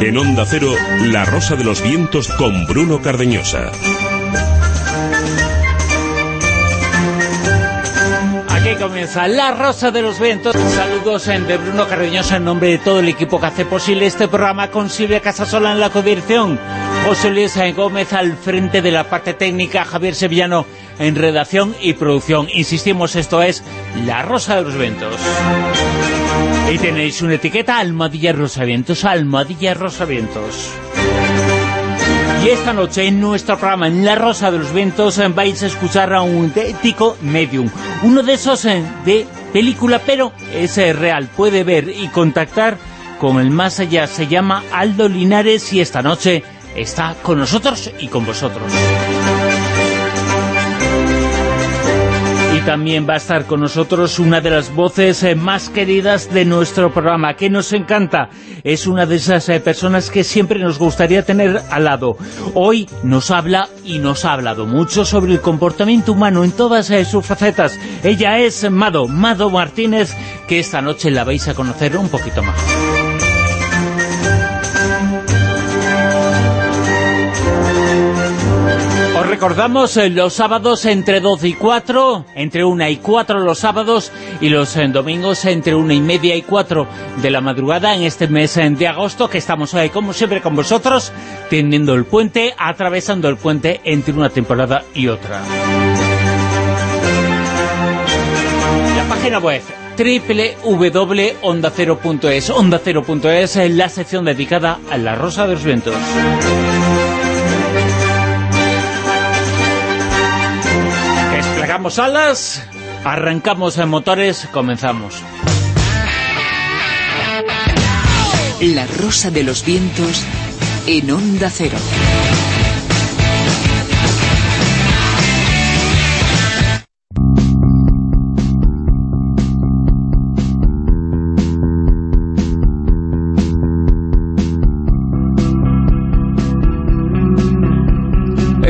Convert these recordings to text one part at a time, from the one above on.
En Onda Cero, La Rosa de los Vientos con Bruno Cardeñosa. Aquí comienza La Rosa de los Vientos. Saludos de Bruno Cardeñosa en nombre de todo el equipo que hace posible este programa con Silvia Casasola en la codirección. José Luis Gómez al frente de la parte técnica, Javier Sevillano en redacción y producción. Insistimos, esto es La Rosa de los Vientos. Y tenéis una etiqueta Almadilla Rosavientos, Almadilla Rosavientos. Y esta noche en nuestro programa, en La Rosa de los Vientos, vais a escuchar a un ético medium. Uno de esos eh, de película, pero es eh, real. Puede ver y contactar con el más allá. Se llama Aldo Linares y esta noche está con nosotros y con vosotros. Y también va a estar con nosotros una de las voces eh, más queridas de nuestro programa, que nos encanta. Es una de esas eh, personas que siempre nos gustaría tener al lado. Hoy nos habla y nos ha hablado mucho sobre el comportamiento humano en todas eh, sus facetas. Ella es Mado, Mado Martínez, que esta noche la vais a conocer un poquito más. Recordamos eh, los sábados entre 12 y 4, entre 1 y 4 los sábados y los eh, domingos entre 1 y media y 4 de la madrugada en este mes eh, de agosto que estamos ahí como siempre con vosotros, teniendo el puente, atravesando el puente entre una temporada y otra. La página web www.ondacero.es Onda0.es, la sección dedicada a la Rosa de los Vientos. Desplegamos alas, arrancamos en motores, comenzamos. La Rosa de los Vientos en Onda Cero.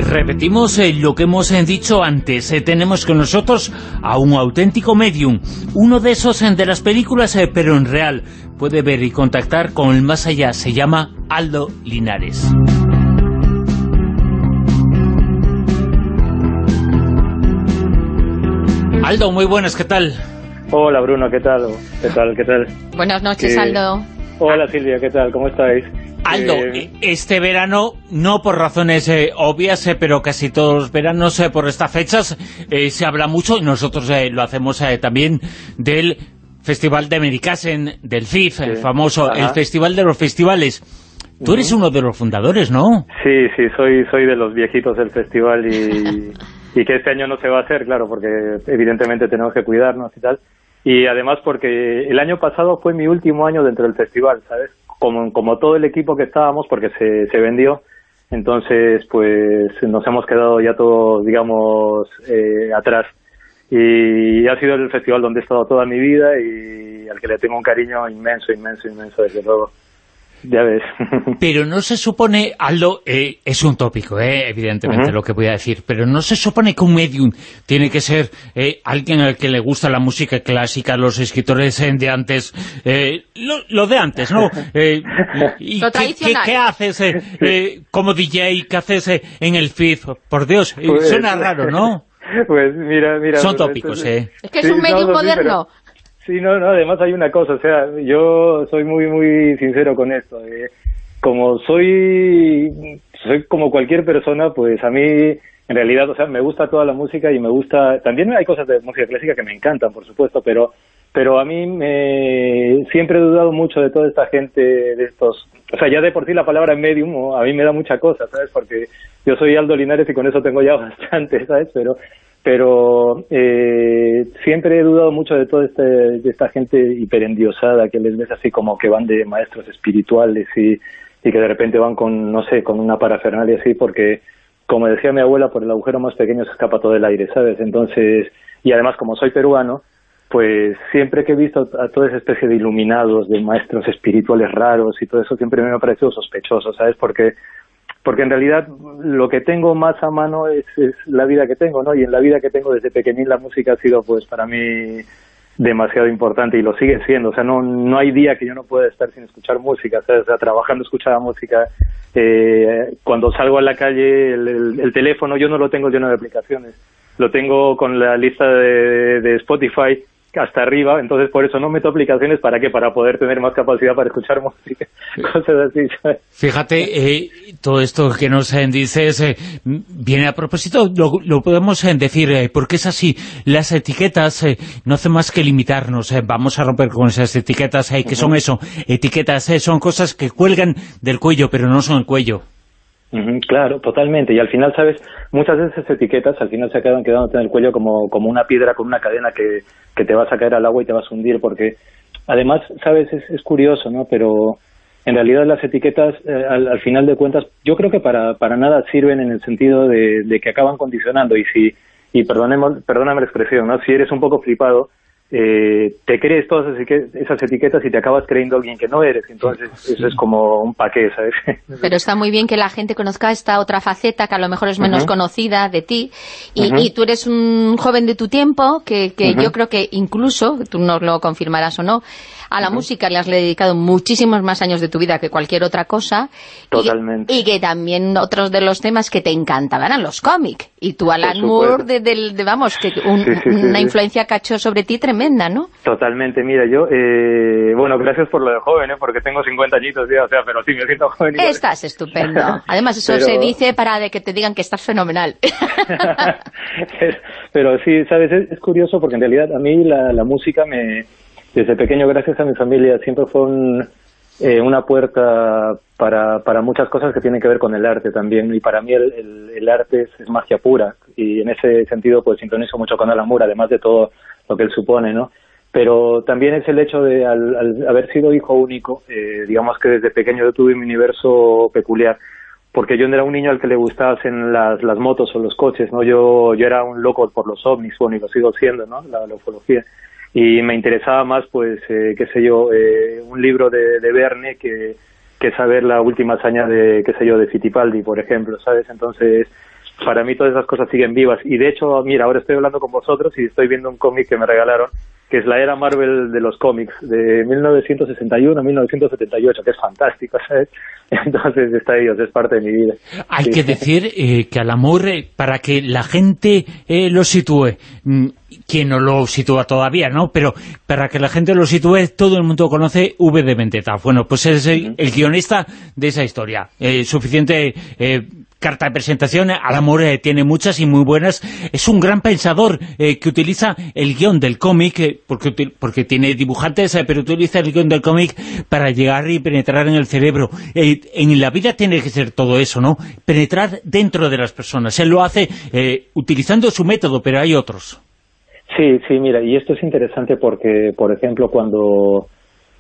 Repetimos eh, lo que hemos eh, dicho antes. Eh, tenemos con nosotros a un auténtico medium. Uno de esos eh, de las películas, eh, pero en real. Puede ver y contactar con el más allá. Se llama Aldo Linares. Aldo, muy buenas, ¿qué tal? Hola Bruno, ¿qué tal? ¿Qué tal? ¿Qué tal? Buenas noches, Aldo. Hola Silvia, ¿qué tal? ¿Cómo estáis? Aldo, Eh, este verano, no por razones eh, obvias, eh, pero casi todos los veranos eh, por estas fechas eh, se habla mucho, y nosotros eh, lo hacemos eh, también, del Festival de Americasen, del FIF, el famoso, Ajá. el Festival de los Festivales. Tú eres uno de los fundadores, ¿no? Sí, sí, soy, soy de los viejitos del festival y, y que este año no se va a hacer, claro, porque evidentemente tenemos que cuidarnos y tal. Y además porque el año pasado fue mi último año dentro del festival, ¿sabes? Como, como todo el equipo que estábamos, porque se, se vendió, entonces pues nos hemos quedado ya todos, digamos, eh, atrás. Y ha sido el festival donde he estado toda mi vida y al que le tengo un cariño inmenso, inmenso, inmenso, desde luego. Ya ves. Pero no se supone, Aldo, eh, es un tópico, eh, evidentemente, lo que voy a decir, pero no se supone que un medium tiene que ser eh, alguien al que le gusta la música clásica, los escritores eh, de antes, eh, lo, lo de antes, ¿no? Eh, ¿Y Lo qué, qué- qué haces eh, eh, como DJ? ¿Qué haces eh, en el FIF? Por Dios, Pues- suena raro, ¿no? Pues mira, mira. Son pues, tópicos, entonces- ¿eh? Es que es Sí, un no, medio no, sí, moderno. Sí, no, no, además hay una cosa, o sea, yo soy muy, muy sincero con esto. eh, como soy, soy como cualquier persona, pues a mí, en realidad, o sea, me gusta toda la música y me gusta, también hay cosas de música clásica que me encantan, por supuesto, pero pero a mí me siempre he dudado mucho de toda esta gente, de estos, o sea, ya de por sí la palabra medium a mí me da mucha cosa, ¿sabes? Porque yo soy Aldo Linares y con eso tengo ya bastante, ¿sabes? Pero pero eh, siempre he dudado mucho de toda este, de esta gente hiperendiosada que les ves así como que van de maestros espirituales y, y que de repente van con, no sé, con una parafernalia así porque, como decía mi abuela, por el agujero más pequeño se escapa todo el aire, ¿sabes? Entonces, y además como soy peruano, pues siempre que he visto a toda esa especie de iluminados, de maestros espirituales raros y todo eso, siempre me ha parecido sospechoso, ¿sabes? Porque porque en realidad lo que tengo más a mano es, es la vida que tengo, ¿no? Y en la vida que tengo desde pequeñín la música ha sido, pues, para mí demasiado importante y lo sigue siendo. O sea, no, no hay día que yo no pueda estar sin escuchar música. O sea, trabajando escuchaba música. Eh, cuando salgo a la calle, el, teléfono yo no lo tengo lleno de aplicaciones. Lo tengo con la lista de, de Spotify hasta arriba, entonces por eso no meto aplicaciones, ¿para qué? Para poder tener más capacidad para escuchar música, cosas así. Fíjate, eh, todo esto que nos eh, dices eh, viene a propósito, lo, podemos decir, porque es así, las etiquetas no hacen más que limitarnos, vamos a romper con esas etiquetas, que son eso, etiquetas, son cosas que cuelgan del cuello, pero no son el cuello claro, totalmente. Y al final, ¿sabes? Muchas veces esas etiquetas al final se quedan quedándote en el cuello como, como una piedra con una cadena que, que te vas a caer al agua y te vas a hundir. Porque además, ¿sabes? Es, es curioso, ¿no? Pero en realidad las etiquetas, eh, al, final de cuentas, yo creo que para, para nada sirven en el sentido de, de que acaban condicionando. Y si, y perdóname la expresión, ¿no? Si eres un poco flipado, eh, te crees todas esas etiquetas y te acabas creyendo alguien que no eres. Entonces, eso es como un paquete, ¿sabes? Pero está muy bien que la gente conozca esta otra faceta que a lo mejor es menos conocida de ti. Y, tú eres un joven de tu tiempo que, que yo creo que incluso, tú nos lo confirmarás o no, a la música le has dedicado muchísimos más años de tu vida que cualquier otra cosa. Totalmente. Y, que también otros de los temas que te encantaban eran los cómics. Y tú, Alan Moore, de, vamos, que una influencia cachó sobre ti tremenda, ¿no? Totalmente. Mira, yo, eh, bueno, gracias por lo de joven, ¿eh? porque tengo 50 añitos, o sea, pero sí me siento joven. Estás estupendo. Además, eso se dice para de que te digan que estás fenomenal. pero, sí, sabes, es, curioso porque en realidad a mí la música me desde pequeño, gracias a mi familia, siempre fue eh, una puerta para, para muchas cosas que tienen que ver con el arte también. Y para mí el, el, arte es, magia pura. Y en ese sentido, pues sintonizo mucho con Alan Moore, además de todo lo que él supone, ¿no? Pero también es el hecho de, al, haber sido hijo único, eh, digamos que desde pequeño yo tuve mi universo peculiar porque yo no era un niño al que le gustasen las, las motos o los coches, ¿no? Yo, yo era un loco por los ovnis, bueno, y lo sigo siendo, ¿no? La ufología y me interesaba más, pues, eh, qué sé yo, eh, un libro de, de Verne que, que saber la última hazaña de, qué sé yo, de Fittipaldi, por ejemplo, ¿sabes? Entonces, para mí todas esas cosas siguen vivas. Y de hecho, mira, ahora estoy hablando con vosotros y estoy viendo un cómic que me regalaron que es la era Marvel de los cómics, de 1961 a 1978, que es fantástico, ¿sabes? Entonces está ahí, es parte de mi vida. Hay que decir eh, que al amor, eh, para que la gente eh, lo sitúe, mm, quien no lo sitúa todavía, ¿no? Pero para que la gente lo sitúe, todo el mundo conoce V de Vendetta. Bueno, pues es el, el guionista de esa historia. suficiente carta de presentación, Alan eh, tiene muchas y muy buenas. Es un gran pensador eh, que utiliza el guion del cómic, eh, porque, porque tiene dibujantes, pero utiliza el guion del cómic para llegar y penetrar en el cerebro. en la vida tiene que ser todo eso, ¿no? Penetrar dentro de las personas. Él lo hace utilizando su método, pero hay otros. Sí, sí, mira, y esto es interesante porque, por ejemplo, cuando,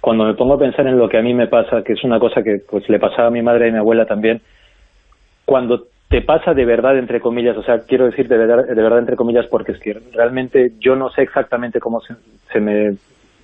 cuando me pongo a pensar en lo que a mí me pasa, que es una cosa que pues le pasaba a mi madre y a mi abuela también, cuando te pasa de verdad, entre comillas, o sea, quiero decir de verdad, de verdad entre comillas, porque es que realmente yo no sé exactamente cómo se, me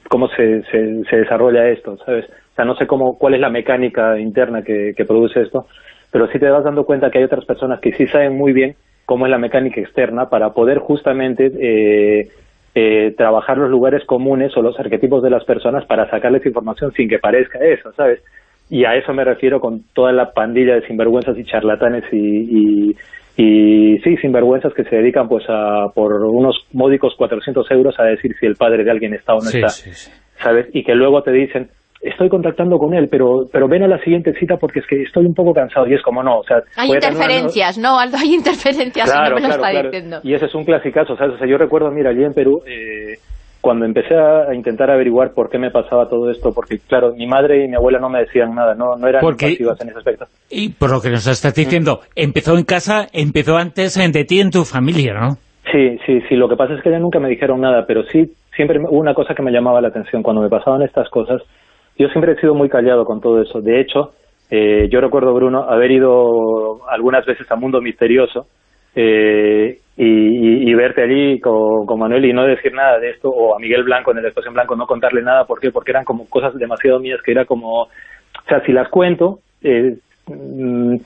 cómo se, se, desarrolla esto, ¿sabes? O sea, no sé cómo, cuál es la mecánica interna que, produce esto, pero sí te vas dando cuenta que hay otras personas que sí saben muy bien cómo es la mecánica externa para poder justamente eh, eh, trabajar los lugares comunes o los arquetipos de las personas para sacarles información sin que parezca eso, ¿sabes? Y a eso me refiero con toda la pandilla de sinvergüenzas y charlatanes y, y, y sí, sinvergüenzas que se dedican pues a por unos módicos 400 euros a decir si el padre de alguien está o no está, ¿sabes? Y que luego te dicen, estoy contactando con él, pero pero ven a la siguiente cita porque es que estoy un poco cansado y es como no, o sea... Hay interferencias, no, Aldo, hay interferencias claro, no me lo está diciendo. Y ese es un clasicazo, ¿sabes? O sea, yo recuerdo, mira, allí en Perú... Eh, cuando empecé a intentar averiguar por qué me pasaba todo esto, porque claro, mi madre y mi abuela no me decían nada, no, no eran pasivas en ese aspecto. Y por lo que nos estás diciendo, empezó en casa, empezó antes de ti en tu familia, ¿no? Sí, sí, sí, lo que pasa es que ya nunca me dijeron nada, pero sí, siempre hubo una cosa que me llamaba la atención, cuando me pasaban estas cosas, yo siempre he sido muy callado con todo eso, de hecho, eh, yo recuerdo, Bruno, haber ido algunas veces a Mundo Misterioso, eh, y, verte allí con, Manuel y no decir nada de esto, o a Miguel Blanco en el espacio en blanco no contarle nada, ¿por qué? Porque eran como cosas demasiado mías que era como, o sea, si las cuento, eh, mm,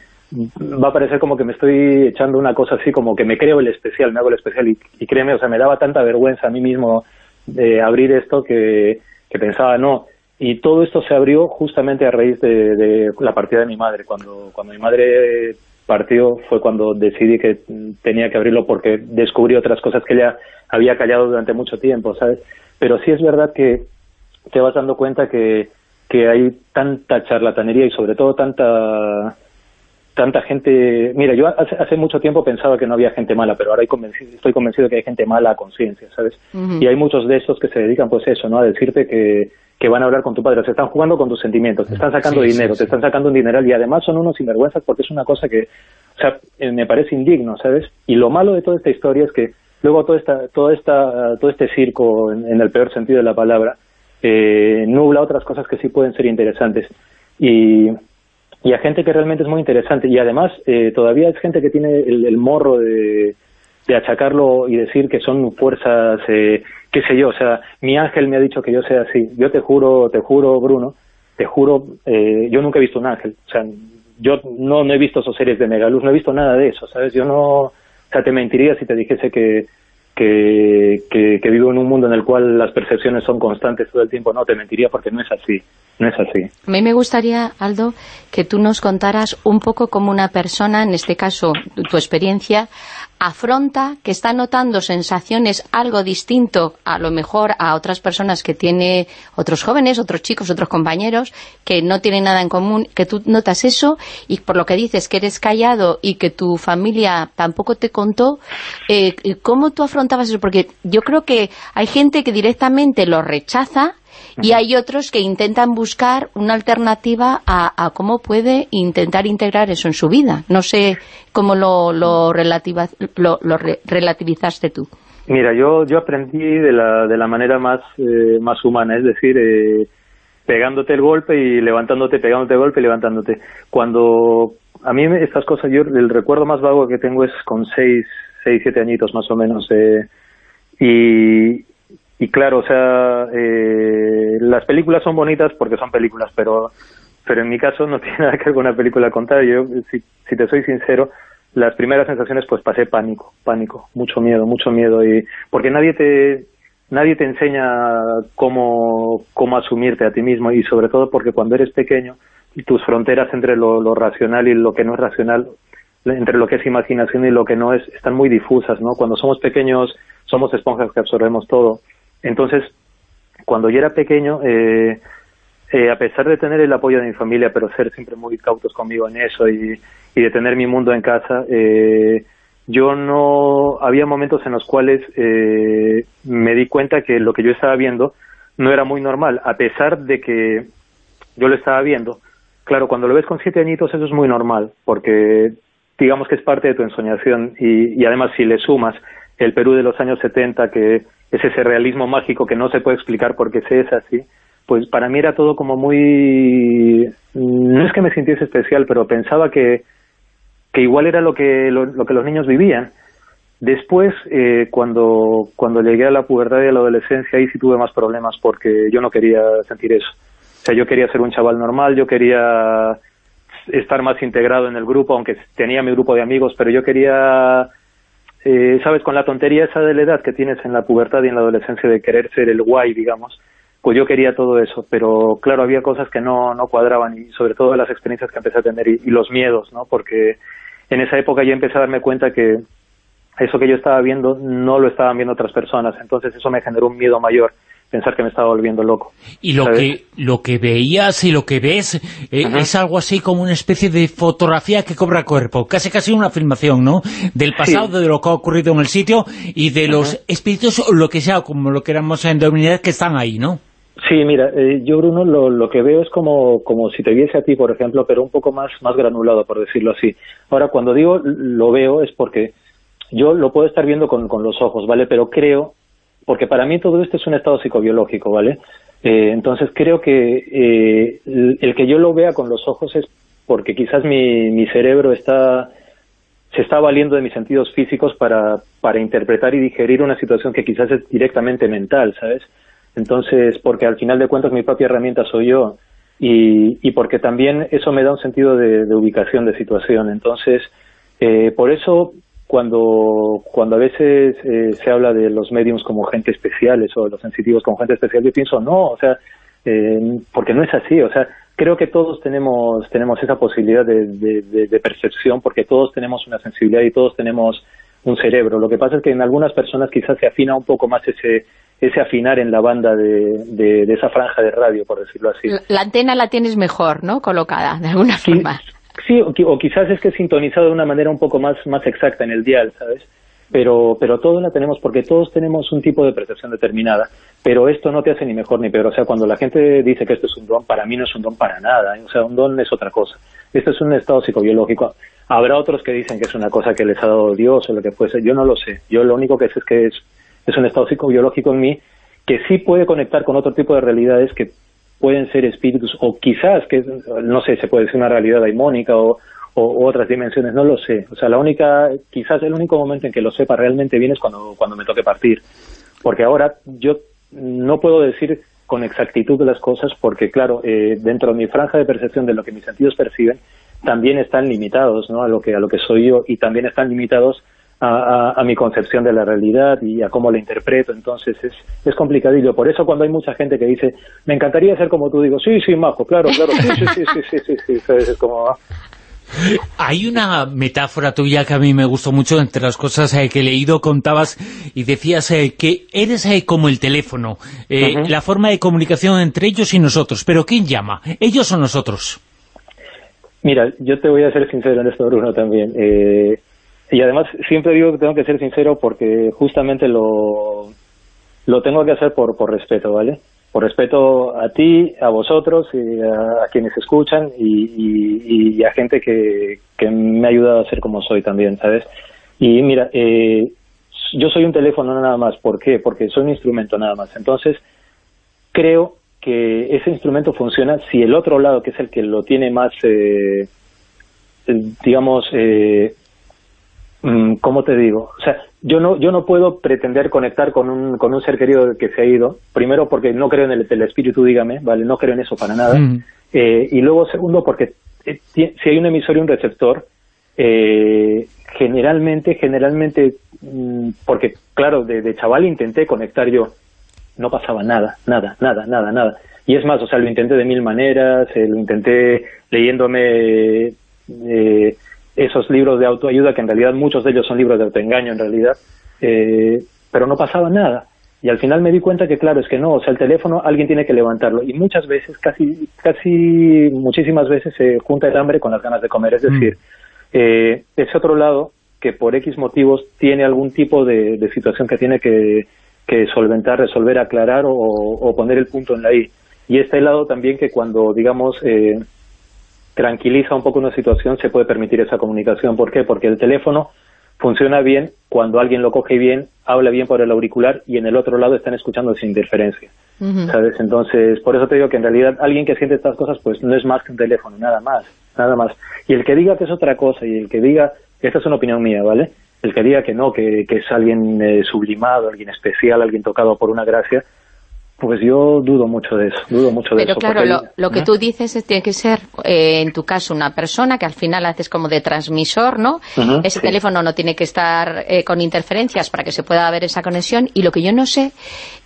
va a parecer como que me estoy echando una cosa así, como que me creo el especial, me hago el especial, y, créeme, o sea, me daba tanta vergüenza a mí mismo de abrir esto que, que pensaba, no, y todo esto se abrió justamente a raíz de, la partida de mi madre. Cuando, cuando mi madre partió fue cuando decidí que tenía que abrirlo porque descubrí otras cosas que ella había callado durante mucho tiempo, ¿sabes? Pero sí es verdad que te vas dando cuenta que, que hay tanta charlatanería y sobre todo tanta tanta gente... Mira, yo hace, hace, mucho tiempo pensaba que no había gente mala, pero ahora estoy convencido que hay gente mala a conciencia, ¿sabes? Y hay muchos de estos que se dedican, pues eso, ¿no? A decirte que, que van a hablar con tu padre. Se están jugando con tus sentimientos, te están sacando dinero, te están sacando un dineral y además son unos sinvergüenzas porque es una cosa que, o sea, eh, me parece indigno, ¿sabes? Y lo malo de toda esta historia es que luego toda esta, toda esta, todo este circo, en, el peor sentido de la palabra, eh, nubla otras cosas que sí pueden ser interesantes. Y, y a gente que realmente es muy interesante. Y además, eh, todavía es gente que tiene el, morro de, de, achacarlo y decir que son fuerzas, eh, qué sé yo. O sea, mi ángel me ha dicho que yo sea así. Yo te juro, te juro, Bruno, te juro, eh, yo nunca he visto un ángel. O sea, yo no, no he visto esos series de Megaluz, no he visto nada de eso, ¿sabes? Yo no, o sea, te mentiría si te dijese que, que, vivo en un mundo en el cual las percepciones son constantes todo el tiempo. No, te mentiría porque no es así. No es así. A mí me gustaría, Aldo, que tú nos contaras un poco como una persona, en este caso tu experiencia, afronta que está notando sensaciones algo distinto a lo mejor a otras personas que tiene otros jóvenes, otros chicos, otros compañeros que no tienen nada en común, que tú notas eso y por lo que dices que eres callado y que tu familia tampoco te contó, eh, ¿cómo tú afrontabas eso? Porque yo creo que hay gente que directamente lo rechaza y hay otros que intentan buscar una alternativa a, cómo puede intentar integrar eso en su vida. No sé cómo lo, lo, lo, relativizaste tú. Mira, yo, yo aprendí de la, de la manera más, eh, más humana, es decir, eh, pegándote el golpe y levantándote, pegándote el golpe y levantándote. Cuando a mí estas cosas, yo el recuerdo más vago que tengo es con seis, seis, siete añitos más o menos, eh, y, y claro, o sea, eh, las películas son bonitas porque son películas, pero pero en mi caso no tiene nada que ver con una película contada. Yo, si, si te soy sincero, las primeras sensaciones pues pasé pánico, pánico, mucho miedo, mucho miedo y porque nadie te nadie te enseña cómo cómo asumirte a ti mismo y sobre todo porque cuando eres pequeño tus fronteras entre lo, lo racional y lo que no es racional, entre lo que es imaginación y lo que no es, están muy difusas, ¿no? Cuando somos pequeños somos esponjas que absorbemos todo entonces, cuando yo era pequeño, eh, eh, a pesar de tener el apoyo de mi familia, pero ser siempre muy cautos conmigo en eso y, de tener mi mundo en casa, eh, yo no... Había momentos en los cuales me di cuenta que lo que yo estaba viendo no era muy normal, a pesar de que yo lo estaba viendo. Claro, cuando lo ves con siete añitos eso es muy normal, porque digamos que es parte de tu ensoñación y, y además si le sumas el Perú de los años 70 que es ese realismo mágico que no se puede explicar porque se es así, pues para mí era todo como muy... No es que me sintiese especial, pero pensaba que, que igual era lo que, lo, que los niños vivían. Después, eh, cuando, cuando llegué a la pubertad y a la adolescencia, ahí sí tuve más problemas porque yo no quería sentir eso. O sea, yo quería ser un chaval normal, yo quería estar más integrado en el grupo, aunque tenía mi grupo de amigos, pero yo quería eh, sabes, con la tontería esa de la edad que tienes en la pubertad y en la adolescencia de querer ser el guay, digamos, pues yo quería todo eso, pero claro, había cosas que no, no cuadraban y sobre todo las experiencias que empecé a tener y, y los miedos, ¿no? Porque en esa época ya empecé a darme cuenta que eso que yo estaba viendo no lo estaban viendo otras personas, entonces eso me generó un miedo mayor pensar que me estaba volviendo loco. Y lo que lo que veías y lo que ves eh, es algo así como una especie de fotografía que cobra cuerpo, casi casi una filmación, ¿no? Del pasado, de lo que ha ocurrido en el sitio y de los espíritus, o lo que sea, como lo queramos en dominar, que están ahí, ¿no? Sí, mira, eh, yo Bruno lo, lo que veo es como, como si te viese a ti, por ejemplo, pero un poco más, más granulado, por decirlo así. Ahora, cuando digo lo veo es porque yo lo puedo estar viendo con, con los ojos, ¿vale? Pero creo porque para mí todo esto es un estado psicobiológico, ¿vale? Eh, entonces creo que eh, el, que yo lo vea con los ojos es porque quizás mi, mi cerebro está se está valiendo de mis sentidos físicos para, para interpretar y digerir una situación que quizás es directamente mental, ¿sabes? Entonces, porque al final de cuentas mi propia herramienta soy yo y, y porque también eso me da un sentido de, ubicación, de situación. Entonces, eh, por eso cuando, cuando a veces eh, se habla de los mediums como gente especiales o de los sensitivos como gente especial, yo pienso, no, o sea, eh, porque no es así, o sea, creo que todos tenemos, tenemos esa posibilidad de, de, percepción porque todos tenemos una sensibilidad y todos tenemos un cerebro. Lo que pasa es que en algunas personas quizás se afina un poco más ese, ese afinar en la banda de, de, esa franja de radio, por decirlo así. La, antena la tienes mejor, ¿no?, colocada, de alguna forma. Sí, o, quizás es que sintonizado de una manera un poco más, más exacta en el dial, ¿sabes? Pero, pero todos la tenemos porque todos tenemos un tipo de percepción determinada. Pero esto no te hace ni mejor ni peor. O sea, cuando la gente dice que esto es un don, para mí no es un don para nada. ¿eh? O sea, un don es otra cosa. Esto es un estado psicobiológico. Habrá otros que dicen que es una cosa que les ha dado Dios o lo que fuese. Yo no lo sé. Yo lo único que sé es que es, es un estado psicobiológico en mí que sí puede conectar con otro tipo de realidades que pueden ser espíritus o quizás, que no sé, se puede decir una realidad daimónica o, otras dimensiones, no lo sé. O sea, la única, quizás el único momento en que lo sepa realmente bien es cuando, cuando me toque partir. Porque ahora yo no puedo decir con exactitud las cosas porque, claro, eh, dentro de mi franja de percepción de lo que mis sentidos perciben, también están limitados ¿no? a, lo que, a lo que soy yo y también están limitados a, mi concepción de la realidad y a cómo la interpreto, entonces es, es complicadillo. Por eso cuando hay mucha gente que dice, me encantaría ser como tú, digo, sí, sí, majo, claro, claro, sí, sí, sí, sí, sí, sí, sí, es como... Hay una metáfora tuya que a mí me gustó mucho, entre las cosas eh, que he leído, contabas y decías eh, que eres eh, como el teléfono, la forma de comunicación entre ellos y nosotros. Pero ¿quién llama? ¿Ellos o nosotros? Mira, yo te voy a ser sincero en esto, Bruno, también. Y además siempre digo que tengo que ser sincero porque justamente lo, lo tengo que hacer por, por respeto, ¿vale? Por respeto a ti, a vosotros, y a, quienes escuchan y, y, a gente que, que me ha ayudado a ser como soy también, ¿sabes? Y mira, eh, yo soy un teléfono nada más. ¿Por qué? Porque soy un instrumento nada más. Entonces, creo que ese instrumento funciona si el otro lado, que es el que lo tiene más, eh, digamos, eh, ¿cómo te digo? O sea, yo no, yo no puedo pretender conectar con un, con un ser querido que se ha ido, primero porque no creo en el, espíritu, dígame, ¿vale? No creo en eso para nada. Mm. Eh, y luego, segundo, porque eh, si hay un emisor y un receptor, eh, generalmente, generalmente, mm, porque claro, de, chaval intenté conectar yo, no pasaba nada, nada, nada, nada, nada. Y es más, o sea, lo intenté de mil maneras, lo intenté leyéndome esos libros de autoayuda, que en realidad muchos de ellos son libros de autoengaño en realidad, eh, pero no pasaba nada. Y al final me di cuenta que, claro, es que no, o sea, el teléfono alguien tiene que levantarlo. Y muchas veces, casi casi muchísimas veces se junta el hambre con las ganas de comer. Es mm. decir, eh, ese otro lado que por X motivos tiene algún tipo de, situación que tiene que, solventar, resolver, aclarar o, poner el punto en la I. Y este lado también que cuando, digamos, eh, tranquiliza un poco una situación, se puede permitir esa comunicación. ¿Por qué? Porque el teléfono funciona bien cuando alguien lo coge bien, habla bien por el auricular y en el otro lado están escuchando sin interferencia. ¿Sabes? Entonces, por eso te digo que en realidad alguien que siente estas cosas pues no es más que un teléfono, nada más, nada más. Y el que diga que es otra cosa y el que diga, esta es una opinión mía, ¿vale? El que diga que no, que, es alguien eh, sublimado, alguien especial, alguien tocado por una gracia, pues yo dudo mucho de eso, dudo mucho de eso. Pero claro, lo, que tú dices es, tiene que ser, eh, en tu caso, una persona que al final haces como de transmisor, ¿no? Ese teléfono no tiene que estar eh, con interferencias para que se pueda ver esa conexión. Y lo que yo no sé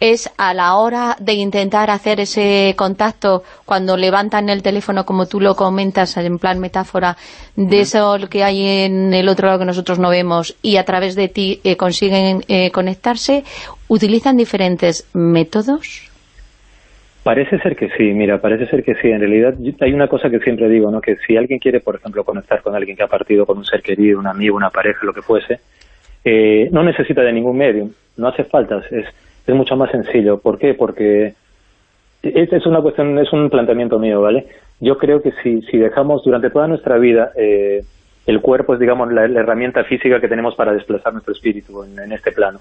es a la hora de intentar hacer ese contacto, cuando levantan el teléfono, como tú lo comentas, en plan metáfora, de eso que hay en el otro lado que nosotros no vemos, y a través de ti eh, consiguen conectarse, ¿Utilizan diferentes métodos? Parece ser que sí, mira, parece ser que sí. En realidad hay una cosa que siempre digo, ¿no? Que si alguien quiere, por ejemplo, conectar con alguien que ha partido con un ser querido, un amigo, una pareja, lo que fuese, eh, no necesita de ningún medio, no hace falta, es, es mucho más sencillo. ¿Por qué? Porque esta es una cuestión, es un planteamiento mío, ¿vale? Yo creo que si, si dejamos durante toda nuestra vida eh, el cuerpo es, digamos, la, herramienta física que tenemos para desplazar nuestro espíritu en este plano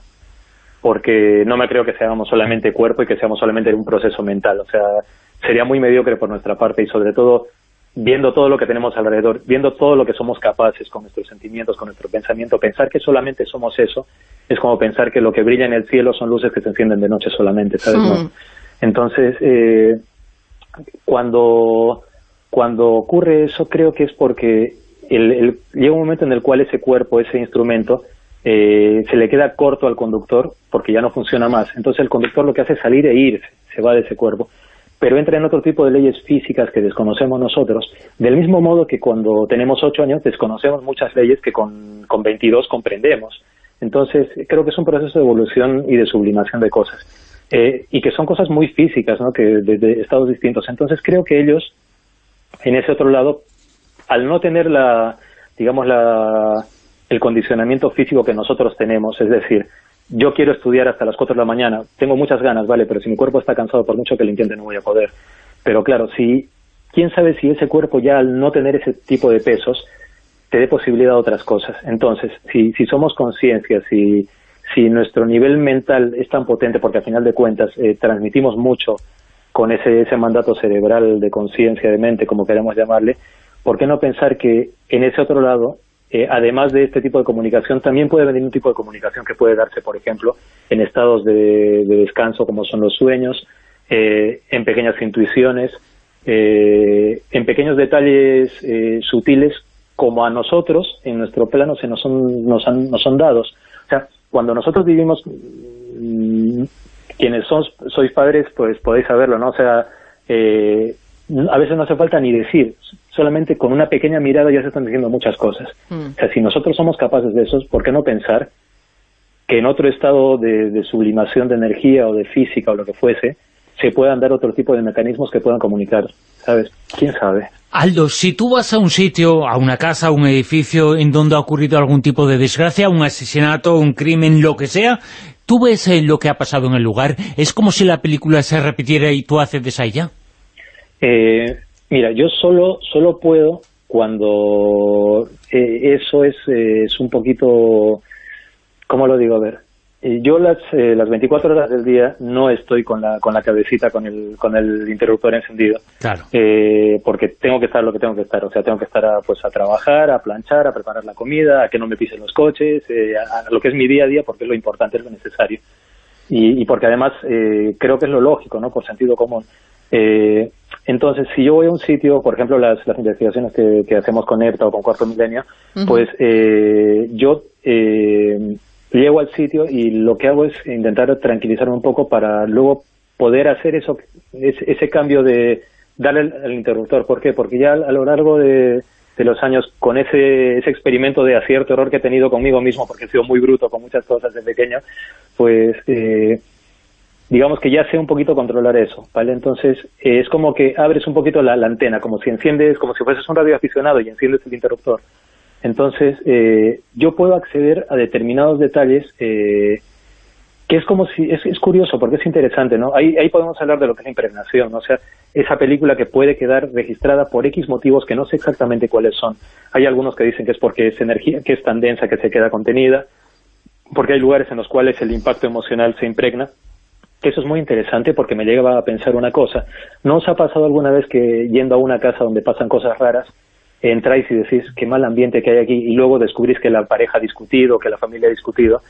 porque no me creo que seamos solamente cuerpo y que seamos solamente un proceso mental. O sea, sería muy mediocre por nuestra parte y sobre todo viendo todo lo que tenemos alrededor, viendo todo lo que somos capaces con nuestros sentimientos, con nuestro pensamiento, pensar que solamente somos eso es como pensar que lo que brilla en el cielo son luces que se encienden de noche solamente, ¿sabes? Hmm. Entonces, eh, cuando, cuando ocurre eso creo que es porque llega un momento en el cual ese cuerpo, ese instrumento, eh, se le queda corto al conductor porque ya no funciona más. Entonces el conductor lo que hace es salir e irse, se va de ese cuerpo. Pero entra en otro tipo de leyes físicas que desconocemos nosotros, del mismo modo que cuando tenemos ocho años desconocemos muchas leyes que con, con 22 comprendemos. Entonces creo que es un proceso de evolución y de sublimación de cosas. Eh, y que son cosas muy físicas, ¿no? que de, estados distintos. Entonces creo que ellos, en ese otro lado, al no tener la, digamos, la, el condicionamiento físico que nosotros tenemos, es decir, yo quiero estudiar hasta las 4 de la mañana, tengo muchas ganas, vale, pero si mi cuerpo está cansado, por mucho que lo intente, no voy a poder. Pero claro, si, quién sabe si ese cuerpo ya al no tener ese tipo de pesos, te dé posibilidad a otras cosas. Entonces, si, somos conciencia, si si nuestro nivel mental es tan potente, porque al final de cuentas eh, transmitimos mucho con ese, ese mandato cerebral de conciencia, de mente, como queramos llamarle, ¿por qué no pensar que en ese otro lado, eh, además de este tipo de comunicación, también puede venir un tipo de comunicación que puede darse, por ejemplo, en estados de, descanso como son los sueños, eh, en pequeñas intuiciones, en pequeños detalles sutiles como a nosotros, en nuestro plano, se nos son, nos, han, nos son dados. O sea, cuando nosotros vivimos, mm, quienes sois padres, pues podéis saberlo, ¿no? O sea, eh, a veces no hace falta ni decir, solamente con una pequeña mirada ya se están diciendo muchas cosas. Mm. O sea, si nosotros somos capaces de eso, ¿por qué no pensar que en otro estado de sublimación de energía o de física o lo que fuese, se puedan dar otro tipo de mecanismos que puedan comunicar, ¿sabes? ¿Quién sabe? Aldo, si tú vas a un sitio, a una casa, a un edificio en donde ha ocurrido algún tipo de desgracia, un asesinato, un crimen, lo que sea, tú ves eh, lo que ha pasado en el lugar, ¿es como si la película se repitiera y tú haces ella? Eh, mira, yo solo, solo puedo cuando eh, eso es, es un poquito... ¿Cómo lo digo? A ver, yo las, eh, las 24 horas del día no estoy con la, con la cabecita, con el, con el interruptor encendido. Claro. Eh, porque tengo que estar lo que tengo que estar. O sea, tengo que estar a, pues, a trabajar, a planchar, a preparar la comida, a que no me pisen los coches, eh, a, lo que es mi día a día, porque es lo importante, es lo necesario. Y, y porque además eh, creo que es lo lógico, ¿no? Por sentido común. Eh, entonces, si yo voy a un sitio, por ejemplo, las, las investigaciones que, que hacemos con EPTA o con Cuarto Milenio, pues eh, yo eh, llego al sitio y lo que hago es intentar tranquilizarme un poco para luego poder hacer eso ese, cambio de darle el, interruptor. ¿Por qué? Porque ya a lo largo de, los años, con ese, ese experimento de acierto error que he tenido conmigo mismo, porque he sido muy bruto con muchas cosas de pequeño, pues eh, digamos que ya sé un poquito controlar eso, ¿vale? Entonces eh, es como que abres un poquito la, la, antena, como si enciendes, como si fueses un radioaficionado y enciendes el interruptor. Entonces, eh, yo puedo acceder a determinados detalles eh, que es como si, es, es, curioso porque es interesante, ¿no? Ahí, ahí podemos hablar de lo que es la impregnación, ¿no? o sea, esa película que puede quedar registrada por X motivos que no sé exactamente cuáles son. Hay algunos que dicen que es porque es energía que es tan densa que se queda contenida, porque hay lugares en los cuales el impacto emocional se impregna, eso es muy interesante porque me lleva a pensar una cosa. ¿No os ha pasado alguna vez que yendo a una casa donde pasan cosas raras, entráis y decís qué mal ambiente que hay aquí y luego descubrís que la pareja ha discutido, que la familia ha discutido,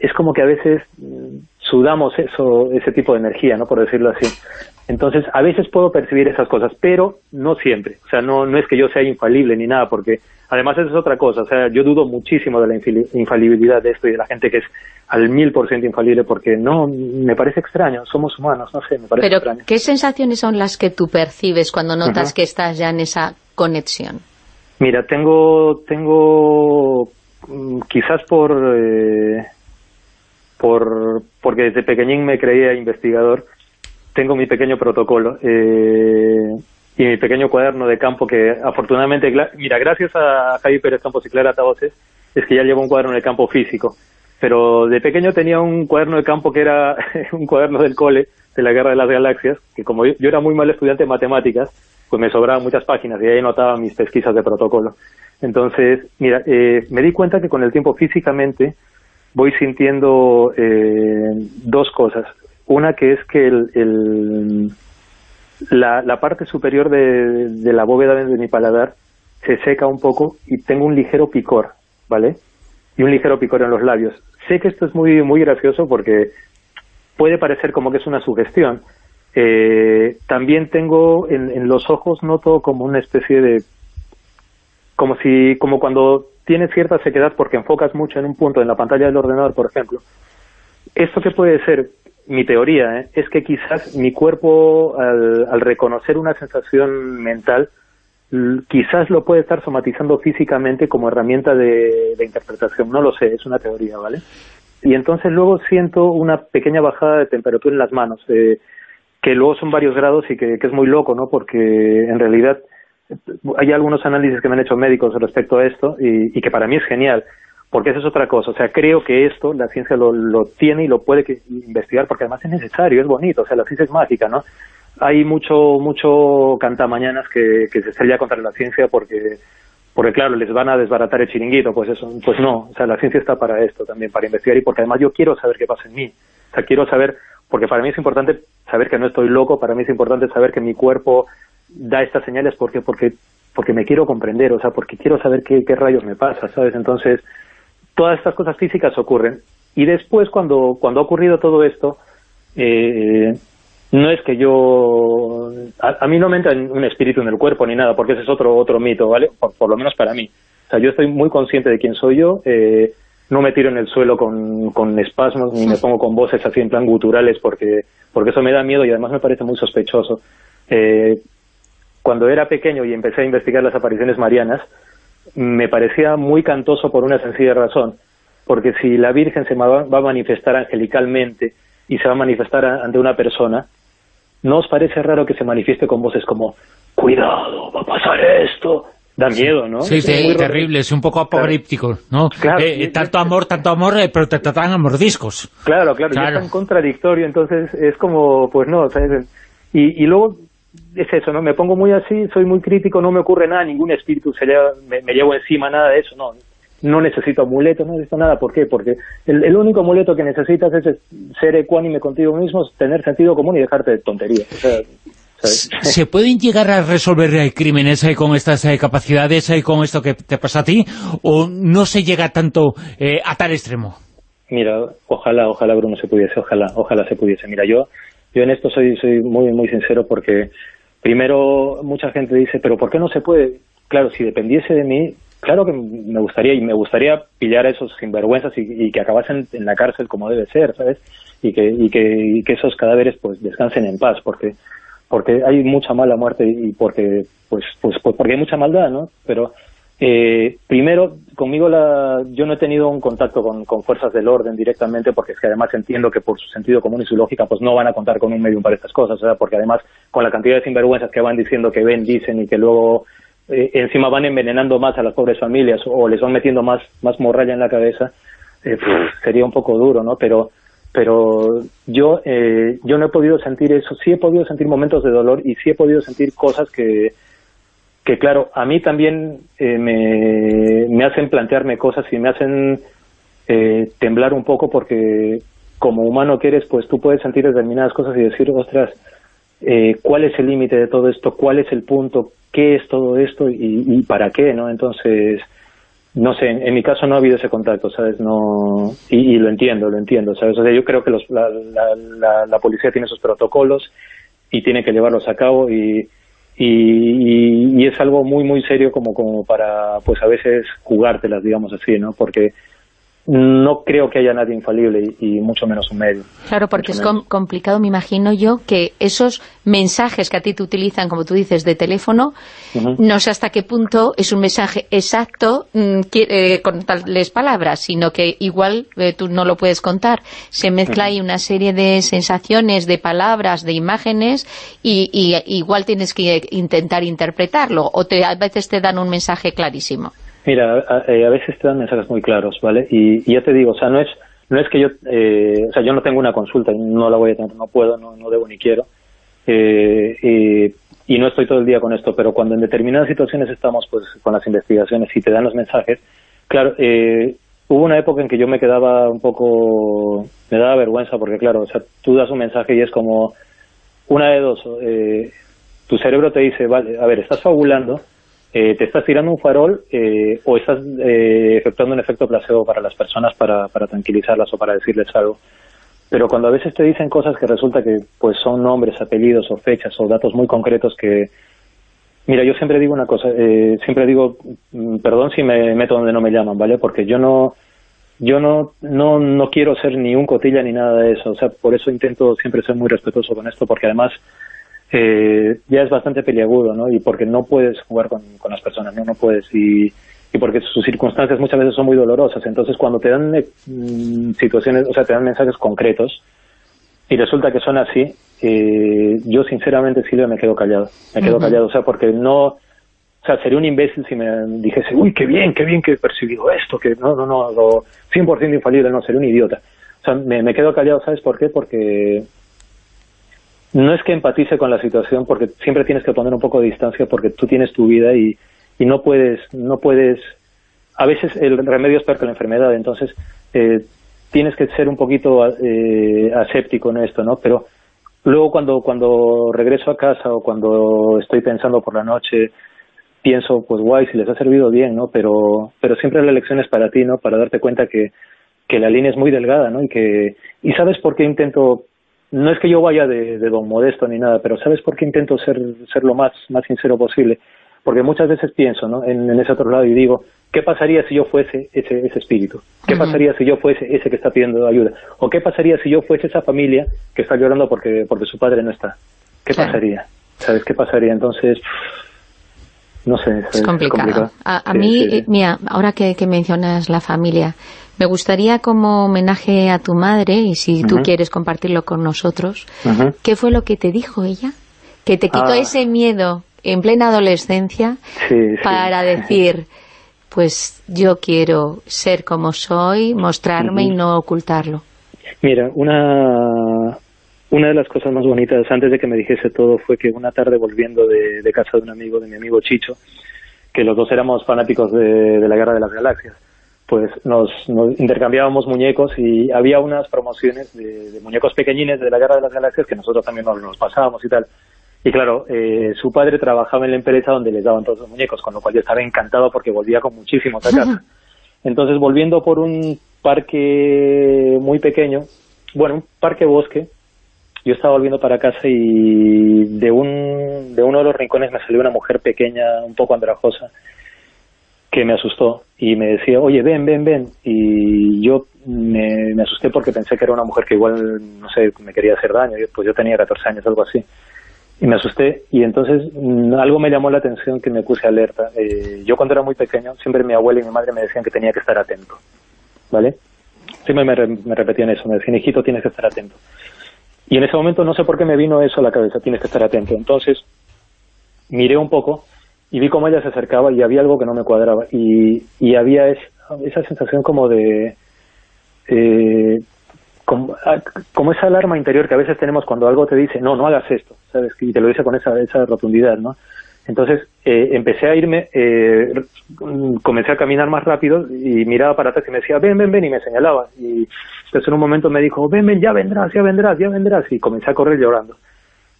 es como que a veces mm, sudamos eso, ese tipo de energía, ¿no? Por decirlo así. Entonces, a veces puedo percibir esas cosas, pero no siempre. O sea, no, no es que yo sea infalible ni nada, porque además eso es otra cosa. O sea, yo dudo muchísimo de la infalibilidad de esto y de la gente que es al mil por ciento infalible, porque no, me parece extraño. Somos humanos, no sé, me parece extraño. Pero, ¿qué sensaciones son las que tú percibes cuando notas que estás ya en esa conexión? Mira, tengo, tengo mm, quizás por, eh, por, porque desde pequeñín me creía investigador, tengo mi pequeño protocolo eh, y mi pequeño cuaderno de campo que afortunadamente, mira, gracias a Javi Pérez Campos y Clara Tavoces, es que ya llevo un cuaderno de campo físico, pero de pequeño tenía un cuaderno de campo que era un cuaderno del cole de la Guerra de las Galaxias, que como yo era muy mal estudiante de matemáticas, pues me sobraban muchas páginas y ahí anotaba mis pesquisas de protocolo. Entonces, mira, eh, me di cuenta que con el tiempo físicamente voy sintiendo eh, dos cosas. Una que es que el, la, la, parte superior de, de, la bóveda de mi paladar se seca un poco y tengo un ligero picor, ¿vale? Y un ligero picor en los labios. Sé que esto es muy, muy gracioso porque puede parecer como que es una sugestión, eh, también tengo en, los ojos, noto como una especie de como si como cuando tienes cierta sequedad porque enfocas mucho en un punto en la pantalla del ordenador, por ejemplo. Esto que puede ser, mi teoría, ¿eh? es que quizás mi cuerpo, al, reconocer una sensación mental, quizás lo puede estar somatizando físicamente como herramienta de, interpretación. No lo sé, es una teoría, ¿vale? Y entonces luego siento una pequeña bajada de temperatura en las manos, eh, que luego son varios grados y que, que es muy loco, ¿no? Porque en realidad hay algunos análisis que me han hecho médicos respecto a esto y, que para mí es genial, porque eso es otra cosa. O sea, creo que esto la ciencia lo, lo tiene y lo puede investigar porque además es necesario, es bonito. O sea, la ciencia es mágica, ¿no? Hay mucho mucho cantamañanas que, que se estrella contra la ciencia porque porque claro, les van a desbaratar el chiringuito, pues eso, pues no, o sea, la ciencia está para esto también, para investigar y porque además yo quiero saber qué pasa en mí, o sea, quiero saber, porque para mí es importante saber que no estoy loco, para mí es importante saber que mi cuerpo da estas señales porque porque porque me quiero comprender, o sea, porque quiero saber qué, qué rayos me pasa, ¿sabes? Entonces, todas estas cosas físicas ocurren. Y después, cuando, cuando ha ocurrido todo esto, eh, no es que yo... A, mí no me entra un espíritu en el cuerpo ni nada, porque ese es otro otro mito, ¿vale? Por, lo menos para mí. O sea, yo estoy muy consciente de quién soy yo, eh, no me tiro en el suelo con, con espasmos, ni me pongo con voces así en plan guturales, porque, porque eso me da miedo y además me parece muy sospechoso. Eh, cuando era pequeño y empecé a investigar las apariciones marianas, me parecía muy cantoso por una sencilla razón, porque si la Virgen se va a manifestar angelicalmente y se va a manifestar ante una persona, ¿no os parece raro que se manifieste con voces como, cuidado, va a pasar esto? Da miedo, ¿no? Sí, sí, terrible, es un poco apocalíptico, ¿no? Claro, eh, tanto amor, tanto amor, eh, pero te tratan a mordiscos. Claro, claro, claro. Y es tan contradictorio, entonces es como, pues no, ¿sabes? Y, y luego es eso, ¿no? Me pongo muy así, soy muy crítico, no me ocurre nada, ningún espíritu se me, llevo encima, nada de eso, no. No necesito amuletos, no necesito nada. ¿Por qué? Porque el, único amuleto que necesitas es ser ecuánime contigo mismo, tener sentido común y dejarte de tonterías. ¿Se pueden llegar a resolver eh, crímenes eh, con estas eh, capacidades, con esto que te pasa a ti? ¿O no se llega tanto a tal extremo? Mira, ojalá, ojalá Bruno se pudiese, ojalá, ojalá se pudiese. Mira, yo yo en esto soy, soy muy, muy sincero porque primero mucha gente dice, pero ¿por qué no se puede? Claro, si dependiese de mí, claro que me gustaría y me gustaría pillar a esos sinvergüenzas y, que acabasen en la cárcel como debe ser, ¿sabes? Y que, y que, y que esos cadáveres pues descansen en paz porque porque hay mucha mala muerte y porque pues pues, pues porque hay mucha maldad, ¿no? Pero eh, primero, conmigo la, yo no he tenido un contacto con, fuerzas del orden directamente, porque es que además entiendo que por su sentido común y su lógica, pues no van a contar con un medium para estas cosas, porque además con la cantidad de sinvergüenzas que van diciendo que ven, dicen y que luego eh, encima van envenenando más a las pobres familias o les van metiendo más, más morralla en la cabeza, eh, sería un poco duro, ¿no? Pero pero yo yo no he podido sentir eso, sí he podido sentir momentos de dolor y sí he podido sentir cosas que que claro, a mí también eh, me, hacen plantearme cosas y me hacen eh, temblar un poco porque como humano que eres, pues tú puedes sentir determinadas cosas y decir, ostras, eh, ¿cuál es el límite de todo esto? ¿Cuál es el punto? ¿Qué es todo esto? ¿Y, para qué? no Entonces, no sé, en, mi caso no ha habido ese contacto, ¿sabes? no Y, lo entiendo, lo entiendo, ¿sabes? O sea, yo creo que los, la, la, la policía tiene sus protocolos y tiene que llevarlos a cabo y y, es algo muy muy serio como como para pues a veces jugártelas digamos así no porque no creo que haya nadie infalible y, mucho menos un medio. Claro, porque es complicado, me imagino yo, que esos mensajes que a ti te utilizan, como tú dices, de teléfono, no sé hasta qué punto es un mensaje exacto mm, eh, con tales palabras, sino que igual eh, tú no lo puedes contar. Se mezcla ahí una serie de sensaciones, de palabras, de imágenes, y, igual tienes que intentar interpretarlo, o te, a veces te dan un mensaje clarísimo. Mira, eh, a, veces te dan mensajes muy claros, ¿vale? Y, ya te digo, o sea, no es no es que yo, eh, o sea, yo no tengo una consulta, no la voy a tener, no puedo, no, no debo ni quiero, eh, y no estoy todo el día con esto, pero cuando en determinadas situaciones estamos pues con las investigaciones y te dan los mensajes, claro, hubo una época en que yo me quedaba un poco, me daba vergüenza, porque claro, o sea, tú das un mensaje y es como una de dos, tu cerebro te dice, vale, a ver, estás fabulando, eh, te estás tirando un farol eh, o estás eh, efectuando un efecto placebo para las personas para, para tranquilizarlas o para decirles algo. Pero cuando a veces te dicen cosas que resulta que pues son nombres, apellidos o fechas o datos muy concretos que Mira, yo siempre digo una cosa, eh, siempre digo, mm, perdón si me meto donde no me llaman, ¿vale? Porque yo no, yo no, no, no quiero ser ni un cotilla ni nada de eso, o sea, por eso intento siempre ser muy respetuoso con esto, porque además eh, ya es bastante peliagudo, ¿no? Y porque no puedes jugar con, con las personas, ¿no? No puedes, y, y porque sus circunstancias muchas veces son muy dolorosas, entonces cuando te dan eh, mm, situaciones, o sea, te dan mensajes concretos, y resulta que son así, eh, yo sinceramente Silvia me quedo callado, me quedo callado, o sea, porque no, o sea, sería un imbécil si me dijese, uy, qué bien, qué bien que he percibido esto, que no, no, no, lo 100% infalible, no, sería un idiota. O sea, me, me quedo callado, ¿sabes por qué? Porque no es que empatice con la situación, porque siempre tienes que poner un poco de distancia, porque tú tienes tu vida y, y no puedes, no puedes, a veces el remedio es peor que la enfermedad, entonces eh, tienes que ser un poquito eh, aséptico en esto, ¿no? Pero luego cuando, cuando regreso a casa o cuando estoy pensando por la noche, pienso, pues guay, si les ha servido bien, ¿no? Pero, pero siempre la lección es para ti, ¿no? Para darte cuenta que, que la línea es muy delgada, ¿no? Y que, y sabes por qué intento, no es que yo vaya de, de don modesto ni nada, pero sabes por qué intento ser, ser lo más, más sincero posible. Porque muchas veces pienso, ¿no? En, en ese otro lado y digo, ¿Qué pasaría si yo fuese ese, ese espíritu? ¿Qué pasaría si yo fuese ese que está pidiendo ayuda? ¿O qué pasaría si yo fuese esa familia que está llorando porque, porque su padre no está? ¿Qué pasaría? ¿Sabes qué pasaría? Entonces, no sé. Es, complicado. A, mí, mira, ahora que, mencionas la familia, me gustaría como homenaje a tu madre, y si tú quieres compartirlo con nosotros, ¿qué fue lo que te dijo ella? Que te quitó ah. ese miedo en plena adolescencia para decir pues yo quiero ser como soy, mostrarme y no ocultarlo. Mira, una, una de las cosas más bonitas antes de que me dijese todo fue que una tarde volviendo de, casa de un amigo, de mi amigo Chicho, que los dos éramos fanáticos de, la Guerra de las Galaxias, pues nos, intercambiábamos muñecos y había unas promociones de, muñecos pequeñines de la Guerra de las Galaxias que nosotros también nos, nos pasábamos y tal. Y claro, eh, su padre trabajaba en la empresa donde les daban todos los muñecos, con lo cual yo estaba encantado porque volvía con muchísimos a casa. Entonces, volviendo por un parque muy pequeño, bueno, un parque bosque, yo estaba volviendo para casa y de, un, de uno de los rincones me salió una mujer pequeña, un poco andrajosa, que me asustó y me decía, oye, ven, ven, ven. Y yo me, asusté porque pensé que era una mujer que igual, no sé, me quería hacer daño. Pues yo tenía 14 años, algo así y me asusté y entonces mm, algo me llamó la atención que me puse alerta. Eh, yo cuando era muy pequeño, siempre mi abuela y mi madre me decían que tenía que estar atento, ¿vale? Siempre me repetían eso, me decían, hijito, tienes que estar atento. Y en ese momento no sé por qué me vino eso a la cabeza, tienes que estar atento. Entonces miré un poco y vi cómo ella se acercaba y había algo que no me cuadraba y, y había esa sensación como de... Eh, Ah, como, esa alarma interior que a veces tenemos cuando algo te dice, no, no hagas esto, ¿sabes? Y te lo dice con esa, esa rotundidad, ¿no? Entonces eh, empecé a irme, eh, comencé a caminar más rápido y miraba para atrás y me decía, ven, ven, ven, y me señalaba. Y entonces en un momento me dijo, ven, ven, ya vendrás, ya vendrás, ya vendrás. Y comencé a correr llorando.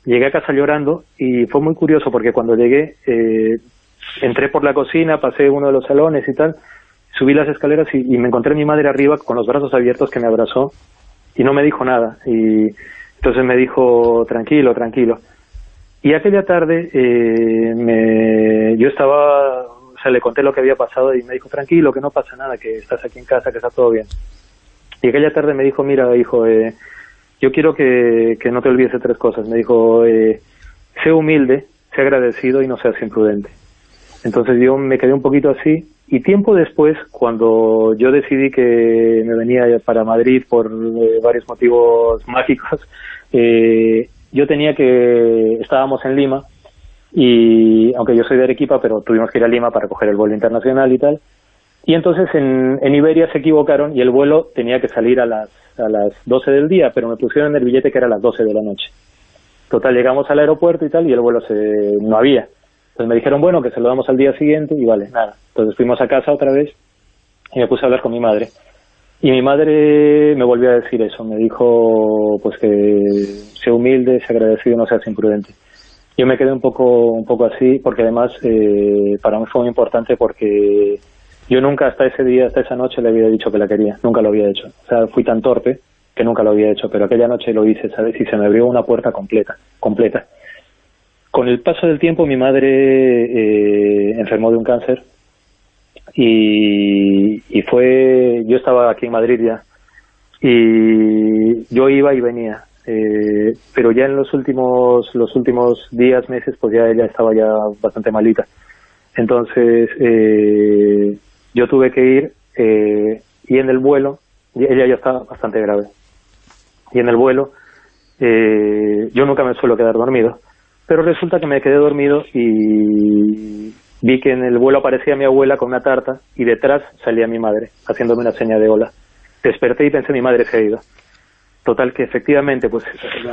Llegué a casa llorando y fue muy curioso porque cuando llegué, eh, entré por la cocina, pasé uno de los salones y tal, subí las escaleras y, me encontré a mi madre arriba con los brazos abiertos que me abrazó y no me dijo nada. Y entonces me dijo, tranquilo, tranquilo. Y aquella tarde eh, me, yo estaba, o sea, le conté lo que había pasado y me dijo, tranquilo, que no pasa nada, que estás aquí en casa, que está todo bien. Y aquella tarde me dijo, mira, hijo, eh, yo quiero que, que, no te olvides de tres cosas. Me dijo, eh, sé humilde, sé agradecido y no seas imprudente. Entonces yo me quedé un poquito así y tiempo después, cuando yo decidí que me venía para Madrid por eh, varios motivos mágicos, eh, yo tenía que, estábamos en Lima, y aunque yo soy de Arequipa, pero tuvimos que ir a Lima para coger el vuelo internacional y tal, y entonces en, en Iberia se equivocaron y el vuelo tenía que salir a las, a las 12 del día, pero me pusieron en el billete que era a las 12 de la noche. Total, llegamos al aeropuerto y tal, y el vuelo se, no había. Entonces me dijeron, bueno, que se lo damos al día siguiente y vale, nada. Entonces fuimos a casa otra vez y me puse a hablar con mi madre. Y mi madre me volvió a decir eso, me dijo pues que sea humilde, sea agradecido, no seas imprudente. Yo me quedé un poco, un poco así porque además eh, para mí fue muy importante porque yo nunca hasta ese día, hasta esa noche le había dicho que la quería, nunca lo había hecho. O sea, fui tan torpe que nunca lo había hecho, pero aquella noche lo hice, ¿sabes? Y se me abrió una puerta completa, completa. con el paso del tiempo mi madre eh, enfermó de un cáncer y, y fue, yo estaba aquí en Madrid ya y yo iba y venía eh, pero ya en los últimos los últimos días, meses, pues ya ella estaba ya bastante malita. Entonces eh, yo tuve que ir eh, y en el vuelo, ella ya estaba bastante grave, y en el vuelo yo nunca me suelo quedar dormido, pero resulta que me quedé dormido y vi que en el vuelo aparecía mi abuela con una tarta y detrás salía mi madre haciéndome una seña de hola. Desperté y pensé mi madre se ha ido. Total que efectivamente, pues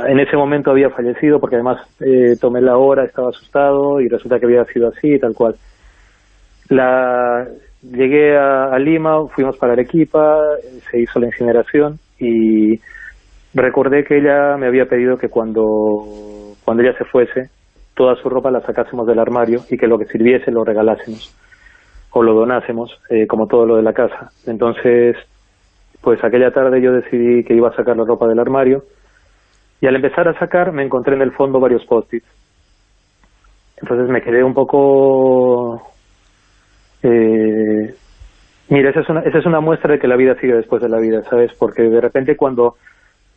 en ese momento había fallecido porque además eh, tomé la hora, estaba asustado y resulta que había sido así, tal cual. La, llegué a, Lima, fuimos para Arequipa, se hizo la incineración y recordé que ella me había pedido que cuando, cuando ella se fuese, toda su ropa la sacásemos del armario y que lo que sirviese lo regalásemos o lo donásemos, eh, como todo lo de la casa. Entonces pues aquella tarde yo decidí que iba a sacar la ropa del armario y al empezar a sacar me encontré en el fondo varios post-its. Entonces me quedé un poco... Eh, mira, esa es, una, esa es una muestra de que la vida sigue después de la vida, ¿sabes? Porque de repente cuando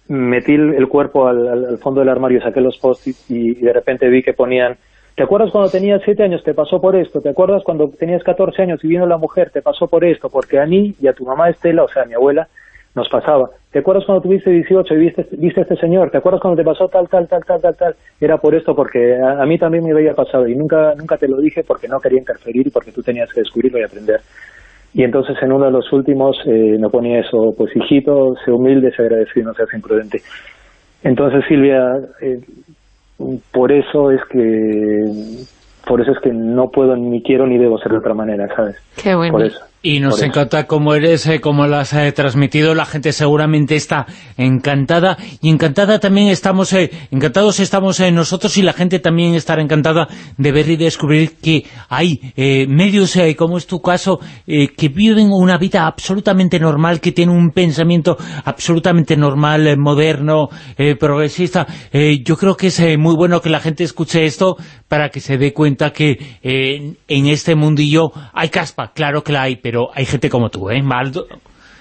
metí el cuerpo al, fondo del armario, saqué los post-its y de repente vi que ponían ¿Te acuerdas cuando tenías siete años? Te pasó por esto. ¿Te acuerdas cuando tenías 14 años y vino la mujer? Te pasó por esto. Porque a mí y a tu mamá Estela, o sea, a mi abuela, nos pasaba. ¿Te acuerdas cuando tuviste 18 y viste, viste a este señor? ¿Te acuerdas cuando te pasó tal, tal, tal, tal, tal, tal? Era por esto, porque a, mí también me había pasado y nunca, nunca te lo dije porque no quería interferir y porque tú tenías que descubrirlo y aprender. Y entonces en uno de los últimos eh, me ponía eso, pues hijito, sé humilde, sé agradecido, no seas imprudente. Entonces Silvia, eh, por eso es que por eso es que no puedo ni quiero ni debo ser de otra manera, ¿sabes? Qué bueno. Por eso. Y nos encanta cómo eres, eh, cómo lo has eh, transmitido, la gente seguramente está encantada, y encantada también estamos, eh, encantados estamos nosotros y la gente también estará encantada de ver y descubrir que hay medios, como es tu caso, que viven una vida absolutamente normal, que tienen un pensamiento absolutamente normal, moderno, progresista. yo creo que es muy bueno que la gente escuche esto para que se dé cuenta que en este mundillo hay caspa, claro que la hay, pero hay gente como tú, ¿eh? Maldo,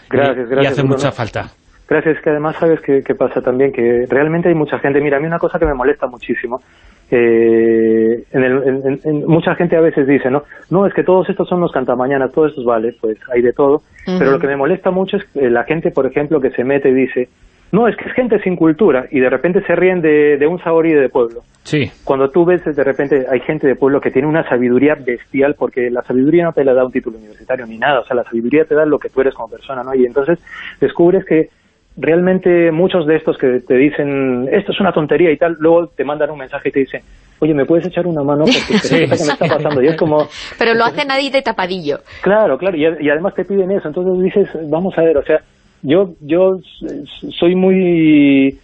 gracias, gracias. Y hace mucha falta. Gracias, que además sabes que, pasa también, que realmente hay mucha gente, mira, a mí una cosa que me molesta muchísimo, eh, en, mucha gente a veces dice, ¿no? No, es que todos estos son los cantamañanas, todos estos vale, pues hay de todo, pero lo que me molesta mucho es la gente, por ejemplo, que se mete y dice, no, es que es gente sin cultura y de repente se ríen de, de un saborí de pueblo. Sí. Cuando tú ves, de repente hay gente de pueblo que tiene una sabiduría bestial porque la sabiduría no te la da un título universitario ni nada, o sea, la sabiduría te da lo que tú eres como persona, ¿no? Y entonces descubres que realmente muchos de estos que te dicen, esto es una tontería y tal, luego te mandan un mensaje y te dicen, oye, ¿me puedes echar una mano? Porque sí, que me está pasando. Y es como... Pero lo hacen ahí de tapadillo. Claro, claro, y, y además te piden eso. Entonces dices, vamos a ver, o sea, yo, yo soy muy...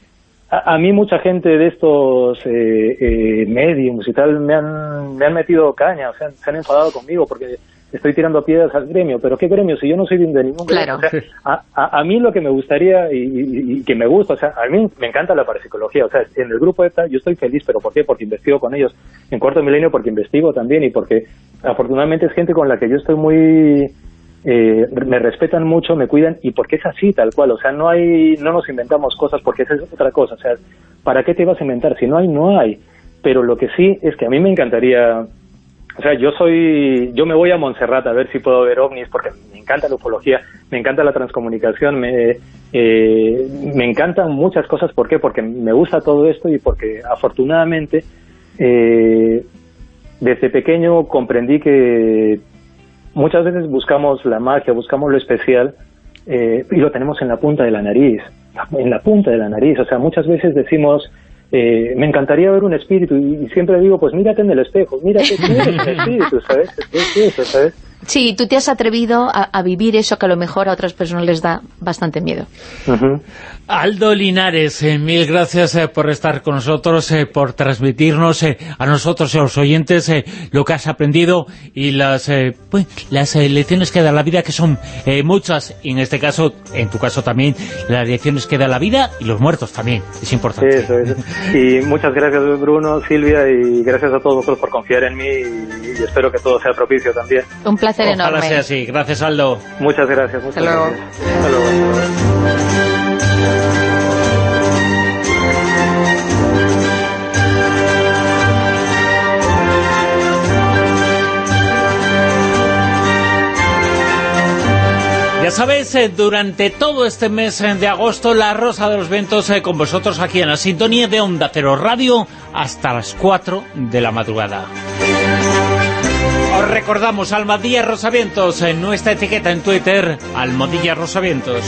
A, mí mucha gente de estos eh, eh, mediums y tal me han, me han metido caña, o sea, se han enfadado conmigo porque estoy tirando piedras al gremio, pero ¿qué gremio? Si yo no soy de ningún gremio. a, a, mí lo que me gustaría y, que me gusta, o sea, a mí me encanta la parapsicología, o sea, en el grupo ETA yo estoy feliz, pero ¿por qué? Porque investigo con ellos. En Cuarto Milenio porque investigo también y porque afortunadamente es gente con la que yo estoy muy eh, me respetan mucho, me cuidan y porque es así tal cual, o sea, no hay no nos inventamos cosas porque esa es otra cosa, o sea, ¿para qué te vas a inventar? Si no hay, no hay. Pero lo que sí es que a mí me encantaría, o sea, yo soy, yo me voy a Montserrat a ver si puedo ver ovnis porque me encanta la ufología, me encanta la transcomunicación, me, eh, me encantan muchas cosas, ¿por qué? Porque me gusta todo esto y porque afortunadamente eh, desde pequeño comprendí que muchas veces buscamos la magia, buscamos lo especial eh, y lo tenemos en la punta de la nariz, en la punta de la nariz. O sea, muchas veces decimos, eh, me encantaría ver un espíritu y, siempre digo, pues mírate en el espejo, mírate, mírate en el espíritu, ¿sabes? Es eso, ¿sabes? Sí, tú te has atrevido a, vivir eso que a lo mejor a otras personas les da bastante miedo. Aldo Linares, eh, mil gracias eh, por estar con nosotros, eh, por transmitirnos a nosotros y a los oyentes lo que has aprendido y las, pues, las lecciones que da la vida, que son muchas, y en este caso, en tu caso también, las lecciones que da la vida y los muertos también, es importante. Eso, eso. Y muchas gracias Bruno, Silvia, y gracias a todos vosotros por confiar en mí y, espero que todo sea propicio también. Un placer Ojalá sea así. Gracias Aldo. Muchas gracias. Muchas Hasta luego. Hasta luego. Ya sabéis, eh, durante todo este mes eh, de agosto, La Rosa de los Vientos eh, con vosotros aquí en la sintonía de Onda Cero Radio hasta las 4 de la madrugada. Os recordamos Almadía Rosavientos en nuestra etiqueta en Twitter, Almodilla Rosavientos.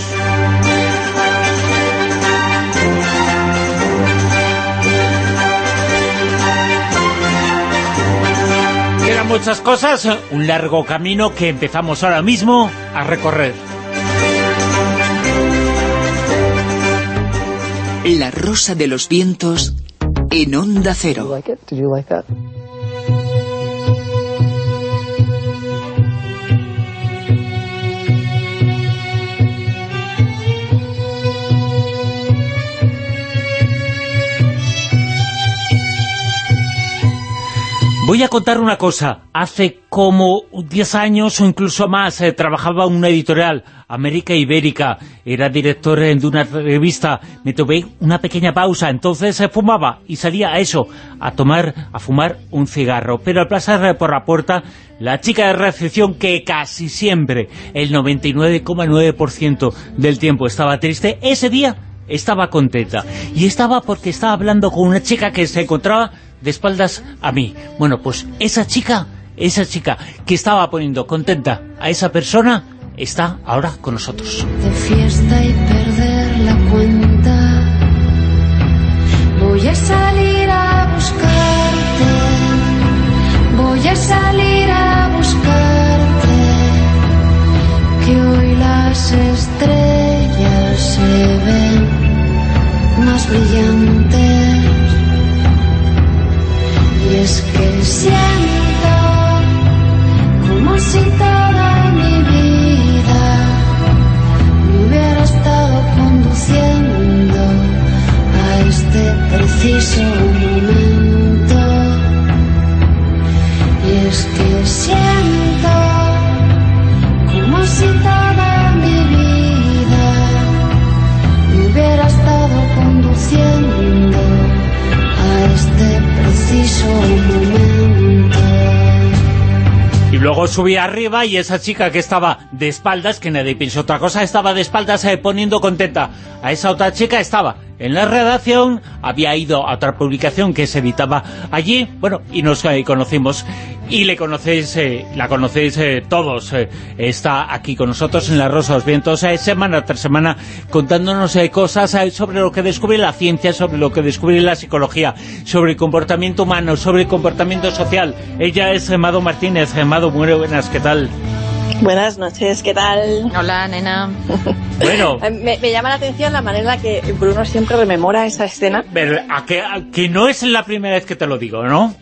Quedan muchas cosas, un largo camino que empezamos ahora mismo a recorrer. La Rosa de los Vientos en Onda Cero. Voy a contar una cosa. Hace como 10 años o incluso más eh, trabajaba en una editorial, América Ibérica. Era director de una revista. Me tomé una pequeña pausa. Entonces se fumaba y salía a eso, a tomar, a fumar un cigarro. Pero al pasar por la puerta, la chica de recepción que casi siempre, el 99,9% del tiempo estaba triste, ese día estaba contenta. Y estaba porque estaba hablando con una chica que se encontraba de espaldas a mí. Bueno, pues esa chica, esa chica que estaba poniendo contenta a esa persona, está ahora con nosotros. De fiesta y perder la cuenta Voy a salir a buscarte Voy a salir a buscarte Que hoy las estrellas se ven más brillantes es que siento como si toda mi vida me hubiera estado conduciendo a este preciso momento. Y es que siento y luego subí arriba y esa chica que estaba de espaldas, que nadie pensó otra cosa, estaba de espaldas eh, poniendo contenta. A esa otra chica, estaba en la redacción, había ido a otra publicación que se editaba allí, bueno, y nos eh, conocimos y le conocéis, eh, la conocéis eh, todos. está aquí con nosotros en La Rosa de los Vientos, semana tras semana, contándonos cosas sobre lo que descubre la ciencia, sobre lo que descubre la psicología, sobre el comportamiento humano, sobre el comportamiento social. Ella es Mado Martínez. Mado, muy buenas, ¿qué tal? Buenas noches, ¿qué tal? Hola, nena. Bueno. me, llama la atención la manera en la que Bruno siempre rememora esa escena. Pero a que, que no es la primera vez que te lo digo, ¿no?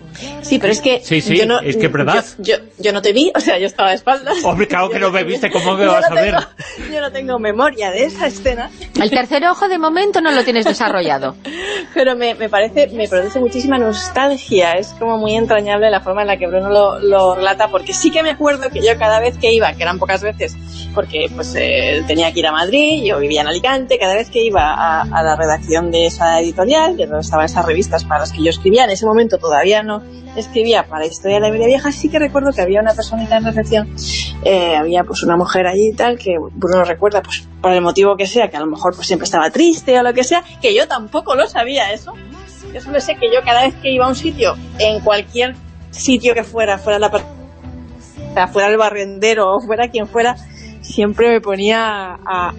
Sí, pero es que... Sí, sí, yo no, es que verdad. Yo, yo, no te vi, o sea, yo estaba de espaldas. Hombre, claro que no me viste, ¿cómo me vas a ver? yo no tengo memoria de esa escena. El tercer ojo de momento no lo tienes desarrollado. pero me, me parece, me produce muchísima nostalgia, es como muy entrañable la forma en la que Bruno lo, lo relata, porque sí que me acuerdo que yo cada vez que iba, que eran pocas veces, porque pues eh, tenía que ir a Madrid, yo vivía en Alicante, cada vez que iba a, a la redacción de esa editorial, de donde estaban esas revistas para las que yo escribía, en ese momento todavía no escribía para Historia de la Vida Vieja, sí que recuerdo que había una personita en recepción, eh, había pues una mujer allí y tal, que Bruno recuerda, pues por el motivo que sea, que a lo mejor pues siempre estaba triste o lo que sea, que yo tampoco lo sabía eso. Yo solo sé que yo cada vez que iba a un sitio, en cualquier sitio que fuera, fuera la fuera el barrendero o fuera quien fuera, siempre me ponía a...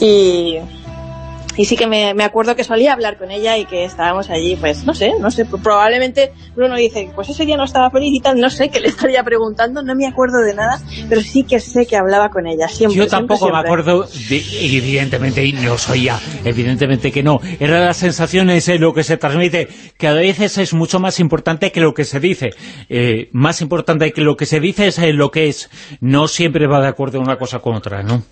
Y y sí que me, me, acuerdo que solía hablar con ella y que estábamos allí, pues no sé, no sé, probablemente Bruno dice, pues ese día no estaba feliz y tal, no sé qué le estaría preguntando, no me acuerdo de nada, pero sí que sé que hablaba con ella, siempre. Yo tampoco me acuerdo, de, evidentemente, y no soy ya, evidentemente que no, era las sensaciones, lo que se transmite, que a veces es mucho más importante que lo que se dice, eh, más importante que lo que se dice es lo que es, no siempre va de acuerdo una cosa con otra, ¿no?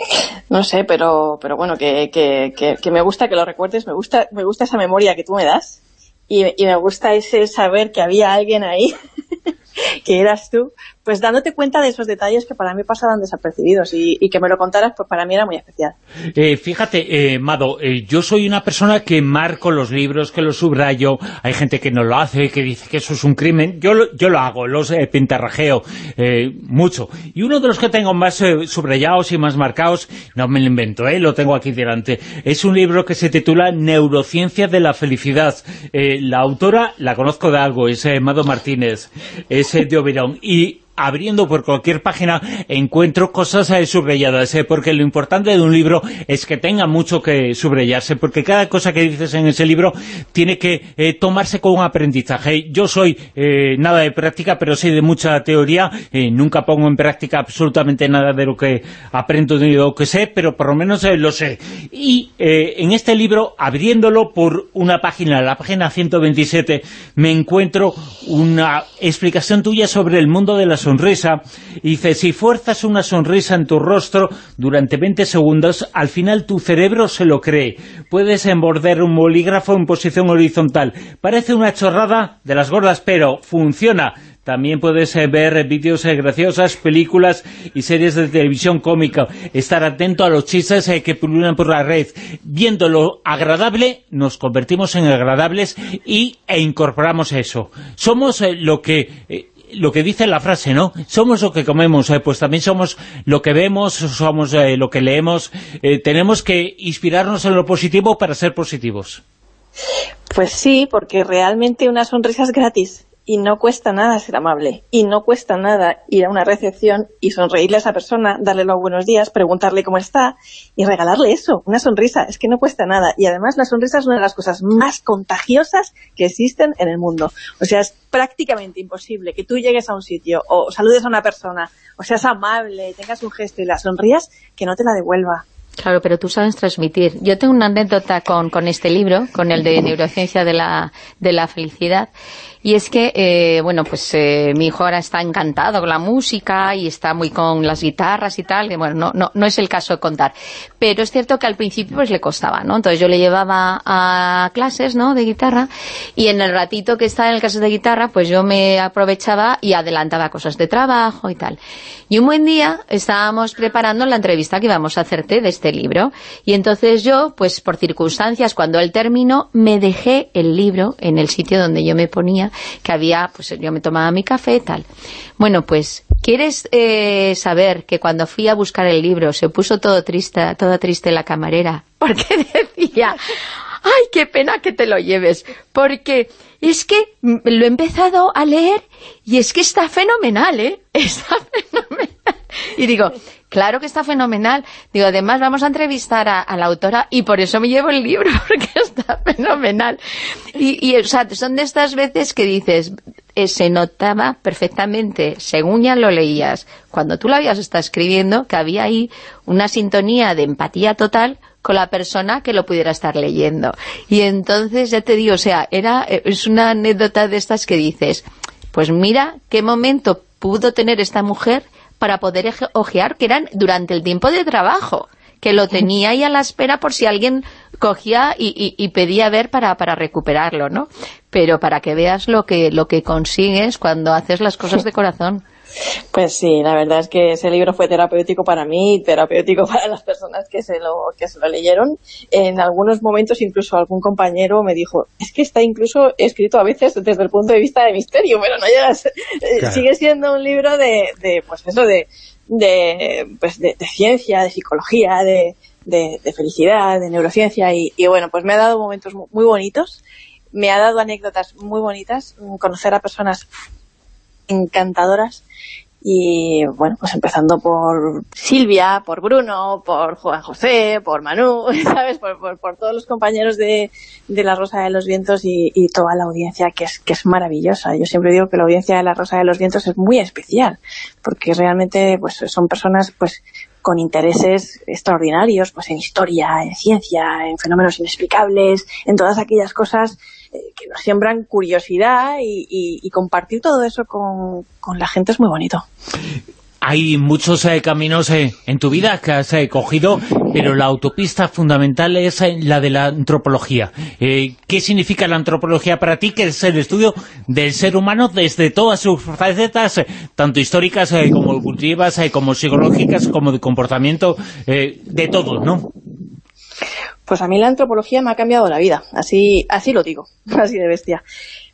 No sé, pero, pero bueno, que, que, que, me gusta que lo recuerdes, me gusta, me gusta esa memoria que tú me das. Y, y me gusta ese saber que había alguien ahí que eras tú, pues dándote cuenta de esos detalles que para mí pasaban desapercibidos y, que me lo contaras, pues para mí era muy especial. Eh, fíjate, eh, Mado, eh, yo soy una persona que marco los libros, que los subrayo, hay gente que no lo hace, que dice que eso es un crimen, yo lo, yo lo hago, los pintarrajeo mucho. Y uno de los que tengo más subrayados y más marcados, no me lo invento, lo tengo aquí delante, es un libro que se titula Neurociencia de la felicidad. la autora la conozco de algo, es Mado Martínez, de Oberón, y abriendo por cualquier página encuentro cosas eh, subrayadas, eh, porque lo importante de un libro es que tenga mucho que subrayarse, porque cada cosa que dices en ese libro tiene que eh, tomarse con un aprendizaje. Yo soy nada de práctica, pero sí de mucha teoría, nunca pongo en práctica absolutamente nada de lo que aprendo de lo que sé, pero por lo menos lo sé. Y en este libro, abriéndolo por una página, la página 127, me encuentro una explicación tuya sobre el mundo de las sonrisa, y dice, si fuerzas una sonrisa en tu rostro durante 20 segundos, al final tu cerebro se lo cree. Puedes emborder un bolígrafo en posición horizontal. Parece una chorrada de las gordas, pero funciona. También puedes eh, ver vídeos eh, graciosas, películas y series de televisión cómica. Estar atento a los chistes eh, que pululan por la red. Viendo lo agradable, nos convertimos en agradables y, e incorporamos eso. Somos lo que lo que dice la frase, ¿no? Somos lo que comemos, eh, pues también somos lo que vemos, somos eh, lo que leemos. Eh, tenemos que inspirarnos en lo positivo para ser positivos. Pues sí, porque realmente una sonrisa es gratis y no cuesta nada ser amable, y no cuesta nada ir a una recepción y sonreírle a esa persona, darle los buenos días, preguntarle cómo está y regalarle eso, una sonrisa, es que no cuesta nada. Y además la sonrisa es una de las cosas más contagiosas que existen en el mundo. O sea, es prácticamente imposible que tú llegues a un sitio o saludes a una persona, o seas amable, tengas un gesto y la sonrías, que no te la devuelva. Claro, pero tú sabes transmitir. Yo tengo una anécdota con, con este libro, con el de Neurociencia de la, de la Felicidad, y es que, eh, bueno, pues eh, mi hijo ahora está encantado con la música y está muy con las guitarras y tal, y bueno, no, no, no es el caso de contar. Pero es cierto que al principio pues le costaba, ¿no? Entonces yo le llevaba a clases, ¿no?, de guitarra, y en el ratito que estaba en el caso de guitarra, pues yo me aprovechaba y adelantaba cosas de trabajo y tal. Y un buen día estábamos preparando la entrevista que íbamos a hacerte de este libro, y entonces yo, pues por circunstancias, cuando él terminó, me dejé el libro en el sitio donde yo me ponía que había, pues yo me tomaba mi café y tal. Bueno, pues, ¿quieres eh, saber que cuando fui a buscar el libro se puso todo triste, toda triste la camarera? Porque decía, ¡ay, qué pena que te lo lleves! Porque es que lo he empezado a leer y es que está fenomenal, ¿eh? Está fenomenal. Y digo, Claro que está fenomenal. Digo, además vamos a entrevistar a, la autora y por eso me llevo el libro, porque está fenomenal. Y, o sea, son de estas veces que dices, eh, se notaba perfectamente, según ya lo leías, cuando tú lo habías estado escribiendo, que había ahí una sintonía de empatía total con la persona que lo pudiera estar leyendo. Y entonces, ya te digo, o sea, era eh, es una anécdota de estas que dices, pues mira qué momento pudo tener esta mujer para poder ojear, que eran durante el tiempo de trabajo, que lo tenía ahí a la espera por si alguien cogía y, pedía ver para, para recuperarlo, ¿no? Pero para que veas lo que, lo que consigues cuando haces las cosas de corazón. Pues sí, la verdad es que ese libro fue terapéutico para mí y terapéutico para las personas que se lo, que se lo leyeron. En algunos momentos incluso algún compañero me dijo, es que está incluso escrito a veces desde el punto de vista de misterio, pero no llegas, eh, sigue siendo un libro de, de pues eso, de, de, pues de, ciencia, de psicología, de, de, felicidad, de neurociencia y, y, bueno, pues me ha dado momentos muy bonitos, me ha dado anécdotas muy bonitas, conocer a personas encantadoras y bueno, pues empezando por Silvia, por Bruno, por Juan José, por Manu, ¿sabes? Por, por, todos los compañeros de, de, La Rosa de los Vientos y, y, toda la audiencia que es, que es maravillosa. Yo siempre digo que la audiencia de La Rosa de los Vientos es muy especial, porque realmente pues son personas pues con intereses extraordinarios, pues en historia, en ciencia, en fenómenos inexplicables, en todas aquellas cosas que nos siembran curiosidad y, compartir todo eso con, la gente es muy bonito. Hay muchos eh, caminos eh, en tu vida que has cogido, pero la autopista fundamental es la de la antropología. ¿Qué significa la antropología para ti, que es el estudio del ser humano desde todas sus facetas, tanto históricas como evolutivas, como psicológicas, como de comportamiento, de todo, ¿no? Pues a mí la antropología me ha cambiado la vida, así, así lo digo, así de bestia.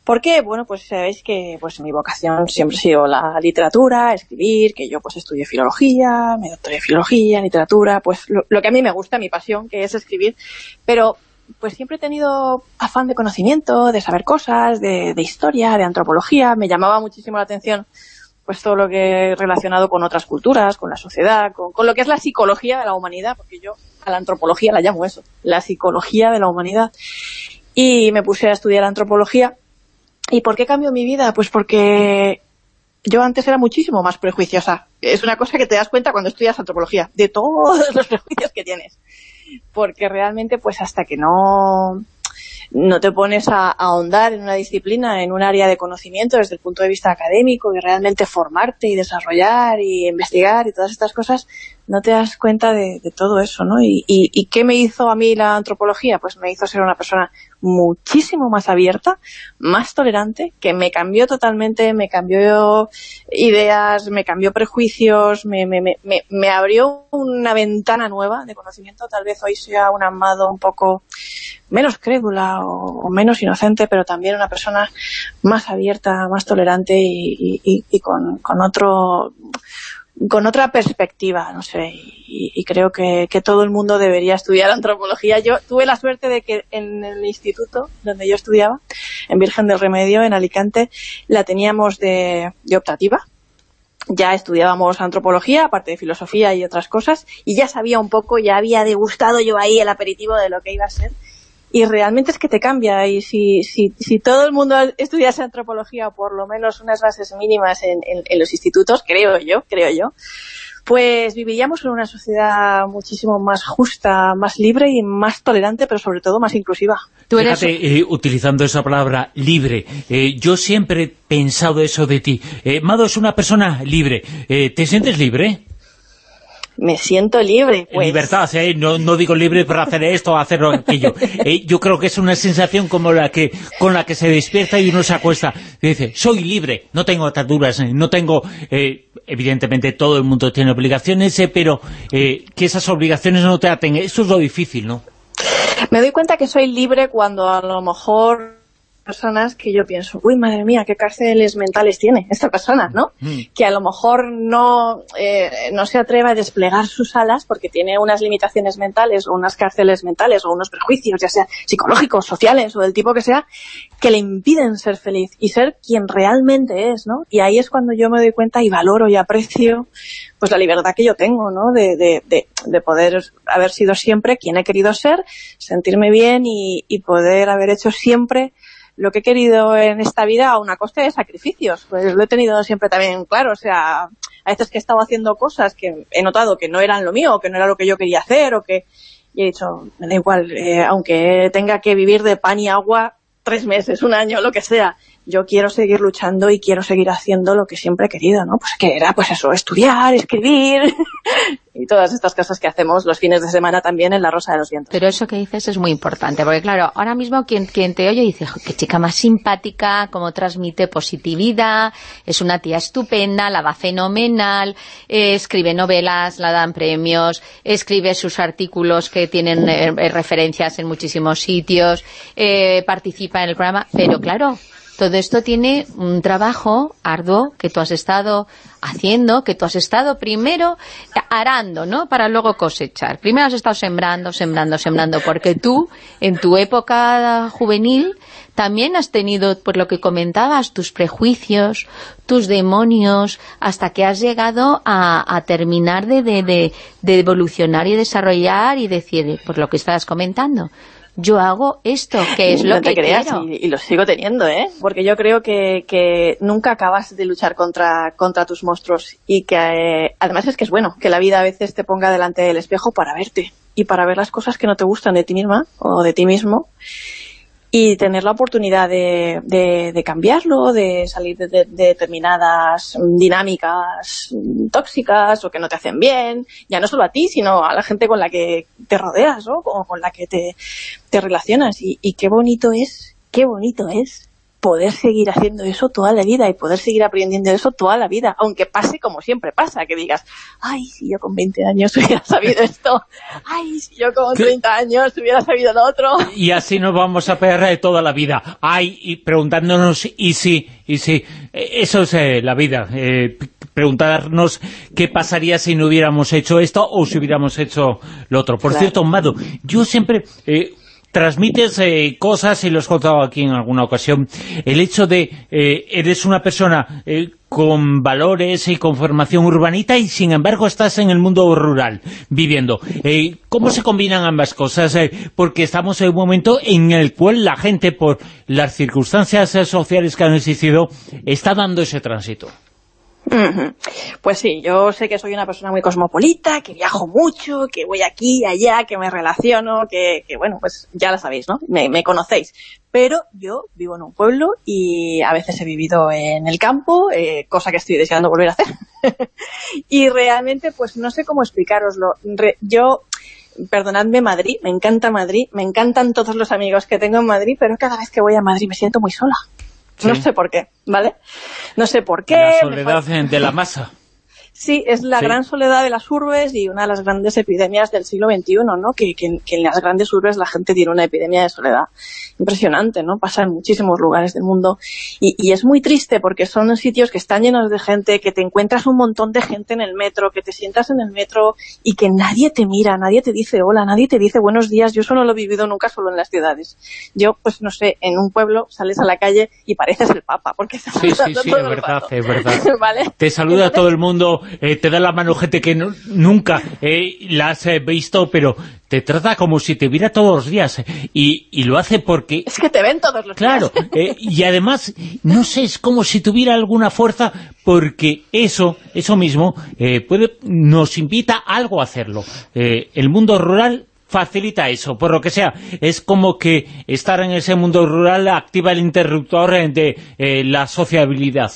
¿Por qué? Bueno, pues sabéis que pues mi vocación siempre ha sido la literatura, escribir, que yo pues estudié filología, me doctoré en filología, literatura, pues lo, que a mí me gusta, mi pasión, que es escribir, pero pues siempre he tenido afán de conocimiento, de saber cosas, de, de historia, de antropología, me llamaba muchísimo la atención pues todo lo que relacionado con otras culturas, con la sociedad, con, lo que es la psicología de la humanidad, porque yo la antropología la llamo eso, la psicología de la humanidad. Y me puse a estudiar antropología. ¿Y por qué cambió mi vida? Pues porque yo antes era muchísimo más prejuiciosa. Es una cosa que te das cuenta cuando estudias antropología, de todos los prejuicios que tienes. Porque realmente, pues hasta que no no te pones a, ahondar en una disciplina, en un área de conocimiento desde el punto de vista académico y realmente formarte y desarrollar y investigar y todas estas cosas, no te das cuenta de, todo eso, ¿no? Y, y, qué me hizo a mí la antropología? Pues me hizo ser una persona muchísimo más abierta, más tolerante, que me cambió totalmente, me cambió ideas, me cambió prejuicios, me, me, me, me abrió una ventana nueva de conocimiento. Tal vez hoy sea un amado un poco menos crédula o, menos inocente, pero también una persona más abierta, más tolerante y, y, con, con otro con otra perspectiva, no sé, y, creo que, que, todo el mundo debería estudiar antropología. Yo tuve la suerte de que en el instituto donde yo estudiaba, en Virgen del Remedio, en Alicante, la teníamos de, de optativa, ya estudiábamos antropología, aparte de filosofía y otras cosas, y ya sabía un poco, ya había degustado yo ahí el aperitivo de lo que iba a ser, y realmente es que te cambia y si, si, si todo el mundo estudiase antropología o por lo menos unas bases mínimas en, en, los institutos, creo yo, creo yo, pues viviríamos en una sociedad muchísimo más justa, más libre y más tolerante, pero sobre todo más inclusiva. ¿Tú eres... Fíjate, eh, utilizando esa palabra libre, eh, yo siempre he pensado eso de ti. Eh, Mado es una persona libre. Eh, ¿Te sientes libre? Me siento libre. Pues. Libertad, ¿eh? no, no digo libre para hacer esto o hacer aquello. Eh, yo creo que es una sensación como la que con la que se despierta y uno se acuesta. Y dice, soy libre, no tengo ataduras, eh, no tengo... Eh, evidentemente todo el mundo tiene obligaciones, pero que esas obligaciones no te aten. Eso es lo difícil, ¿no? Me doy cuenta que soy libre cuando a lo mejor personas que yo pienso, uy, madre mía, qué cárceles mentales tiene esta persona, ¿no? Mm. Que a lo mejor no, eh, no se atreva a desplegar sus alas porque tiene unas limitaciones mentales o unas cárceles mentales o unos prejuicios, ya sea psicológicos, sociales o del tipo que sea, que le impiden ser feliz y ser quien realmente es, ¿no? Y ahí es cuando yo me doy cuenta y valoro y aprecio pues la libertad que yo tengo, ¿no? De, de, de, de poder haber sido siempre quien he querido ser, sentirme bien y, y poder haber hecho siempre lo que he querido en esta vida a una coste de sacrificios. Pues lo he tenido siempre también claro, o sea, a veces que he estado haciendo cosas que he notado que no eran lo mío, que no era lo que yo quería hacer, o que... Y he dicho, me da igual, eh, aunque tenga que vivir de pan y agua tres meses, un año, lo que sea, yo quiero seguir luchando y quiero seguir haciendo lo que siempre he querido, ¿no? Pues que era, pues eso, estudiar, escribir y todas estas cosas que hacemos los fines de semana también en La Rosa de los Vientos. Pero eso que dices es muy importante, porque claro, ahora mismo quien, quien te oye dice, qué chica más simpática, cómo transmite positividad, es una tía estupenda, la va fenomenal, eh, escribe novelas, la dan premios, escribe sus artículos que tienen eh, referencias en muchísimos sitios, eh, participa en el programa, pero claro, todo esto tiene un trabajo arduo que tú has estado haciendo, que tú has estado primero arando, ¿no? Para luego cosechar. Primero has estado sembrando, sembrando, sembrando, porque tú, en tu época juvenil, también has tenido, por lo que comentabas, tus prejuicios, tus demonios, hasta que has llegado a, terminar de, de, de, evolucionar y desarrollar y decir, por lo que estabas comentando, yo hago esto, que es lo que creas, Y, lo sigo teniendo, ¿eh? Porque yo creo que, que nunca acabas de luchar contra, contra tus monstruos y que eh, además es que es bueno que la vida a veces te ponga delante del espejo para verte y para ver las cosas que no te gustan de ti misma o de ti mismo y tener la oportunidad de, cambiarlo, de salir de, determinadas dinámicas tóxicas o que no te hacen bien, ya no solo a ti, sino a la gente con la que te rodeas ¿no? o con la que te, te relacionas. Y, y qué bonito es, qué bonito es poder seguir haciendo eso toda la vida y poder seguir aprendiendo eso toda la vida, aunque pase como siempre pasa, que digas, ay, si yo con 20 años hubiera sabido esto, ay, si yo con 30 años hubiera sabido lo otro. Y así nos vamos a perder toda la vida, ay, y preguntándonos, y si, y si, e, eso es eh, la vida, eh, preguntarnos qué pasaría si no hubiéramos hecho esto o si hubiéramos hecho lo otro. Por cierto, Mado, yo siempre... Eh, transmites eh, cosas, y lo he contado aquí en alguna ocasión, el hecho de eh, eres una persona eh, con valores y con formación urbanita y sin embargo estás en el mundo rural viviendo. ¿Cómo se combinan ambas cosas? porque estamos en un momento en el cual la gente, por las circunstancias sociales que han existido, está dando ese tránsito. Pues sí, yo sé que soy una persona muy cosmopolita, que viajo mucho, que voy aquí allá, que me relaciono, que, bueno, pues ya lo sabéis, ¿no? Me, conocéis. Pero yo vivo en un pueblo y a veces he vivido en el campo, eh, cosa que estoy deseando volver a hacer. y realmente, pues no sé cómo explicaroslo. yo perdonadme Madrid, me encanta Madrid, me encantan todos los amigos que tengo en Madrid, pero cada vez que voy a Madrid me siento muy sola. No sé por qué, ¿vale? No sé por qué. La soledad de la masa. Sí, es la gran soledad de las urbes y una de las grandes epidemias del siglo XXI, ¿no? Que, en las grandes urbes la gente tiene una epidemia de soledad impresionante, ¿no? Pasa en muchísimos lugares del mundo y, es muy triste porque son sitios que están llenos de gente, que te encuentras un montón de gente en el metro, que te sientas en el metro y que nadie te mira, nadie te dice hola, nadie te dice buenos días. Yo eso no lo he vivido nunca solo en las ciudades. Yo, pues no sé, en un pueblo sales a la calle y pareces el Papa, porque Sí, sí, sí, es verdad, es verdad. Te saluda todo el mundo eh, te da la mano gente que nunca eh, la has eh, visto, pero te trata como si te viera todos los días. Y, y lo hace porque... Es que te ven todos los días. Claro, y además, no sé, es como si tuviera alguna fuerza, porque eso, eso mismo, puede nos invita algo a hacerlo. el mundo rural facilita eso, por lo que sea. Es como que estar en ese mundo rural activa el interruptor de la sociabilidad.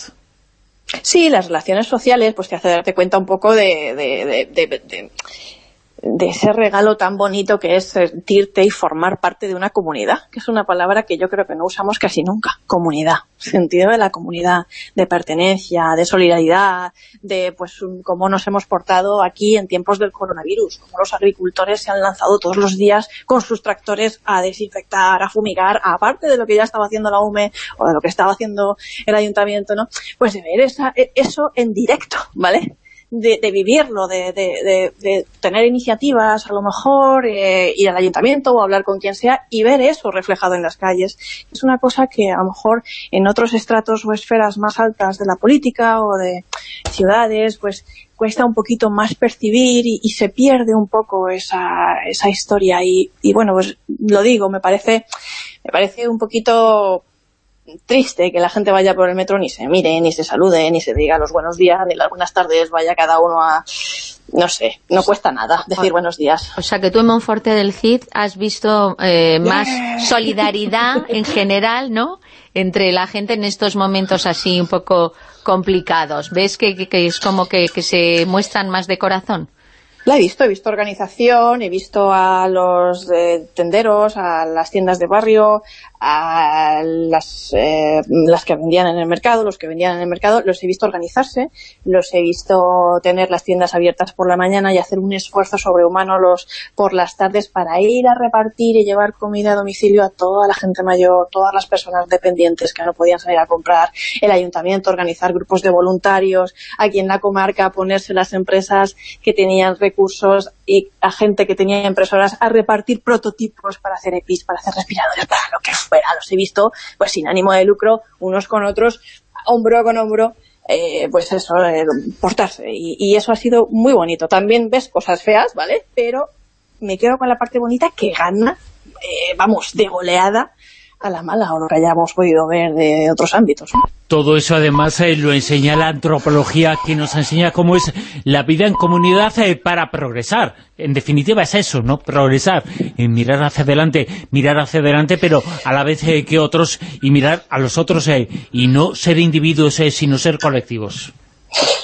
Sí, las relaciones sociales pues te hace darte cuenta un poco de, de, de, de ese regalo tan bonito que es sentirte y formar parte de una comunidad, que es una palabra que yo creo que no usamos casi nunca, comunidad, sentido de la comunidad, de pertenencia, de solidaridad, de pues cómo nos hemos portado aquí en tiempos del coronavirus, cómo los agricultores se han lanzado todos los días con sus tractores a desinfectar, a fumigar, aparte de lo que ya estaba haciendo la UME o de lo que estaba haciendo el ayuntamiento, ¿no? Pues de ver esa, e, eso en directo, ¿vale? De, vivirlo, de, de, tener iniciativas, a lo mejor eh, ir al ayuntamiento o hablar con quien sea y ver eso reflejado en las calles. Es una cosa que a lo mejor en otros estratos o esferas más altas de la política o de ciudades, pues cuesta un poquito más percibir y, se pierde un poco esa, esa historia y, y bueno, pues lo digo, me parece me parece un poquito triste que la gente vaya por el metro ni se mire, ni se salude, ni se diga los buenos días, ni las buenas tardes, vaya cada uno a... No sé, no cuesta nada decir ah. buenos días. O sea que tú en Monforte del Cid has visto eh, más solidaridad en general, ¿no?, entre la gente en estos momentos así un poco complicados. ¿Ves que, que, es como que, que se muestran más de corazón? La he visto, he visto organización, he visto a los eh, tenderos, a las tiendas de barrio, a las, eh, las que vendían en el mercado, los que vendían en el mercado, los he visto organizarse, los he visto tener las tiendas abiertas por la mañana y hacer un esfuerzo sobrehumano los por las tardes para ir a repartir y llevar comida a domicilio a toda la gente mayor, todas las personas dependientes que no podían salir a comprar, el ayuntamiento, organizar grupos de voluntarios, aquí en la comarca ponerse las empresas que tenían recursos y a gente que tenía impresoras a repartir prototipos para hacer EPIs, para hacer respiradores, para lo que fuera, los he visto pues sin ánimo de lucro, unos con otros, hombro con hombro, eh, pues eso, eh, portarse. Y, eso ha sido muy bonito. También ves cosas feas, ¿vale? Pero me quedo con la parte bonita que gana, eh, vamos, de goleada a la mala o lo que hayamos podido ver de otros ámbitos. Todo eso además eh, lo enseña la antropología que nos enseña cómo es la vida en comunidad eh, para progresar. En definitiva es eso, ¿no? Progresar, eh, mirar hacia adelante, mirar hacia adelante, pero a la vez que otros y mirar a los otros y no ser individuos sino ser colectivos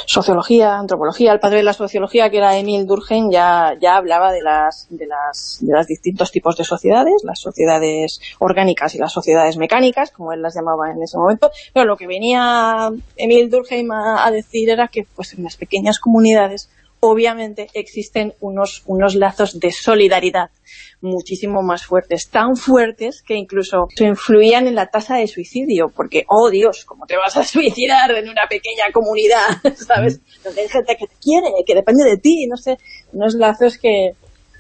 sociología, antropología, el padre de la sociología, que era Emil Durkheim, ya, ya hablaba de las, de las, de los distintos tipos de sociedades, las sociedades orgánicas y las sociedades mecánicas, como él las llamaba en ese momento, pero lo que venía Emil Durkheim a, a decir era que pues en las pequeñas comunidades obviamente existen unos, unos lazos de solidaridad muchísimo más fuertes, tan fuertes que incluso influían en la tasa de suicidio, porque, oh Dios, ¿cómo te vas a suicidar en una pequeña comunidad, sabes? Donde hay gente que te quiere, que depende de ti, no sé, unos lazos que,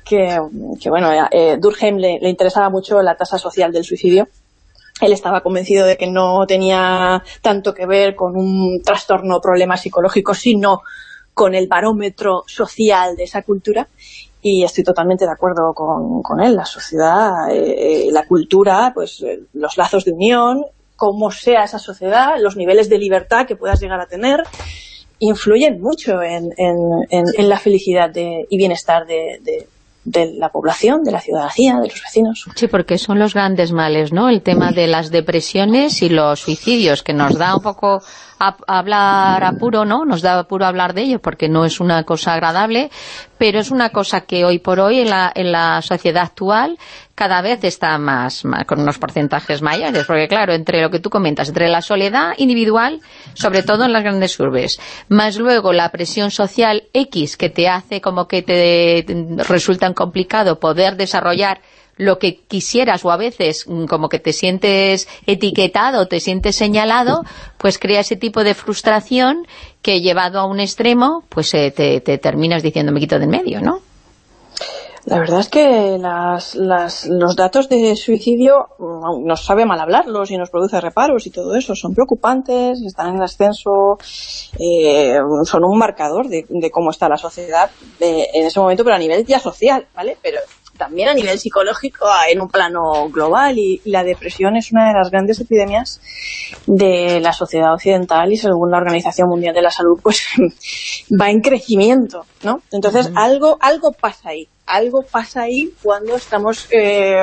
que, bueno, eh, Durkheim le, le interesaba mucho la tasa social del suicidio, él estaba convencido de que no tenía tanto que ver con un trastorno o problema psicológico, sino con el barómetro social de esa cultura y estoy totalmente de acuerdo con, él. La sociedad, eh, la cultura, pues eh, los lazos de unión, cómo sea esa sociedad, los niveles de libertad que puedas llegar a tener, influyen mucho en, la felicidad y bienestar de, de la población, de la ciudadanía, de los vecinos. Sí, porque son los grandes males, ¿no? El tema de las depresiones y los suicidios, que nos da un poco hablar apuro, ¿no? Nos da apuro hablar de ello, porque no es una cosa agradable, pero es una cosa que hoy por hoy en la, en la sociedad actual cada vez está más, con unos porcentajes mayores, porque claro, entre lo que tú comentas, entre la soledad individual, sobre todo en las grandes urbes, más luego la presión social X que te hace como que te resulta complicado poder desarrollar lo que quisieras o a veces mm, como que te sientes etiquetado, te sientes señalado, pues crea ese tipo de frustración que llevado a un extremo, pues eh, te, te terminas diciendo me quito de en medio, ¿no? La verdad es que las, las, los datos de suicidio mm, nos sabe mal hablarlos y nos produce reparos y todo eso. Son preocupantes, están en ascenso, eh, son un marcador de, de, cómo está la sociedad en ese momento, pero a nivel ya social, ¿vale? Pero también a nivel psicológico en un plano global y, la depresión es una de las grandes epidemias de la sociedad occidental y según la Organización Mundial de la Salud pues va en crecimiento, ¿no? Entonces algo, algo pasa ahí, algo pasa ahí cuando estamos eh,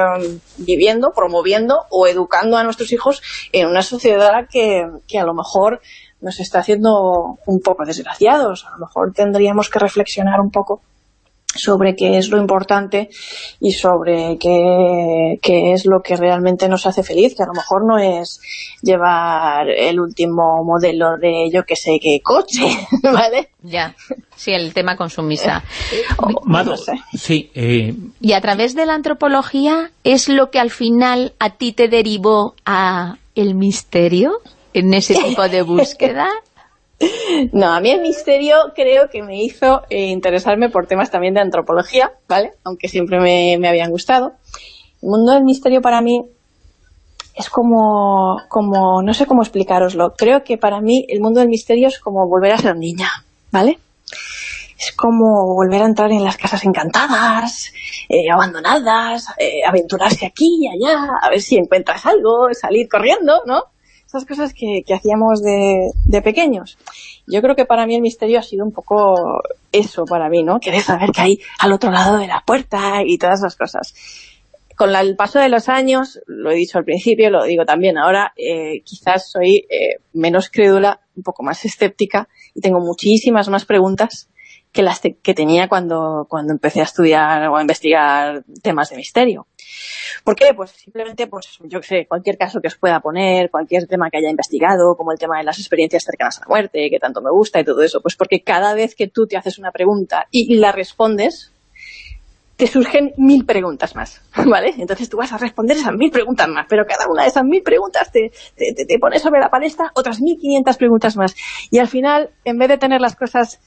viviendo, promoviendo o educando a nuestros hijos en una sociedad que, que a lo mejor nos está haciendo un poco desgraciados, a lo mejor tendríamos que reflexionar un poco sobre qué es lo importante y sobre qué, qué, es lo que realmente nos hace feliz, que a lo mejor no es llevar el último modelo de yo que sé qué coche, ¿vale? Ya, sí, el tema consumista. sí. Eh, y a través de la antropología, ¿es lo que al final a ti te derivó a el misterio en ese tipo de búsqueda? No, a mí el misterio creo que me hizo eh, interesarme por temas también de antropología, ¿vale? Aunque siempre me, habían gustado. El mundo del misterio para mí es como, como, no sé cómo explicaroslo. Creo que para mí el mundo del misterio es como volver a ser niña, ¿vale? Es como volver a entrar en las casas encantadas, eh, abandonadas, eh, aventurarse aquí y allá, a ver si encuentras algo, salir corriendo, ¿no? Esas cosas que, hacíamos de, pequeños. Yo creo que para mí el misterio ha sido un poco eso para mí, ¿no? Querer saber qué hay al otro lado de la puerta y todas esas cosas. Con el paso de los años, lo he dicho al principio, lo digo también ahora, eh, quizás soy eh, menos crédula, un poco más escéptica y tengo muchísimas más preguntas que las que tenía cuando, cuando empecé a estudiar o a investigar temas de misterio. ¿Por qué? Pues simplemente, pues yo sé, cualquier caso que os pueda poner, cualquier tema que haya investigado, como el tema de las experiencias cercanas a la muerte, que tanto me gusta y todo eso, pues porque cada vez que tú te haces una pregunta y la respondes, te surgen mil preguntas más, ¿vale? Entonces tú vas a responder esas mil preguntas más, pero cada una de esas mil preguntas te, te, te pones sobre la palestra otras mil quinientas preguntas más. Y al final, en vez de tener las cosas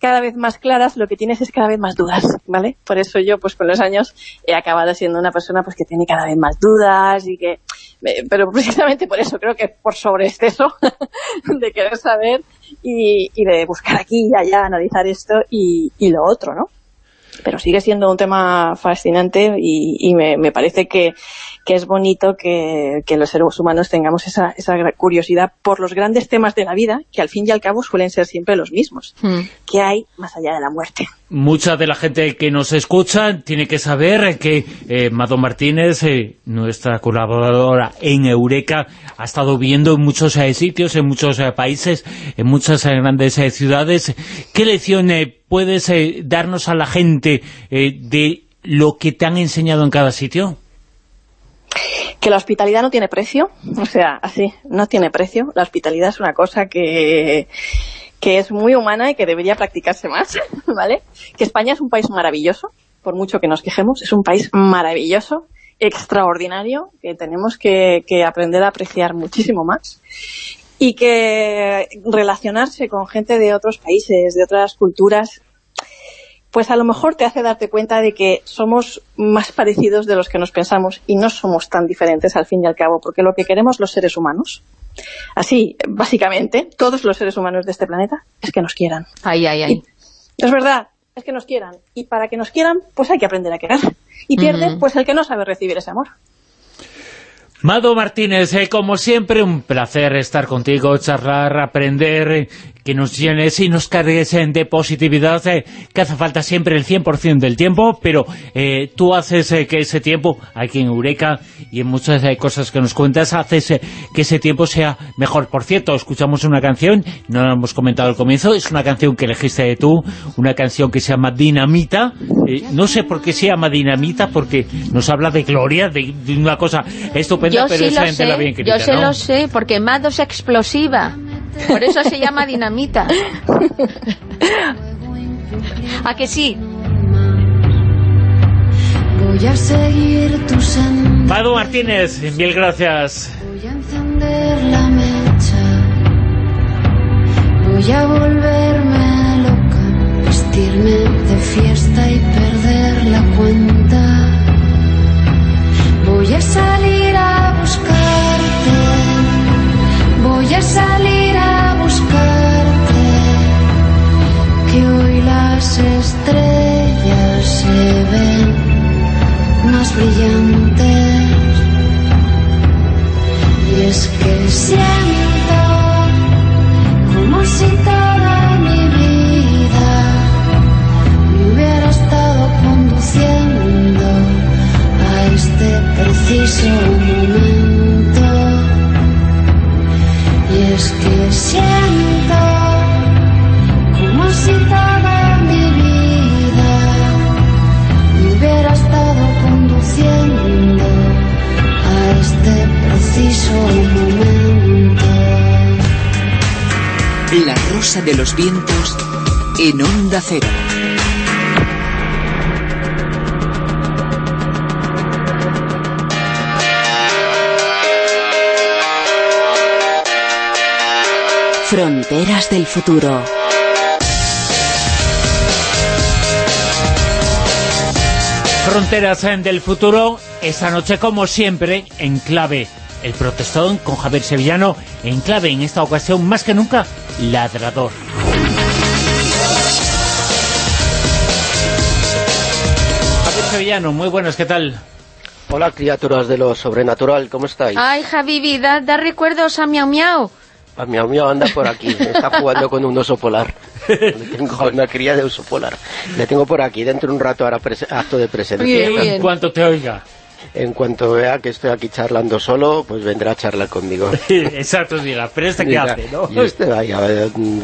cada vez más claras, lo que tienes es cada vez más dudas, ¿vale? Por eso yo, pues con los años, he acabado siendo una persona pues que tiene cada vez más dudas y que Eh, pero precisamente por eso, creo que por sobre exceso de querer saber y, de buscar aquí y allá, analizar esto y, y lo otro, ¿no? Pero sigue siendo un tema fascinante y, me, parece que, es bonito que, los seres humanos tengamos esa, curiosidad por los grandes temas de la vida, que al fin y al cabo suelen ser siempre los mismos. Hmm. ¿Qué hay más allá de la muerte? Mucha de la gente que nos escucha tiene que saber que eh, Mado Martínez, eh, nuestra colaboradora en Eureka, ha estado viviendo en muchos eh, sitios, en muchos eh, países, en muchas grandes ciudades. ¿Qué lección puedes darnos a la gente de lo que te han enseñado en cada sitio? Que la hospitalidad no tiene precio, o sea, así, no tiene precio. La hospitalidad es una cosa que que es muy humana y que debería practicarse más, ¿vale? Que España es un país maravilloso, por mucho que nos quejemos, es un país maravilloso, extraordinario, que tenemos que, aprender a apreciar muchísimo más y que relacionarse con gente de otros países, de otras culturas, pues a lo mejor te hace darte cuenta de que somos más parecidos de los que nos pensamos y no somos tan diferentes al fin y al cabo, porque lo que queremos los seres humanos Así, básicamente, todos los seres humanos de este planeta es que nos quieran. Ay, ay, ay. es verdad, es que nos quieran. Y para que nos quieran, pues hay que aprender a querer. Y pierde, pues el que no sabe recibir ese amor. Mado Martínez, eh, como siempre, un placer estar contigo, charlar, aprender, que nos llenes y nos cargues de positividad, eh, que hace falta siempre el 100% del tiempo, pero eh, tú haces que ese tiempo, aquí en Eureka, y en muchas cosas que nos cuentas, haces que ese tiempo sea mejor. Por cierto, escuchamos una canción, no la hemos comentado al comienzo, es una canción que elegiste tú, una canción que se llama Dinamita, no sé por qué se llama Dinamita, porque nos habla de gloria, de, de una cosa estupenda yo sí lo sé, Yo se lo sé, porque Mado es explosiva. Por eso se llama dinamita. ¿A que sí? Voy a seguir tu Mado Martínez, mil gracias. Voy a encender la mecha. Voy a volverme loca, vestirme de fiesta y perder la cuenta. Voy a salir a a salir a buscarte, que hoy las estrellas se ven más brillantes. Y es que siento como si toda mi vida me hubiera estado conduciendo a este preciso que siento como si toda mi vida hubiera estado conduciendo a este preciso momento. La rosa de los vientos en onda cero Fronteras del futuro. Fronteras del futuro, esta noche como siempre, en clave el protestón con Javier Sevillano, en clave en esta ocasión más que nunca, ladrador. Javier Sevillano, muy buenas, ¿qué tal? Hola criaturas de lo sobrenatural, ¿cómo estáis? Ay, Javi, da, da recuerdos a Miau Miau. A mi amigo anda por aquí, está jugando con un oso polar. tengo una cría de oso polar. Le tengo por aquí, dentro de un rato hará acto de presencia. En cuanto te oiga en cuanto vea que estoy aquí charlando solo, pues vendrá a charlar conmigo. Exacto, diga, pero este qué hace, ¿no? Y este vaya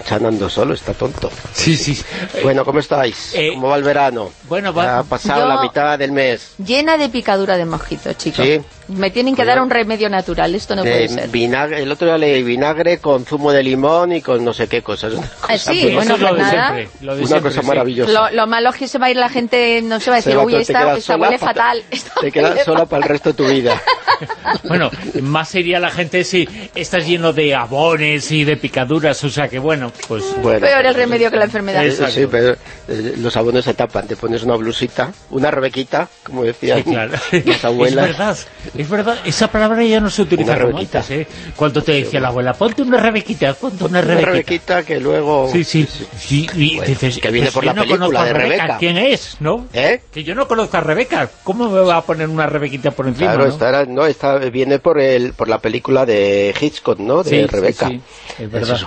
charlando solo, está tonto. Sí, sí. Bueno, ¿cómo estáis? Eh, ¿Cómo va el verano? Bueno, va... ha pasado la mitad del mes. Llena de picadura de mojito, chicos. Sí. Me tienen que dar un remedio natural, esto no puede ser. Vinagre, el otro día leí vinagre con zumo de limón y con no sé qué cosas. Ah, sí, bueno, pues nada. una cosa maravillosa. Lo, malo es que se va a ir la gente, no se va a decir, uy, esta, huele fatal. te queda sola para el resto de tu vida. bueno, más sería la gente si estás lleno de abones y de picaduras, o sea que bueno, pues... Peor el remedio que la enfermedad. Sí, pero eh, los abones se tapan, te pones una blusita, una rebequita, como decían las abuelas. Es verdad, es verdad, esa palabra ya no se utiliza como antes, ¿eh? Cuando te decía la abuela, ponte una rebequita, ponte una rebequita. Una rebequita que luego... Sí, sí, sí, y dices, que viene pues por la no película de Rebeca, Rebeca. ¿quién es, no? ¿Eh? Que yo no conozco a Rebeca, ¿cómo me va a poner una rebequita por encima, Claro, no? era- no, esta viene por el por la película de Hitchcock, ¿no? De Sí, sí, Rebeca. sí, es Es verdad.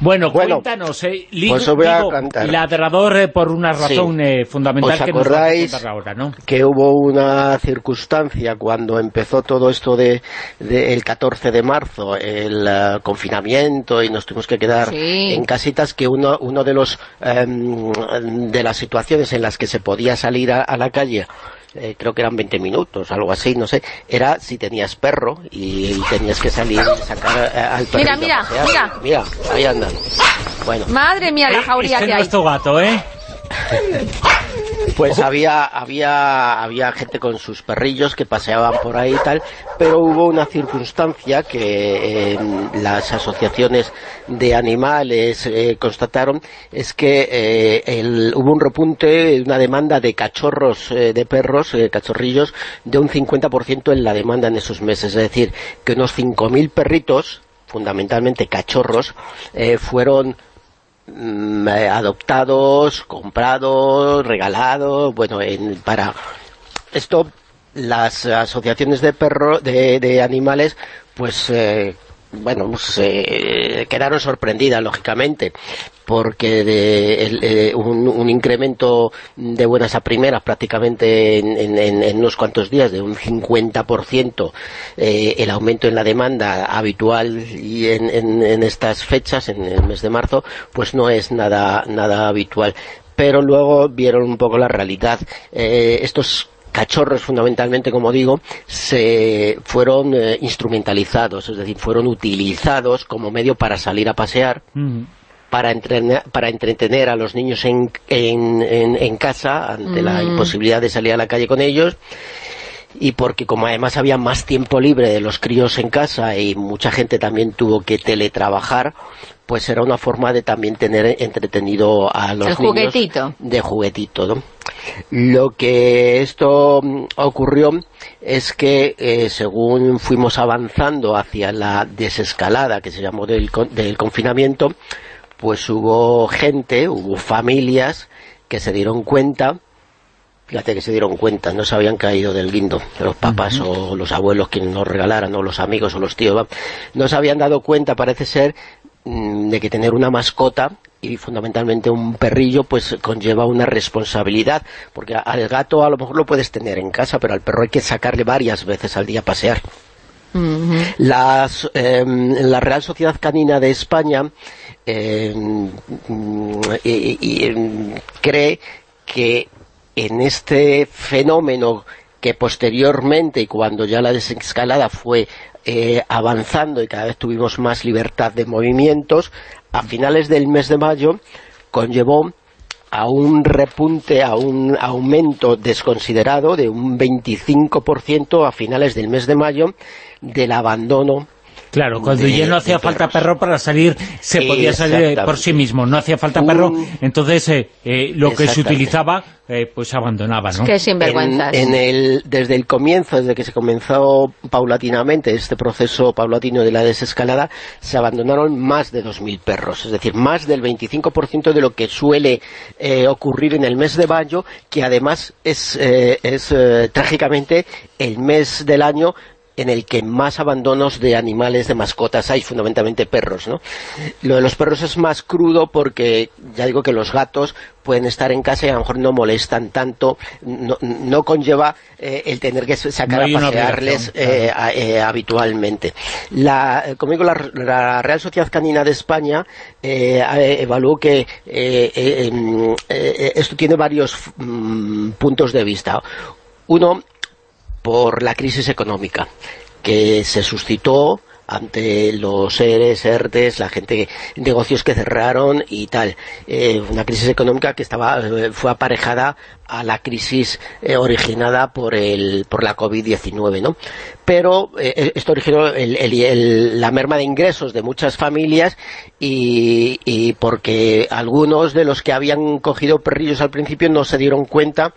Bueno, Bueno, cuéntanos, eh, Li- pues voy a ladrador eh, por una Sí. razón eh, fundamental ¿Os que nos vas a ahora, ¿no? que hubo una circunstancia cuando empezó todo esto de, de el 14 de marzo, el eh, confinamiento y nos tuvimos que quedar Sí. en casitas que uno, uno de los em, de las situaciones en las que se podía salir a, a la calle eh, creo que eran 20 minutos, algo así, no sé, era si tenías perro y, y tenías que salir y sacar eh, al perro. Mira, mira, mira. Mira, ahí andan. Bueno, Madre mía, la Eh, jauría este que hay. es tu gato, ¿eh? Pues había, había, había gente con sus perrillos que paseaban por ahí y tal, pero hubo una circunstancia que eh, las asociaciones de animales eh, constataron, es que eh, el- hubo un repunte, una demanda de cachorros eh, de perros, eh, cachorrillos, de un 50% en la demanda en esos meses, es decir, que unos 5.000 perritos, fundamentalmente cachorros, eh, fueron mm, eh, adoptados, comprados, regalados, bueno, en, para esto las asociaciones de perro, de, animales, pues eh, bueno, pues, eh, quedaron sorprendidas, lógicamente, porque de el- eh, un, un incremento de buenas a primeras prácticamente en, en- en- unos cuantos días de un 50% eh, el aumento en la demanda habitual y en, en- estas fechas, en el mes de marzo, pues no es nada, nada habitual. Pero luego vieron un poco la realidad. Eh, estos cachorros fundamentalmente, como digo, se fueron eh, instrumentalizados, es decir, fueron utilizados como medio para salir a pasear. Para, entrenar- para entretener a los niños en, en, en- en casa ante la imposibilidad de salir a la calle con ellos y porque como además había más tiempo libre de los críos en casa y mucha gente también tuvo que teletrabajar, pues era una forma de también tener entretenido a los El niños juguetito. de juguetito, ¿no? Lo que esto mm, ocurrió es que eh, según fuimos avanzando hacia la desescalada que se llamó del, del confinamiento, pues hubo gente, hubo familias que se dieron cuenta Fíjate que se dieron cuenta, no se habían caído del guindo, los papás o los abuelos quienes nos regalaran, o los amigos o los tíos, ¿va? no se habían dado cuenta, parece ser, mm, de que tener una mascota y fundamentalmente un perrillo pues conlleva una responsabilidad, porque al gato a lo mejor lo puedes tener en casa, pero al perro hay que sacarle varias veces al día a pasear. Eh, la Real Sociedad Canina de España y, em, cree que en este fenómeno que posteriormente y cuando ya la desescalada fue eh, avanzando y cada vez tuvimos más libertad de movimientos, a finales del mes de mayo conllevó a un repunte, a un aumento desconsiderado de un 25% a finales del mes de mayo del abandono Claro, cuando de- ya no hacía falta perros. perro para salir, se podía salir por sí mismo, no hacía falta perro, Un- entonces eh, eh, lo que se utilizaba, eh, pues abandonaba, ¿no? Qué sinvergüenzas. En, en el, desde el comienzo, desde que se comenzó paulatinamente este proceso paulatino de la desescalada, se abandonaron más de 2.000 perros, es decir, más del 25% de lo que suele eh, ocurrir en el mes de mayo, que además es, eh, es eh, trágicamente el mes del año en el que más abandonos de animales, de mascotas hay, fundamentalmente perros, ¿no? Lo de los perros es más crudo porque, ya digo que los gatos pueden estar en casa y a lo mejor no molestan tanto, no, no conlleva eh, el tener que sacar No a pasearles eh, a- eh, habitualmente. La, como digo, la, la Real Sociedad Canina de España evaluó que em, esto tiene varios mm, puntos de vista. Uno, por la crisis económica que se suscitó ante los seres, ERTES, la gente, negocios que cerraron y tal. Eh, una crisis económica que estaba eh, fue aparejada a la crisis eh, originada por el por la COVID-19, ¿no? Pero esto originó la merma de ingresos de muchas familias y, y porque algunos de los que habían cogido perrillos al principio no se dieron cuenta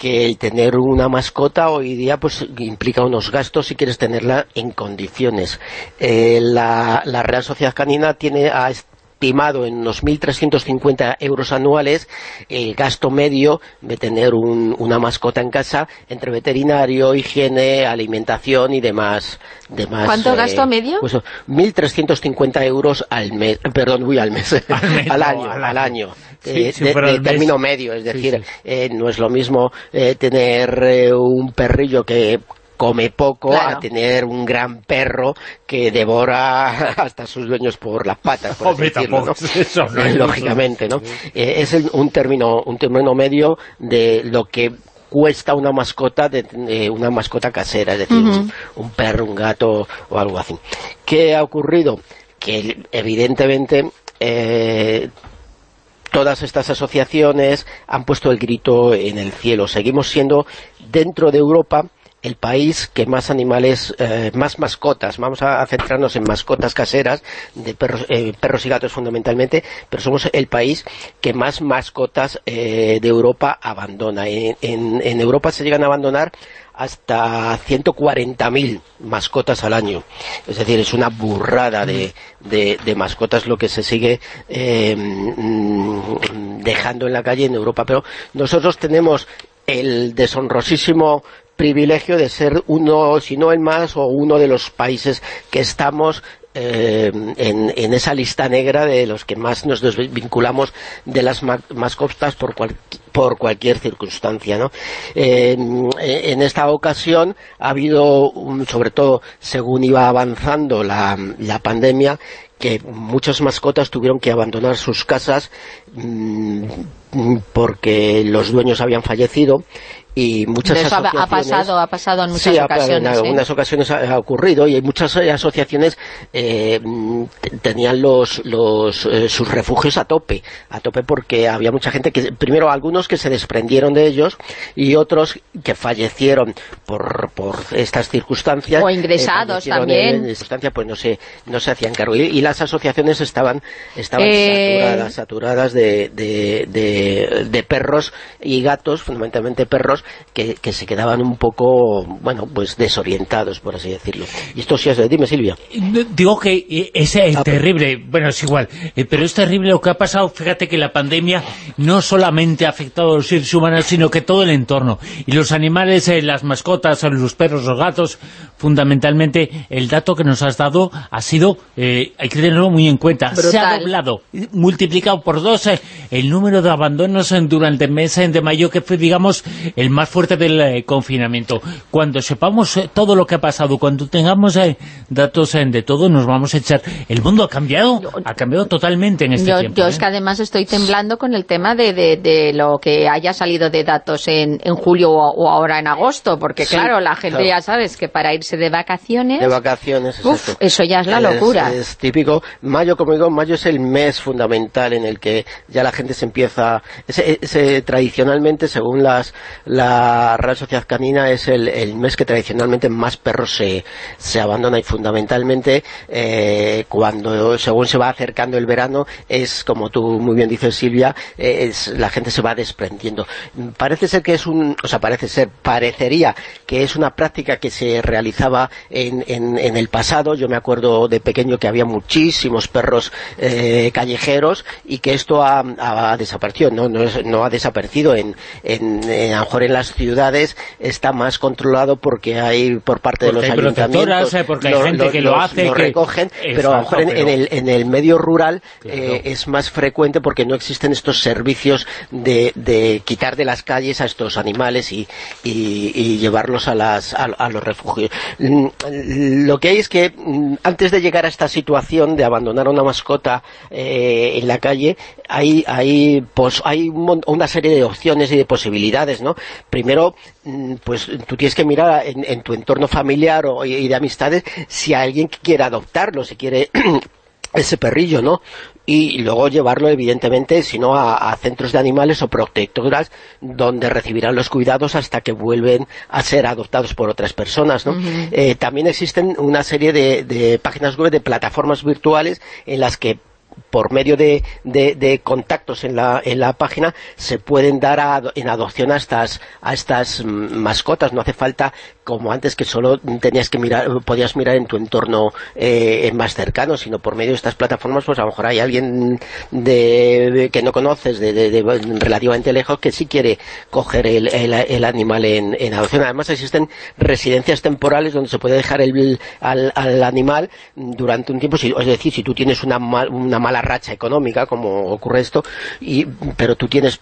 que el tener una mascota hoy día pues implica unos gastos si quieres tenerla en condiciones. Eh, la, Real Sociedad Canina tiene ha estimado en unos 1.350 euros anuales el gasto medio de tener una mascota en casa entre veterinario, higiene, alimentación y demás. demás ¿Cuánto eh, gasto medio? Pues 1.350 euros al mes, perdón, voy al mes, al, año, al año de, término medio, es decir, eh, no es lo mismo eh, tener eh, un perrillo que come poco a tener un gran perro que devora hasta sus dueños por las patas, por decirlo, lógicamente, ¿no? es un término un término medio de lo que cuesta una mascota de, una mascota casera, es decir, un, perro, un gato o algo así. ¿Qué ha ocurrido? Que evidentemente todas estas asociaciones han puesto el grito en el cielo. Seguimos siendo, dentro de Europa, el país que más animales, eh, más mascotas, vamos a centrarnos en mascotas caseras, de perros, eh, perros y gatos fundamentalmente, pero somos el país que más mascotas eh, de Europa abandona. en, Europa se llegan a abandonar hasta 140.000 mascotas al año. Es decir, es una burrada de, mascotas lo que se sigue em, dejando en la calle en Europa. Pero nosotros tenemos el deshonrosísimo privilegio de ser uno, si no el más, o uno de los países que estamos eh, en, esa lista negra de los que más nos desvinculamos de las mascotas por, por cualquier circunstancia. ¿no? en esta ocasión ha habido, sobre todo según iba avanzando la, pandemia, que muchas mascotas tuvieron que abandonar sus casas mm, porque los dueños habían fallecido y muchas asociaciones... ha pasado, ha pasado en muchas ocasiones. en algunas ocasiones ha, ocurrido y muchas eh, asociaciones eh, tenían los, los eh, sus refugios a tope, a tope porque había mucha gente que, primero algunos que se desprendieron de ellos y otros que fallecieron por, por estas circunstancias. O ingresados también. En, circunstancia, pues no se, no se hacían cargo. Y, las asociaciones estaban, estaban saturadas, saturadas de, de, de perros y gatos, fundamentalmente perros, que, se quedaban un poco, bueno, pues desorientados, por así decirlo. Y esto sí es... Dime, Silvia. Digo que eh, es ah, terrible, bueno, es igual, eh, pero es terrible lo que ha pasado. Fíjate que la pandemia no solamente ha afectado a los seres humanos, sino que todo el entorno. Y los animales, eh, las mascotas, los perros, los gatos, fundamentalmente, el dato que nos has dado ha sido, hay que tenerlo muy en cuenta, se ha doblado, multiplicado por dos el número de abandonos durante el mes de mayo, que fue, digamos, el más fuerte del eh, confinamiento. Cuando sepamos eh, todo lo que ha pasado, cuando tengamos eh, datos de todo, nos vamos a echar... El mundo ha cambiado, ha cambiado totalmente en este tiempo. Yo es que además estoy temblando con el tema de, de, lo que haya salido de datos en, en julio o, ahora en agosto, porque claro, la gente ya sabes que para irse de vacaciones... De vacaciones, eso ya es la locura. Es, típico. Mayo, como digo, mayo es el mes fundamental en el que ya la gente se empieza... tradicionalmente, según las la Real Sociedad Canina es el, mes que tradicionalmente más perros se, se abandona y fundamentalmente eh, cuando según se va acercando el verano es, como tú muy bien dices Silvia, es, la gente se va desprendiendo. Parece ser que es un, o sea, parece ser, parecería que es una práctica que se realizaba en, en, el pasado, yo me acuerdo de pequeño que había muchísimos perros eh, callejeros y que esto ha, desaparecido, no, no, no ha desaparecido en, en, en, a lo mejor en las ciudades está más controlado porque hay por parte de los ayuntamientos eh, porque hay gente que lo hace recogen pero a lo mejor en, el, en el medio rural eh, es más frecuente porque no existen estos servicios de, de quitar de las calles a estos animales y, y, llevarlos a, las, a, los refugios mm, lo que hay es que mm, antes de llegar a esta situación de abandonar una mascota eh, en la calle hay, hay, pues, hay una serie de opciones y de posibilidades ¿no? Primero, mm, pues tú tienes que mirar en, tu entorno familiar o, y de amistades si hay alguien que quiera adoptarlo, si quiere ese perrillo, ¿no? y luego llevarlo evidentemente sino a, a, centros de animales o protectoras donde recibirán los cuidados hasta que vuelven a ser adoptados por otras personas ¿no? eh, también existen una serie de, de, páginas web de plataformas virtuales en las que por medio de, de, contactos en la, en la, página se pueden dar en adopción a estas, a estas mascotas. No hace falta, como antes, que solo tenías que mirar, podías mirar en tu entorno eh, más cercano, sino por medio de estas plataformas, pues a lo mejor hay alguien de, que no conoces de, relativamente lejos que sí quiere coger el, el, animal en, en, adopción. Además existen residencias temporales donde se puede dejar el, al, al, animal durante un tiempo. es decir, si tú tienes una, una mala racha económica, como ocurre esto, y, pero tú tienes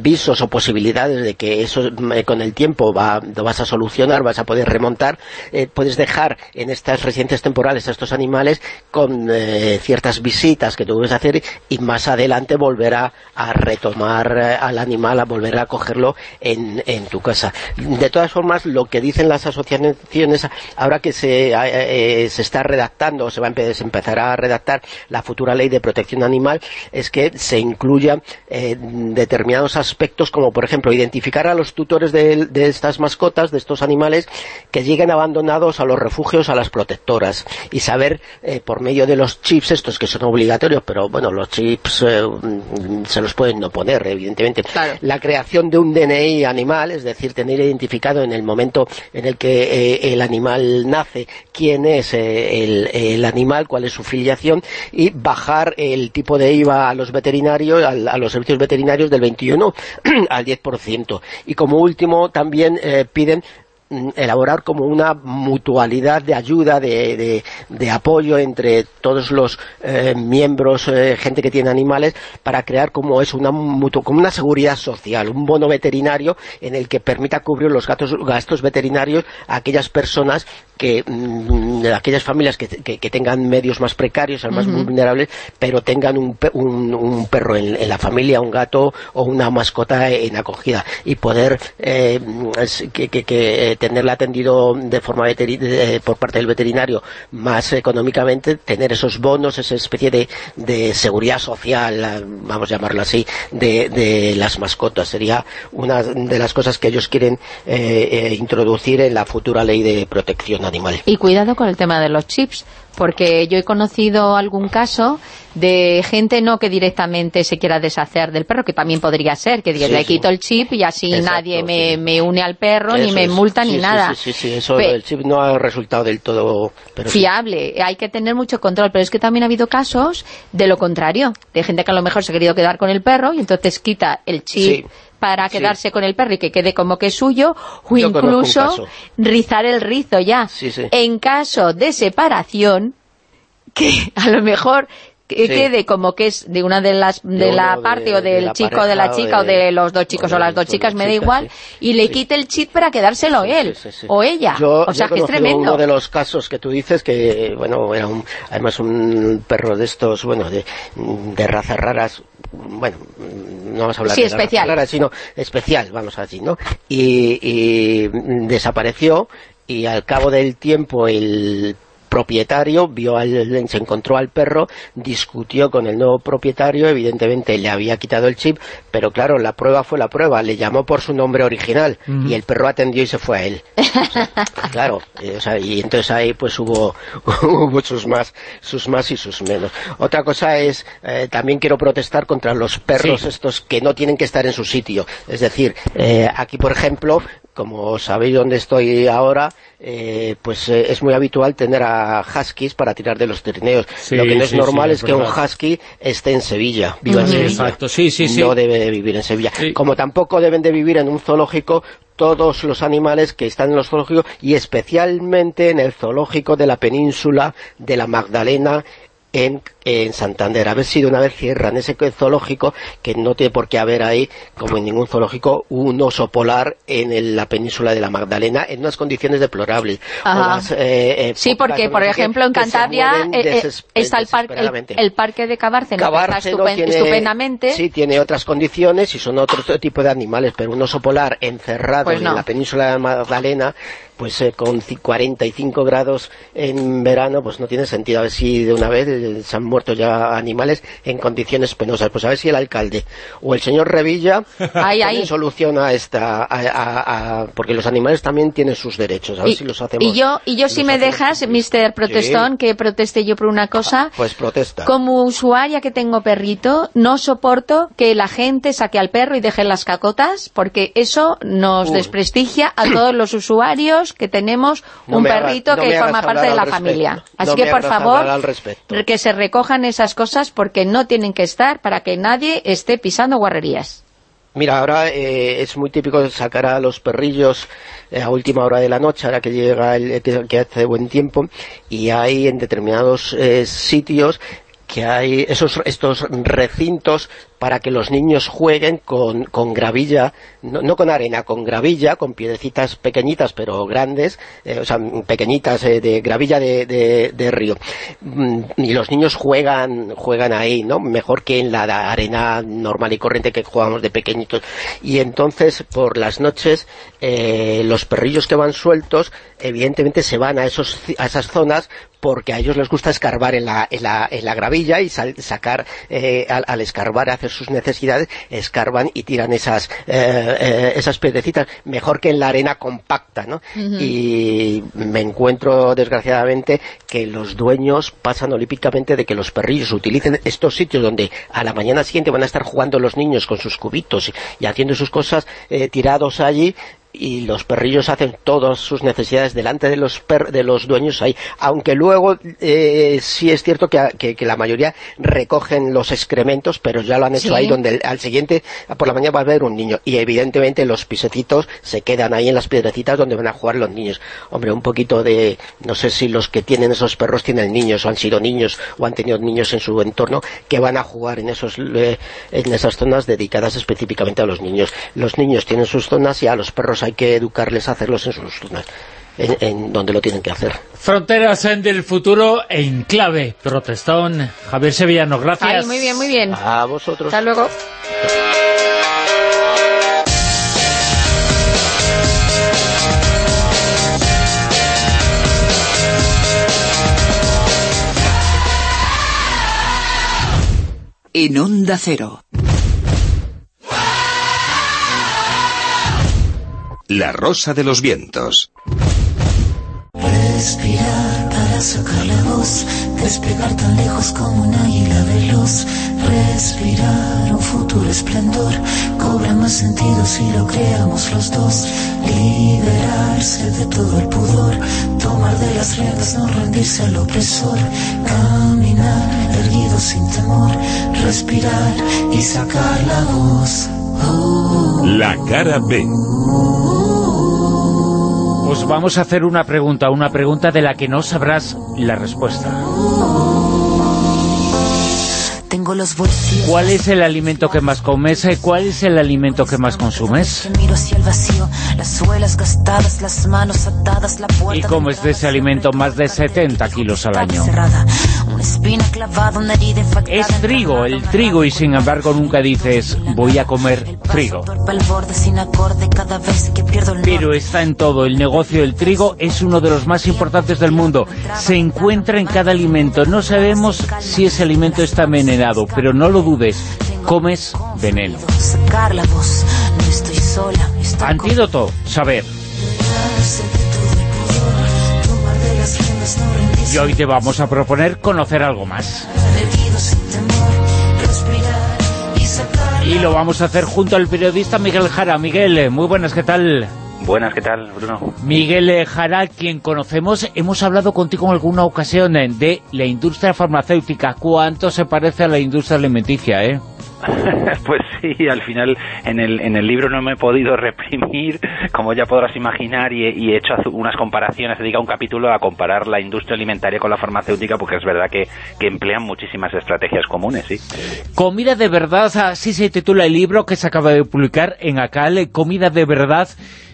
visos o posibilidades de que eso eh, con el tiempo va, lo vas a solucionar, vas a poder remontar, eh, puedes dejar en estas residencias temporales a estos animales con eh, ciertas visitas que tú debes hacer y más adelante volver a, retomar al animal, a volver a cogerlo en, en, tu casa. De todas formas, lo que dicen las asociaciones, ahora que se, se está redactando, o se va a empezar a redactar la futura ley de protección animal, es que se incluya determinados aspectos como por ejemplo identificar a los tutores de, estas mascotas, de estos animales que lleguen abandonados a los refugios, a las protectoras y saber eh, por medio de los chips estos que son obligatorios, pero bueno, los chips eh, mm, se los pueden no poner evidentemente. La creación de un DNI animal, es decir, tener identificado en el momento en el que eh, el animal nace quién es el, animal, cuál es su filiación y bajar el tipo de IVA a los veterinarios, a, a los servicios veterinarios del 21 al 10%. Y como último también eh, piden elaborar como una mutualidad de ayuda, de, de, apoyo entre todos los eh, miembros, eh, gente que tiene animales, para crear como es una como una seguridad social, un bono veterinario en el que permita cubrir los gastos, veterinarios a aquellas personas que, mm, aquellas familias que, tengan medios más precarios, más vulnerables, pero tengan un, un, perro en, la familia, un gato o una mascota en acogida. Y poder eh, que tenerla atendido de forma por parte del veterinario más económicamente, tener esos bonos, esa especie de, de seguridad social, vamos a llamarlo así, de, de, las mascotas. Sería una de las cosas que ellos quieren eh, eh, introducir en la futura ley de protección animal. Y cuidado con el tema de los chips, porque yo he conocido algún caso de gente no que directamente se quiera deshacer del perro, que también podría ser, que le quito el chip y así nadie me, une al perro, ni me multa, ni nada. Sí, sí, eso, el chip no ha resultado del todo... fiable, hay que tener mucho control, pero es que también ha habido casos de lo contrario, de gente que a lo mejor se ha querido quedar con el perro y entonces quita el chip para quedarse con el perro y que quede como que es suyo, o incluso rizar el rizo ya. En caso de separación, que a lo mejor que quede como que es de una de las de, la parte o del chico de la chica o de, los dos chicos o, las dos chicas, me da igual, y le quite el chip para quedárselo él o ella. o sea, que es tremendo. uno de los casos que tú dices que, bueno, era un, además un perro de estos, bueno, de, de razas raras, bueno, no vamos a hablar de especial. raras, sino especial, vamos a decir, ¿no? Y, y desapareció y al cabo del tiempo el propietario vio al, se encontró al perro, discutió con el nuevo propietario, evidentemente le había quitado el chip, pero claro, la prueba fue la prueba, le llamó por su nombre original y el perro atendió y se fue a él. claro, eh, y entonces ahí pues hubo, hubo sus más, sus más y sus menos. Otra cosa es, eh, también quiero protestar contra los perros estos que no tienen que estar en su sitio. Es decir, eh, aquí por ejemplo, como sabéis dónde estoy ahora, eh, pues eh, es muy habitual tener a huskies para tirar de los trineos. Lo que no es normal es, que un husky esté en Sevilla, viva en Sevilla. Exacto, sí, sí, No debe de vivir en Sevilla. Como tampoco deben de vivir en un zoológico todos los animales que están en los zoológicos y especialmente en el zoológico de la península de la Magdalena en, en, Santander. A ver si de una vez cierran ese zoológico, que no tiene por qué haber ahí, como en ningún zoológico, un oso polar en la península de la Magdalena en unas condiciones deplorables. Eh, sí, porque, por ejemplo, en Cantabria eh, eh, está el, el, parque de Cabárceno, que está estupendamente. Sí, tiene otras condiciones y son otro tipo de animales, pero un oso polar encerrado pues en la península de la Magdalena pues eh, con 45 grados en verano, pues no tiene sentido. A ver si de una vez eh, se han muerto ya animales en condiciones penosas. Pues a ver si el alcalde o el señor Revilla ahí, soluciona esta... porque los animales también tienen sus derechos. A ver si los hacemos. Y yo, y yo si me dejas, Mr. Protestón, que proteste yo por una cosa. Ah, pues protesta. Como usuaria que tengo perrito, no soporto que la gente saque al perro y deje las cacotas, porque eso nos desprestigia a todos los usuarios que tenemos un perrito que forma parte de la familia. Así que, por favor, que se recojan esas cosas porque no tienen que estar para que nadie esté pisando guarrerías. Mira, ahora eh, es muy típico sacar a los perrillos eh, a última hora de la noche, ahora que llega el que, hace buen tiempo, y hay en determinados eh, sitios que hay esos estos recintos para que los niños jueguen con, con gravilla, no, con arena, con gravilla, con piedecitas pequeñitas pero grandes, eh, o sea, pequeñitas eh, de gravilla de, de, río. Mm, y los niños juegan juegan ahí, ¿no? Mejor que en la, arena normal y corriente que jugamos de pequeñitos. Y entonces, por las noches, eh, los perrillos que van sueltos, evidentemente se van a, esos, a esas zonas porque a ellos les gusta escarbar en la, en la, en la gravilla y sacar, al, al escarbar sus necesidades, escarban y tiran esas, eh, eh, esas piedrecitas, mejor que en la arena compacta, ¿no? Y me encuentro, desgraciadamente, que los dueños pasan olímpicamente de que los perrillos utilicen estos sitios donde a la mañana siguiente van a estar jugando los niños con sus cubitos y, haciendo sus cosas eh, tirados allí y los perrillos hacen todas sus necesidades delante de los de los dueños ahí, aunque luego eh, sí es cierto que, que, la mayoría recogen los excrementos, pero ya lo han hecho ahí donde al siguiente, por la mañana va a haber un niño, y evidentemente los pisecitos se quedan ahí en las piedrecitas donde van a jugar los niños. Hombre, un poquito de, no sé si los que tienen esos perros tienen niños, o han sido niños, o han tenido niños en su entorno, que van a jugar en esos eh, en esas zonas dedicadas específicamente a los niños. Los niños tienen sus zonas y a los perros hay que educarles a hacerlos en sus en, donde lo tienen que hacer. Fronteras en el futuro en clave. Protestón, Javier Sevillano, gracias. muy bien, muy bien. A vosotros. Hasta luego. En Onda Cero. La Rosa de los Vientos. Respirar para sacar la voz, despegar tan lejos como un águila veloz. Respirar un futuro esplendor, cobra más sentido si lo creamos los dos. Liberarse de todo el pudor, tomar de las riendas, no rendirse al opresor. Caminar erguido sin temor, respirar y sacar la voz. La cara B. Os vamos a hacer una pregunta, una pregunta de la que no sabrás la respuesta. ¿Cuál es el alimento que más comes? ¿Cuál es el alimento que más consumes? Y comes de ese alimento más de 70 kilos al año. Es trigo, el trigo, y sin embargo nunca dices, voy a comer trigo. Pero está en todo, el negocio del trigo es uno de los más importantes del mundo. Se encuentra en cada alimento. No sabemos si ese alimento está envenenado, pero no lo dudes, comes veneno. Antídoto, saber. Y hoy te vamos a proponer conocer algo más. Y lo vamos a hacer junto al periodista Miguel Jara. Miguel, muy buenas, ¿qué tal? Buenas, ¿qué tal, Bruno? Miguel Jara, quien conocemos, hemos hablado contigo en alguna ocasión de la industria farmacéutica. ¿Cuánto se parece a la industria alimenticia, eh? pues sí, al final en el, en el libro no me he podido reprimir, como ya podrás imaginar, y, he hecho unas comparaciones, dedica un capítulo a comparar la industria alimentaria con la farmacéutica, porque es verdad que, que emplean muchísimas estrategias comunes, sí. Comida de verdad, así se titula el libro que se acaba de publicar en Acale, Comida de verdad,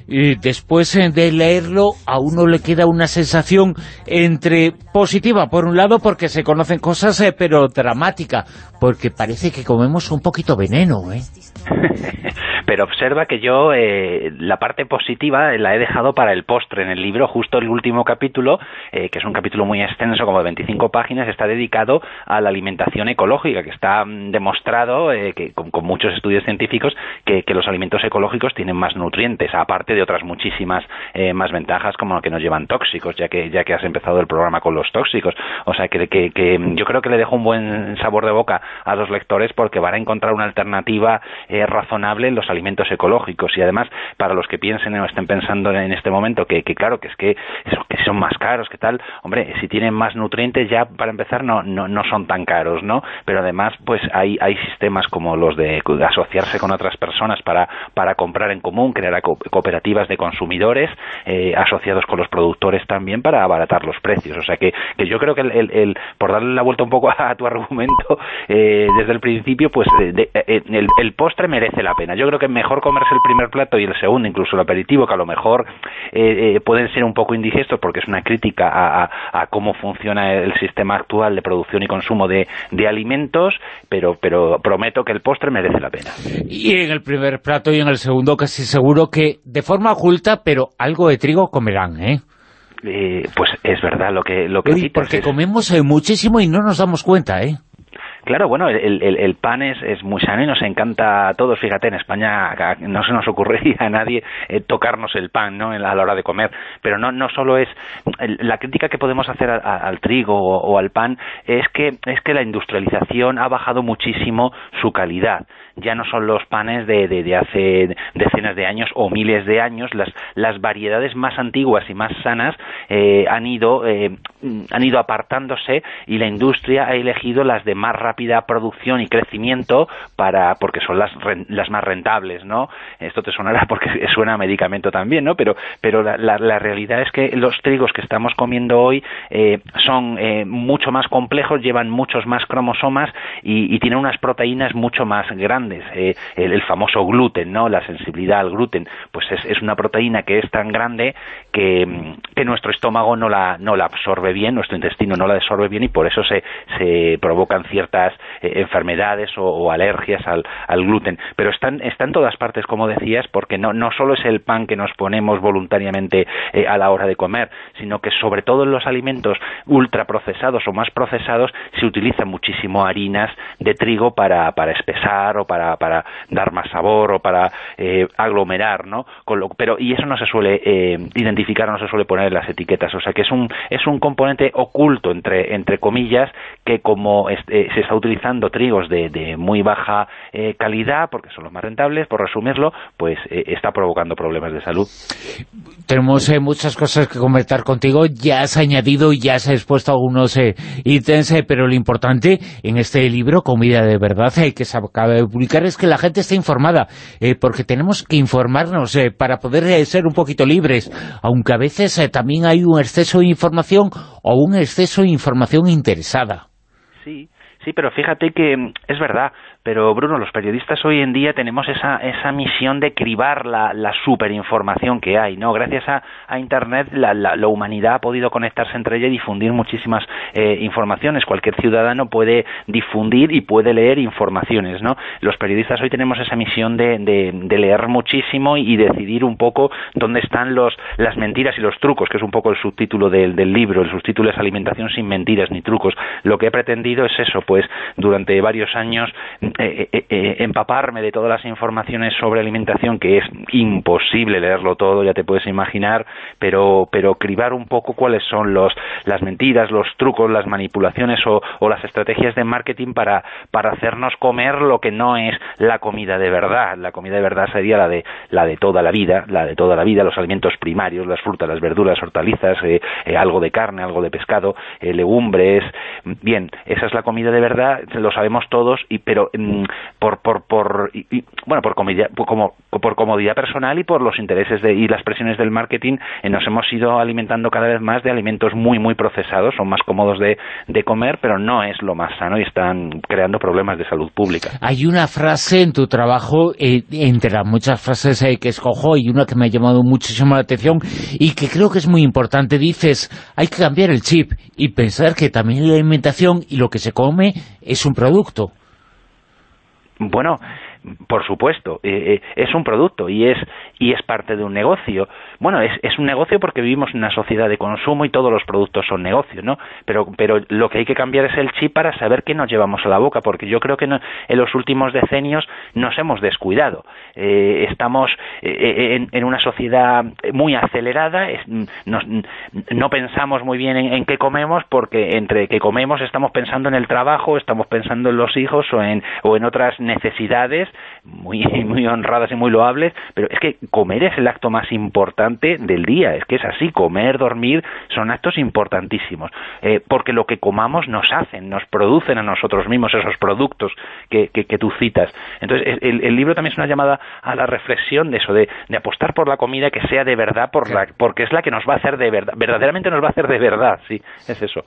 y después eh, de leerlo a uno le queda una sensación entre positiva, por un lado, porque se conocen cosas, eh, pero dramática, porque parece que comemos un poquito veneno, ¿eh? pero observa que yo eh, la parte positiva la he dejado para el postre en el libro, justo el último capítulo, eh, que es un capítulo muy extenso, como de 25 páginas, está dedicado a la alimentación ecológica, que está mm, demostrado, eh, que con, muchos estudios científicos, que, los alimentos ecológicos tienen más nutrientes, aparte de otras muchísimas más ventajas, como que nos llevan tóxicos, ya que ya que has empezado el programa con los tóxicos. O sea, que, que, que yo creo que le dejo un buen sabor de boca a los lectores porque van a encontrar una alternativa razonable en los ecológicos y además para los que piensen o estén pensando en este momento que, claro que es que, que son más caros que tal hombre si tienen más nutrientes ya para empezar no no, no son tan caros no pero además pues hay hay sistemas como los de asociarse con otras personas para para comprar en común crear cooperativas de consumidores eh, asociados con los productores también para abaratar los precios. O sea que, que yo creo que el, por darle la vuelta un poco a tu argumento eh, desde el principio pues eh, el, el postre merece la pena. Yo creo que mejor comerse el primer plato y el segundo, incluso el aperitivo, que a lo mejor eh, eh, pueden ser un poco indigestos porque es una crítica a, cómo funciona el sistema actual de producción y consumo de, alimentos, pero, pero prometo que el postre merece la pena. Y en el primer plato y en el segundo casi seguro que de forma oculta, pero algo de trigo comerán, ¿eh? eh pues es verdad lo que lo que porque comemos muchísimo y no nos damos cuenta, ¿eh? Claro, bueno, el, el, pan es, es, muy sano y nos encanta a todos. Fíjate, en España no se nos ocurriría a nadie eh, tocarnos el pan ¿no? a la hora de comer. Pero no, no solo es... la crítica que podemos hacer al trigo o, al pan es que, es que la industrialización ha bajado muchísimo su calidad ya no son los panes de, de, hace decenas de años o miles de años, las, las variedades más antiguas y más sanas eh, han, ido, eh, han ido apartándose y la industria ha elegido las de más rápida producción y crecimiento para porque son las, las más rentables, ¿no? Esto te sonará porque suena a medicamento también, ¿no? Pero, pero la, la, realidad es que los trigos que estamos comiendo hoy eh, son eh, mucho más complejos, llevan muchos más cromosomas y, y tienen unas proteínas mucho más grandes. Eh, el, famoso gluten, ¿no? La sensibilidad al gluten, pues es, es una proteína que es tan grande que, que, nuestro estómago no la, no la absorbe bien, nuestro intestino no la absorbe bien y por eso se, se provocan ciertas eh, enfermedades o, alergias al, gluten. Pero están, en todas partes, como decías, porque no, no solo es el pan que nos ponemos voluntariamente eh, a la hora de comer, sino que sobre todo en los alimentos ultraprocesados o más procesados se utilizan muchísimo harinas de trigo para, para espesar o para, para dar más sabor o para eh, aglomerar, ¿no? pero, y eso no se suele identificar, no se suele poner en las etiquetas, o sea que es un, es un componente oculto, entre, entre comillas, que como se está utilizando trigos de, muy baja eh, calidad, porque son los más rentables, por resumirlo, pues eh, está provocando problemas de salud. Tenemos eh, muchas cosas que comentar contigo, ya has añadido y ya has expuesto algunos ítems, pero lo importante en este libro, Comida de Verdad, que se acaba de publicar, es que la gente esté informada, porque tenemos que informarnos para poder ser un poquito libres, aunque a veces también hay un exceso de información o un exceso de información interesada. Sí, Sí, pero fíjate que mm, es verdad, pero Bruno, los periodistas hoy en día tenemos esa, esa misión de cribar la, la superinformación que hay, ¿no? Gracias a, Internet la, la, humanidad ha podido conectarse entre ella y difundir muchísimas eh, informaciones. Cualquier ciudadano puede difundir y puede leer informaciones, ¿no? Los periodistas hoy tenemos esa misión de, de, leer muchísimo y, decidir un poco dónde están los, las mentiras y los trucos, que es un poco el subtítulo del, del libro. El subtítulo es Alimentación sin mentiras ni trucos. Lo que he pretendido es eso, pues durante varios años eh, eh, eh, empaparme de todas las informaciones sobre alimentación, que es imposible leerlo todo, ya te puedes imaginar, pero, pero cribar un poco cuáles son los, las mentiras, los trucos, las manipulaciones o, las estrategias de marketing para, para hacernos comer lo que no es la comida de verdad. La comida de verdad sería la de, la de toda la vida, la de toda la vida, los alimentos primarios, las frutas, las verduras, hortalizas, algo de carne, algo de pescado, legumbres. Bien, esa es la comida de verdad, lo sabemos todos, y, pero mm, por, por, por bueno, por comodidad, como, por comodidad personal y por los intereses de, y las presiones del marketing, eh, nos hemos ido alimentando cada vez más de alimentos muy, muy procesados, son más cómodos de, de comer, pero no es lo más sano y están creando problemas de salud pública. Hay una frase en tu trabajo, eh, entre las muchas frases eh, que escojo, y una que me ha llamado muchísimo la atención y que creo que es muy importante, dices, hay que cambiar el chip y pensar que también la alimentación y lo que se come es un producto. Bueno, por supuesto, eh, eh, es un producto y es y es parte de un negocio. Bueno, es, es, un negocio porque vivimos en una sociedad de consumo y todos los productos son negocios, ¿no? Pero, pero lo que hay que cambiar es el chip para saber qué nos llevamos a la boca, porque yo creo que en los últimos decenios nos hemos descuidado. Eh, estamos en, en, una sociedad muy acelerada, no pensamos muy bien en, en, qué comemos, porque entre que comemos estamos pensando en el trabajo, estamos pensando en los hijos o en, o en otras necesidades muy, muy honradas y muy loables, pero es que comer es el acto más importante del día, es que es así, comer, dormir, son actos importantísimos, eh, porque lo que comamos nos hacen, nos producen a nosotros mismos esos productos que, que, tú citas. Entonces, el, el, libro también es una llamada a la reflexión de eso, de, de apostar por la comida que sea de verdad, por la, porque es la que nos va a hacer de verdad, verdaderamente nos va a hacer de verdad, sí, es eso.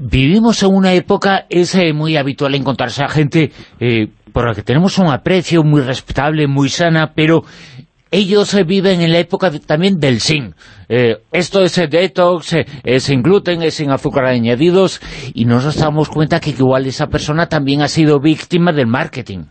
Vivimos en una época, es eh, muy habitual encontrarse a gente eh, por la que tenemos un aprecio muy respetable, muy sana, pero ellos eh, viven en la época también del sin. Eh, esto es detox, eh, es sin gluten, es sin azúcar añadidos, y nos damos cuenta que igual esa persona también ha sido víctima del marketing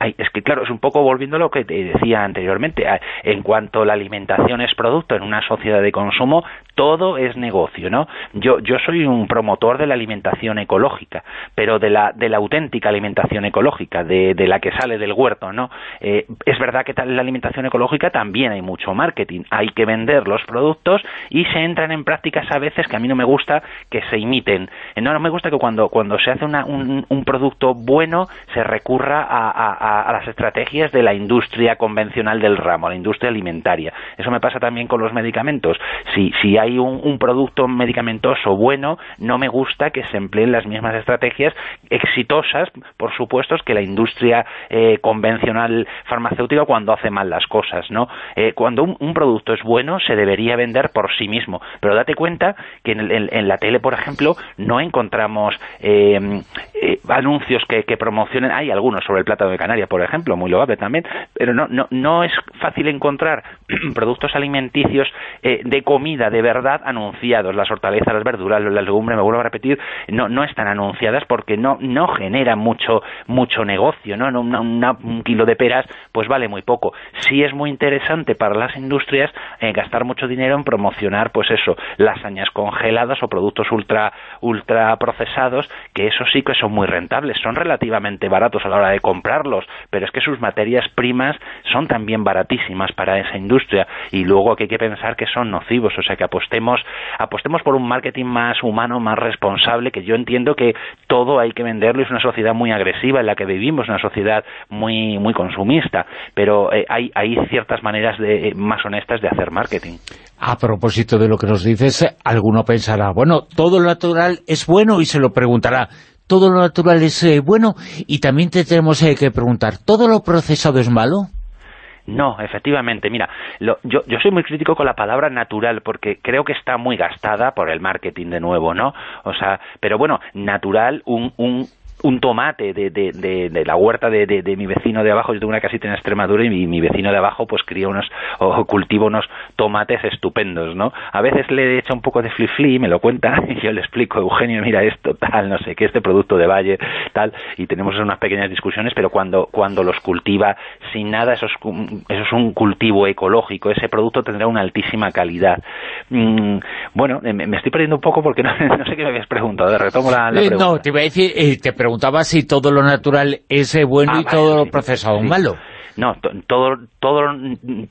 es que claro, es un poco volviendo a lo que te decía anteriormente, en cuanto la alimentación es producto en una sociedad de consumo, todo es negocio, ¿no? Yo, yo soy un promotor de la alimentación ecológica, pero de la, de la auténtica alimentación ecológica, de, la que sale del huerto, ¿no? Eh, es verdad que en la alimentación ecológica también hay mucho marketing, hay que vender los productos y se entran en prácticas a veces que a mí no me gusta que se imiten. No, no me gusta que cuando, cuando se hace un, un producto bueno se recurra a a, las estrategias de la industria convencional del ramo, la industria alimentaria. Eso me pasa también con los medicamentos. Si, si hay un, producto medicamentoso bueno, no me gusta que se empleen las mismas estrategias exitosas, por supuesto, que la industria eh, convencional farmacéutica cuando hace mal las cosas, ¿no? Eh, cuando un, producto es bueno, se debería vender por sí mismo. Pero date cuenta que en, la tele, por ejemplo, no encontramos eh, anuncios que, promocionen, hay algunos sobre el plátano de Canaria, por ejemplo, muy loable también, pero no, no, no es fácil encontrar productos alimenticios eh, de comida de verdad anunciados. Las hortalizas, las verduras, las legumbres, me vuelvo a repetir, no, no están anunciadas porque no, no generan mucho, mucho negocio, ¿no? un kilo de peras pues vale muy poco. Sí es muy interesante para las industrias eh, gastar mucho dinero en promocionar, pues eso, lasañas congeladas o productos ultra, ultra procesados, que eso sí que son muy rentables, son relativamente baratos a la hora de comprarlos, pero es que sus materias primas son también baratísimas para esa industria y luego que hay que pensar que son nocivos, o sea que apostemos, apostemos por un marketing más humano, más responsable, que yo entiendo que todo hay que venderlo, es una sociedad muy agresiva en la que vivimos, una sociedad muy, muy consumista, pero eh, hay, hay ciertas maneras de, eh, más honestas de hacer marketing. A propósito de lo que nos dices, alguno pensará, bueno, todo lo natural es bueno y se lo preguntará, todo lo natural es eh, bueno y también te tenemos que preguntar, ¿todo lo procesado es malo? No, efectivamente, mira, yo, yo soy muy crítico con la palabra natural porque creo que está muy gastada por el marketing de nuevo, ¿no? O sea, pero bueno, natural, un, un, un tomate de, de, de, la huerta de, de, mi vecino de abajo, yo tengo una casita en Extremadura y mi, mi vecino de abajo pues cría unos, o cultiva unos tomates estupendos, ¿no? A veces le echa un poco de fli me lo cuenta, y yo le explico, Eugenio, mira esto, tal, no sé qué, este producto de Valle, tal, y tenemos unas pequeñas discusiones, pero cuando, cuando los cultiva sin nada, eso es, eso es un cultivo ecológico, ese producto tendrá una altísima calidad. Mm, bueno, me, estoy perdiendo un poco porque no, sé qué me habías preguntado, retomo la, eh, pregunta. No, te iba a decir, eh, te preguntaba si todo lo natural es bueno y ah, todo lo procesado malo. No, todo, todo,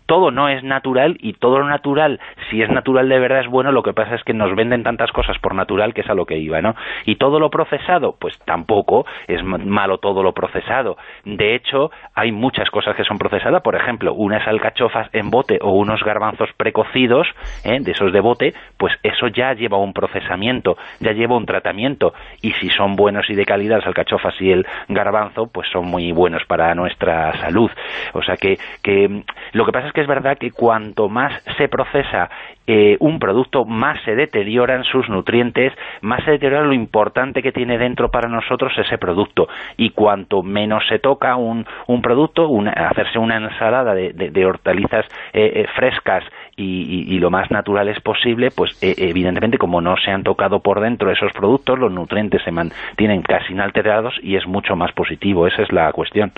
todo no es natural y todo lo natural, si es natural de verdad es bueno, lo que pasa es que nos venden tantas cosas por natural que es a lo que iba, ¿no? Y todo lo procesado, pues tampoco es malo todo lo procesado. De hecho, hay muchas cosas que son procesadas, por ejemplo, unas alcachofas en bote o unos garbanzos precocidos, ¿eh? de esos de bote, pues eso ya lleva un procesamiento, ya lleva un tratamiento, y si son buenos y de calidad las alcachofas y el garbanzo, pues son muy buenos para nuestra salud. O sea que, que lo que pasa es que es verdad que cuanto más se procesa eh, un producto, más se deterioran sus nutrientes, más se deteriora lo importante que tiene dentro para nosotros ese producto. Y cuanto menos se toca un, un producto, hacerse una ensalada de, hortalizas eh, eh, frescas y, lo más naturales posible, pues evidentemente como no se han tocado por dentro esos productos, los nutrientes se mantienen casi inalterados y es mucho más positivo. Esa es la cuestión.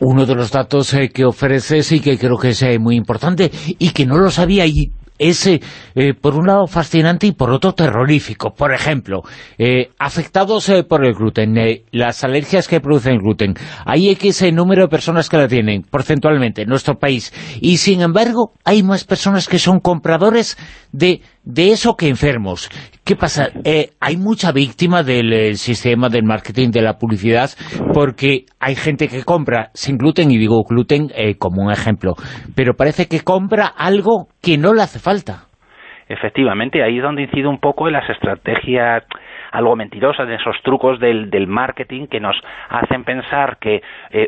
Uno de los datos que ofreces y que creo que es muy importante y que no lo sabía y es, eh, por un lado, fascinante y por otro, terrorífico. Por ejemplo, eh, afectados eh, por el gluten, las alergias que producen el gluten. Hay X número de personas que la tienen, porcentualmente, en nuestro país. Y, sin embargo, hay más personas que son compradores de de eso que enfermos. ¿Qué pasa? Eh, hay mucha víctima del eh, sistema del marketing, de la publicidad, porque hay gente que compra sin gluten, y digo gluten eh, como un ejemplo, pero parece que compra algo que no le hace falta. Efectivamente, ahí es donde incide un poco en las estrategias algo mentirosas, de esos trucos del, del, marketing que nos hacen pensar que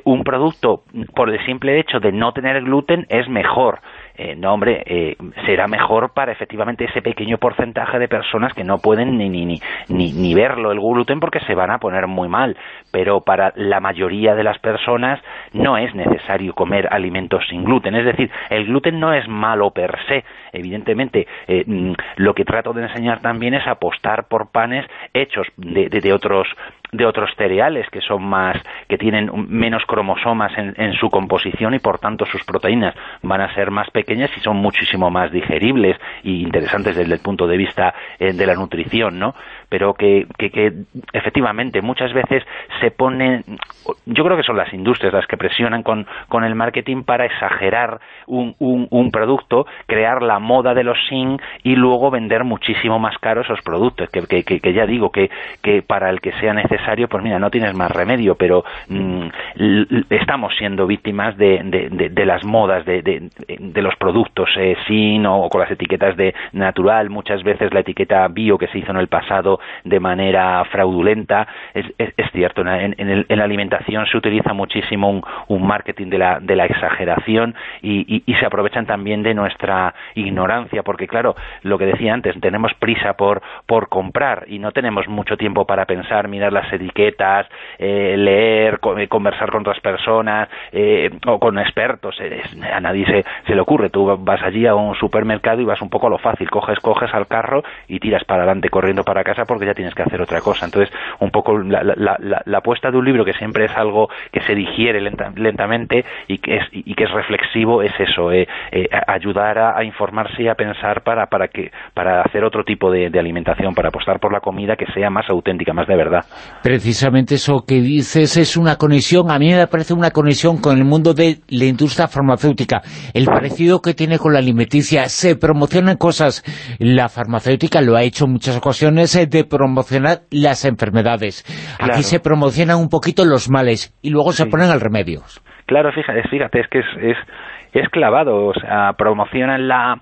un producto, por el simple hecho de no tener gluten, es mejor. Eh, no hombre, eh, será mejor para efectivamente ese pequeño porcentaje de personas que no pueden ni, ni, ni, ni, verlo el gluten porque se van a poner muy mal, pero para la mayoría de las personas no es necesario comer alimentos sin gluten, es decir, el gluten no es malo per se, evidentemente eh, mm, lo que trato de enseñar también es apostar por panes hechos de, de, de otros de otros cereales que son más que tienen menos cromosomas en, en, su composición y por tanto sus proteínas van a ser más pequeñas y son muchísimo más digeribles y interesantes desde el punto de vista eh, de la nutrición, ¿no? Pero que, que, que, efectivamente muchas veces se ponen, yo creo que son las industrias las que presionan con, con el marketing para exagerar un, un, un producto, crear la moda de los sin y luego vender muchísimo más caro esos productos, que, que, que ya digo que, que para el que sea necesario pues mira, no tienes más remedio, pero mm, estamos siendo víctimas de, de, las modas de, de los productos eh, sin o con las etiquetas de natural, muchas veces la etiqueta bio que se hizo en el pasado de manera fraudulenta, es, es, cierto, en, en, la alimentación se utiliza muchísimo un, un marketing de la, de la exageración y, y, se aprovechan también de nuestra ignorancia, porque claro, lo que decía antes, tenemos prisa por, por comprar y no tenemos mucho tiempo para pensar, mirar las etiquetas, eh, leer, eh, conversar con otras personas eh, o con expertos. a nadie se, se, le ocurre. Tú vas allí a un supermercado y vas un poco a lo fácil. Coges, coges al carro y tiras para adelante corriendo para casa porque ya tienes que hacer otra cosa. Entonces, un poco la, la, la, apuesta de un libro que siempre es algo que se digiere lentamente y que es, y que es reflexivo es eso, ayudar a, informarse y a pensar para, para, que, para hacer otro tipo de alimentación, para apostar por la comida que sea más auténtica, más de verdad. Precisamente eso que dices es una conexión, a mí me parece una conexión con el mundo de la industria farmacéutica, el parecido que tiene con la alimenticia, se promocionan cosas, la farmacéutica lo ha hecho en muchas ocasiones eh, de promocionar las enfermedades, aquí se promocionan un poquito los males y luego se ponen al remedio. Claro, fíjate, fíjate es que es, es, es clavado, o sea, promocionan la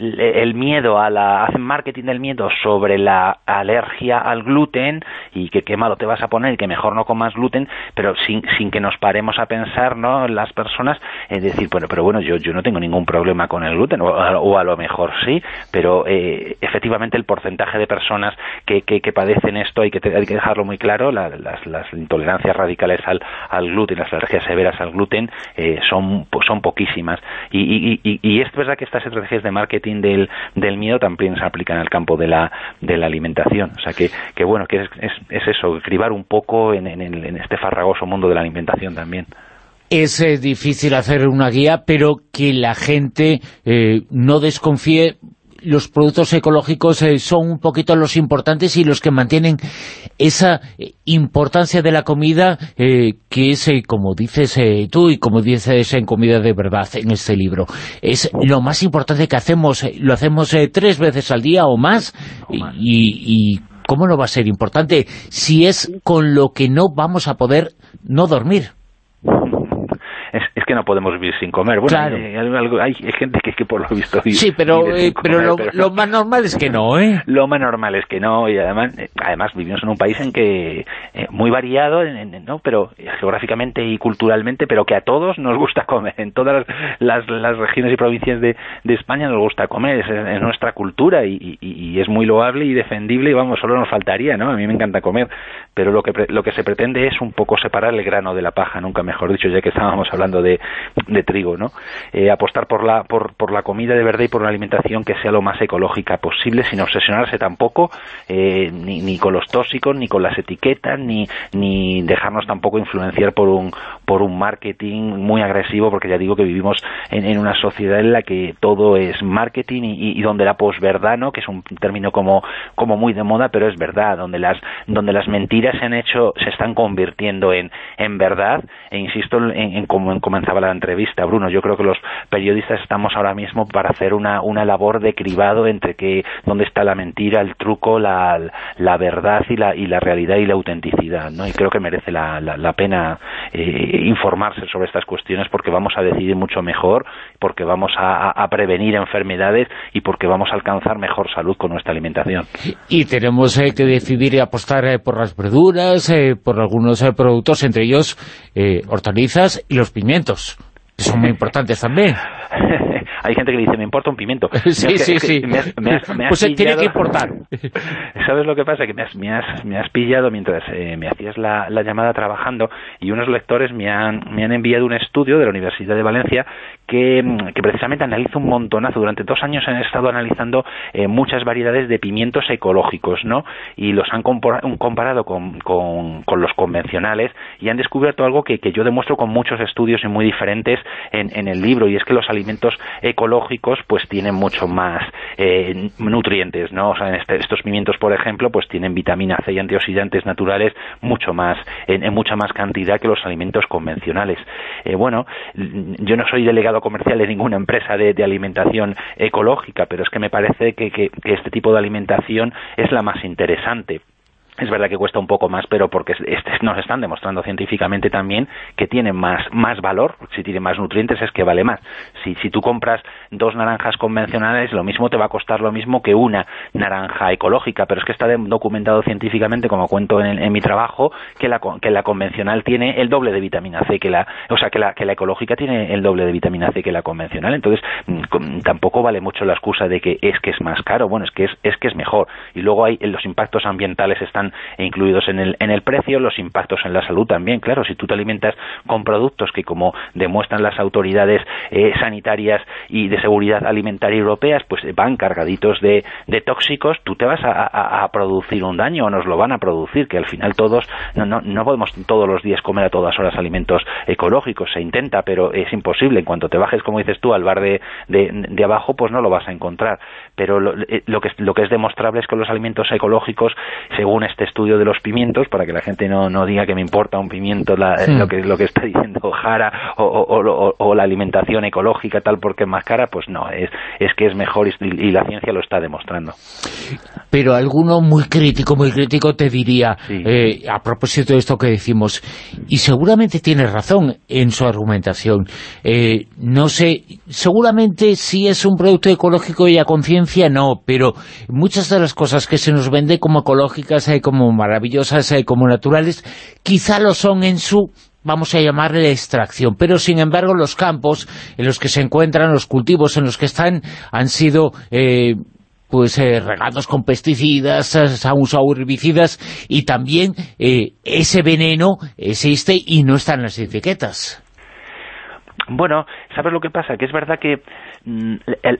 el miedo a la hacen marketing del miedo sobre la alergia al gluten y que qué malo te vas a poner y que mejor no comas gluten pero sin, sin que nos paremos a pensar no las personas es decir bueno pero bueno yo yo no tengo ningún problema con el gluten o, a lo mejor sí pero eh, efectivamente el porcentaje de personas que, que, padecen esto hay que, hay que dejarlo muy claro las, las intolerancias radicales al, al gluten las alergias severas al gluten eh, son son poquísimas. Y, y, y es verdad que estas estrategias de marketing del, del miedo también se aplica en el campo de la, de la alimentación. O sea que, que bueno, que es, es, eso, cribar un poco en, en, este farragoso mundo de la alimentación también es eh, difícil hacer una guía, pero que la gente eh, no desconfíe los productos ecológicos eh, son un poquito los importantes y los que mantienen esa eh, importancia de la comida que es, como dices tú y como dices en Comida de Verdad en este libro, es lo más importante que hacemos, lo hacemos tres veces al día o más, Y, y ¿cómo no va a ser importante si es con lo que no vamos a poder no dormir? Es, que no podemos vivir sin comer. Bueno, hay, gente que, que, por lo visto vive, Sí, pero, eh, pero, lo, más normal es que no, ¿eh? Lo más normal es que no, y además eh, además vivimos en un país en que eh, muy variado, ¿no? pero geográficamente y culturalmente, pero que a todos nos gusta comer. En todas las, las, regiones y provincias de, de, España nos gusta comer, es, nuestra cultura y, y, es muy loable y defendible y vamos, solo nos faltaría, ¿no? A mí me encanta comer, pero lo que, lo que se pretende es un poco separar el grano de la paja, nunca mejor dicho, ya que estábamos hablando de, de trigo, ¿no? Eh, apostar por la, por, por, la comida de verdad y por una alimentación que sea lo más ecológica posible, sin obsesionarse tampoco eh, ni, ni, con los tóxicos, ni con las etiquetas, ni, ni dejarnos tampoco influenciar por un, por un marketing muy agresivo, porque ya digo que vivimos en, en una sociedad en la que todo es marketing y, y donde la posverdad, ¿no? que es un término como, como muy de moda, pero es verdad, donde las, donde las mentiras se han hecho, se están convirtiendo en, en verdad, e insisto en, en como comenzaba la entrevista, Bruno, yo creo que los periodistas estamos ahora mismo para hacer una, una labor de cribado entre que dónde está la mentira, el truco, la, la verdad y la, y la realidad y la autenticidad, ¿no? Y creo que merece la, la, pena eh, informarse sobre estas cuestiones porque vamos a decidir mucho mejor, porque vamos a, a, prevenir enfermedades y porque vamos a alcanzar mejor salud con nuestra alimentación. Y tenemos eh, que decidir y apostar eh, por las verduras, por algunos productos, entre ellos hortalizas y los pimientos que son muy importantes también. Hay gente que le dice, me importa un pimiento. sí, sí, sí. pues tiene que importar. ¿Sabes lo que pasa? Que me has, me has, me has pillado mientras eh, me hacías la, la, llamada trabajando y unos lectores me han, me han enviado un estudio de la Universidad de Valencia que, que precisamente analiza un montonazo. Durante dos años han estado analizando eh, muchas variedades de pimientos ecológicos, ¿no? Y los han comparado con, con, con los convencionales y han descubierto algo que, que yo demuestro con muchos estudios y muy diferentes en, en el libro y es que los alimentos ecológicos pues tienen mucho más eh, nutrientes, ¿no? O sea, en este, estos pimientos, por ejemplo, pues tienen vitamina C y antioxidantes naturales mucho más, en, mucha más cantidad que los alimentos convencionales. Eh, bueno, yo no soy delegado comercial de ninguna empresa de, alimentación ecológica, pero es que me parece que este tipo de alimentación es la más interesante es verdad que cuesta un poco más, pero porque este, nos están demostrando científicamente también que tiene más, más valor, si tiene más nutrientes es que vale más. Si, si tú compras dos naranjas convencionales, lo mismo te va a costar lo mismo que una naranja ecológica, pero es que está documentado científicamente, como cuento en, mi trabajo, que la, que la convencional tiene el doble de vitamina C que la, o sea, que la, que la ecológica tiene el doble de vitamina C que la convencional, entonces mm, tampoco vale mucho la excusa de que es que es más caro, bueno, es que es, es que es mejor. Y luego hay, los impactos ambientales están incluidos en el, en el precio, los impactos en la salud también. Claro, si tú te alimentas con productos que, como demuestran las autoridades eh, sanitarias y de seguridad alimentaria europeas, pues van cargaditos de, de tóxicos, tú te vas a, a, producir un daño o nos lo van a producir, que al final todos, no, no, no podemos todos los días comer a todas horas alimentos ecológicos, se intenta, pero es imposible. En cuanto te bajes, como dices tú, al bar de, de, de abajo, pues no lo vas a encontrar. Pero lo, eh, lo, que, lo que es demostrable es que los alimentos ecológicos, según este estudio de los pimientos, para que la gente no, no diga que me importa un pimiento lo, que, lo que está diciendo Jara o, o, la alimentación ecológica tal porque es más cara, pues no, es, es que es mejor y, la ciencia lo está demostrando. Pero alguno muy crítico, muy crítico te diría, eh, a propósito de esto que decimos, y seguramente tiene razón en su argumentación, eh, no sé, seguramente si es un producto ecológico y a conciencia no, pero muchas de las cosas que se nos vende como ecológicas, eh, como maravillosas, eh, como naturales, quizá lo son en su vamos a llamarle extracción, pero sin embargo los campos en los que se encuentran, los cultivos en los que están, han sido eh, pues eh, regados con pesticidas, han usado herbicidas y también ese veneno existe y no está en las etiquetas. Bueno, ¿sabes lo que pasa? Que es verdad que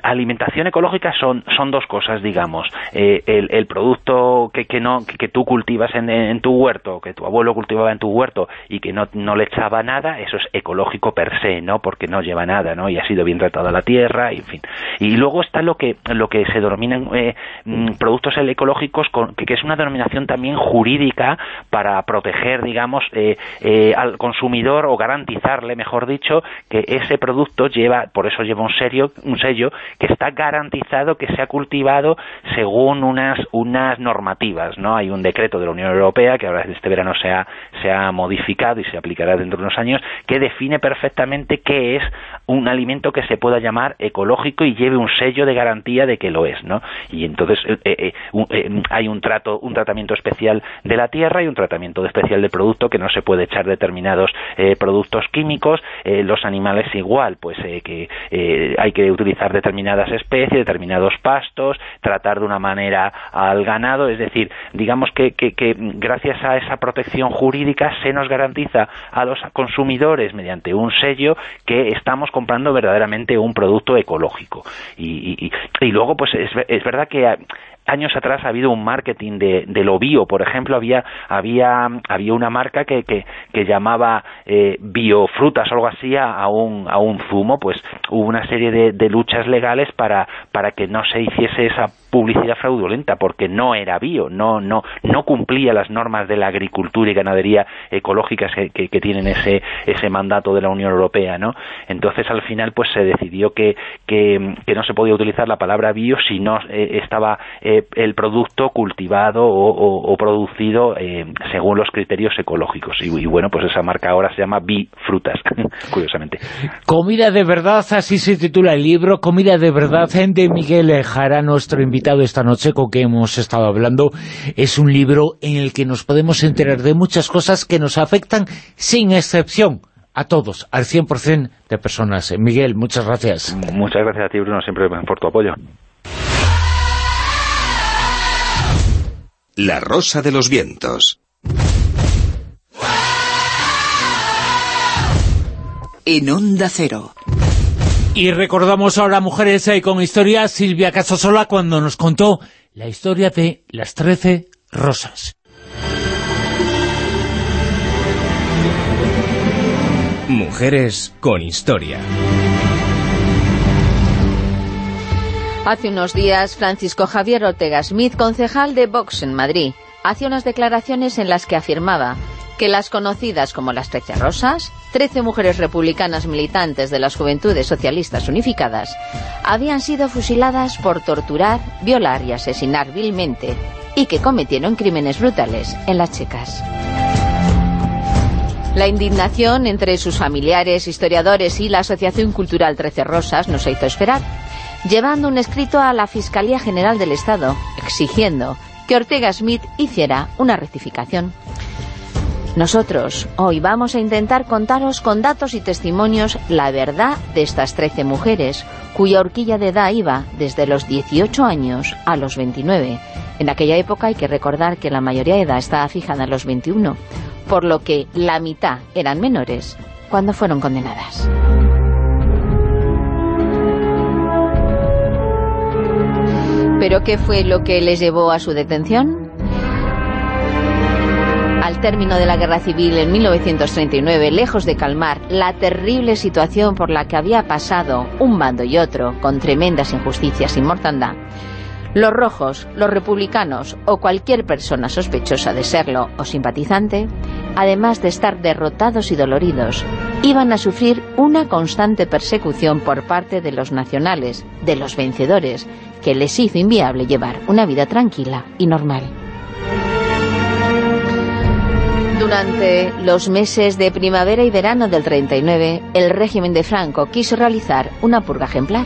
alimentación ecológica son, son dos cosas, digamos. Eh, el, producto que, que, no, que, tú cultivas en, tu huerto, que tu abuelo cultivaba en tu huerto y que no, no le echaba nada, eso es ecológico per se, ¿no? Porque no lleva nada, ¿no? Y ha sido bien tratada la tierra, y en fin. Y luego está lo que, lo que se denominan eh, mm, productos ecológicos, con, que, es una denominación también jurídica para proteger, digamos, eh, al consumidor o garantizarle, mejor dicho, que ese producto lleva, por eso lleva un, serio, un sello, que está garantizado que se ha cultivado según unas, unas normativas, ¿no? Hay un decreto de la Unión Europea que ahora este verano se ha, se ha modificado y se aplicará dentro de unos años, que define perfectamente qué es un alimento que se pueda llamar ecológico y lleve un sello de garantía de que lo es, ¿no? Y entonces eh, eh, eh, hay un trato, un tratamiento especial de la tierra y un tratamiento especial del producto que no se puede echar determinados productos químicos, los animales igual, pues que hay que utilizar determinadas especies, determinados pastos, tratar de una manera al ganado, es decir, digamos que, que gracias a esa protección jurídica se nos garantiza a los consumidores mediante un sello que estamos comprando verdaderamente un producto ecológico. Y, luego, pues es, es verdad que años atrás ha habido un marketing de, de lo bio, por ejemplo, había, había, había una marca que, que, que llamaba eh, biofrutas o algo así a, un, a un zumo, pues hubo una serie de, de luchas legales para, para que no se hiciese esa publicidad fraudulenta porque no era bio, no, no, no cumplía las normas de la agricultura y ganadería ecológicas que, que, tienen ese, ese mandato de la Unión Europea, ¿no? Entonces al final pues se decidió que, que, que no se podía utilizar la palabra bio si no eh, estaba eh, el producto cultivado o, producido eh, según los criterios ecológicos. Y, bueno, pues esa marca ahora se llama Bifrutas, curiosamente. Comida de verdad, así se titula el libro, Comida de verdad, de Miguel Jara, nuestro invitado esta noche con que hemos estado hablando. Es un libro en el que nos podemos enterar de muchas cosas que nos afectan sin excepción a todos, al 100% de personas. Miguel, muchas gracias. Muchas gracias a ti, Bruno, siempre por tu apoyo. La Rosa de los Vientos. En Onda Cero. Y recordamos ahora, mujeres eh, con historia, Silvia Casasola cuando nos contó la historia de las trece rosas. Mujeres con historia. Hace unos días, Francisco Javier Ortega Smith, concejal de Vox en Madrid, hacía unas declaraciones en las que afirmaba que las conocidas como las Trece Rosas, trece mujeres republicanas militantes de las Juventudes Socialistas Unificadas, habían sido fusiladas por torturar, violar y asesinar vilmente, y que cometieron crímenes brutales en las checas. La indignación entre sus familiares, historiadores y la Asociación Cultural Trece Rosas no se hizo esperar llevando un escrito a la Fiscalía General del Estado, exigiendo que Ortega Smith hiciera una rectificación. Nosotros hoy vamos a intentar contaros con datos y testimonios la verdad de estas 13 mujeres, cuya horquilla de edad iba desde los 18 años a los 29. En aquella época hay que recordar que la mayoría de edad estaba fijada en los 21, por lo que la mitad eran menores cuando fueron condenadas. ¿Pero qué fue lo que les llevó a su detención? Al término de la Guerra Civil en 1939, lejos de calmar la terrible situación por la que había pasado un bando y otro, con tremendas injusticias y mortandad, los rojos, los republicanos o cualquier persona sospechosa de serlo o simpatizante, además de estar derrotados y doloridos, iban a sufrir una constante persecución por parte de los nacionales, de los vencedores, que les hizo inviable llevar una vida tranquila y normal. Durante los meses de primavera y verano del 39, el régimen de Franco quiso realizar una purga ejemplar.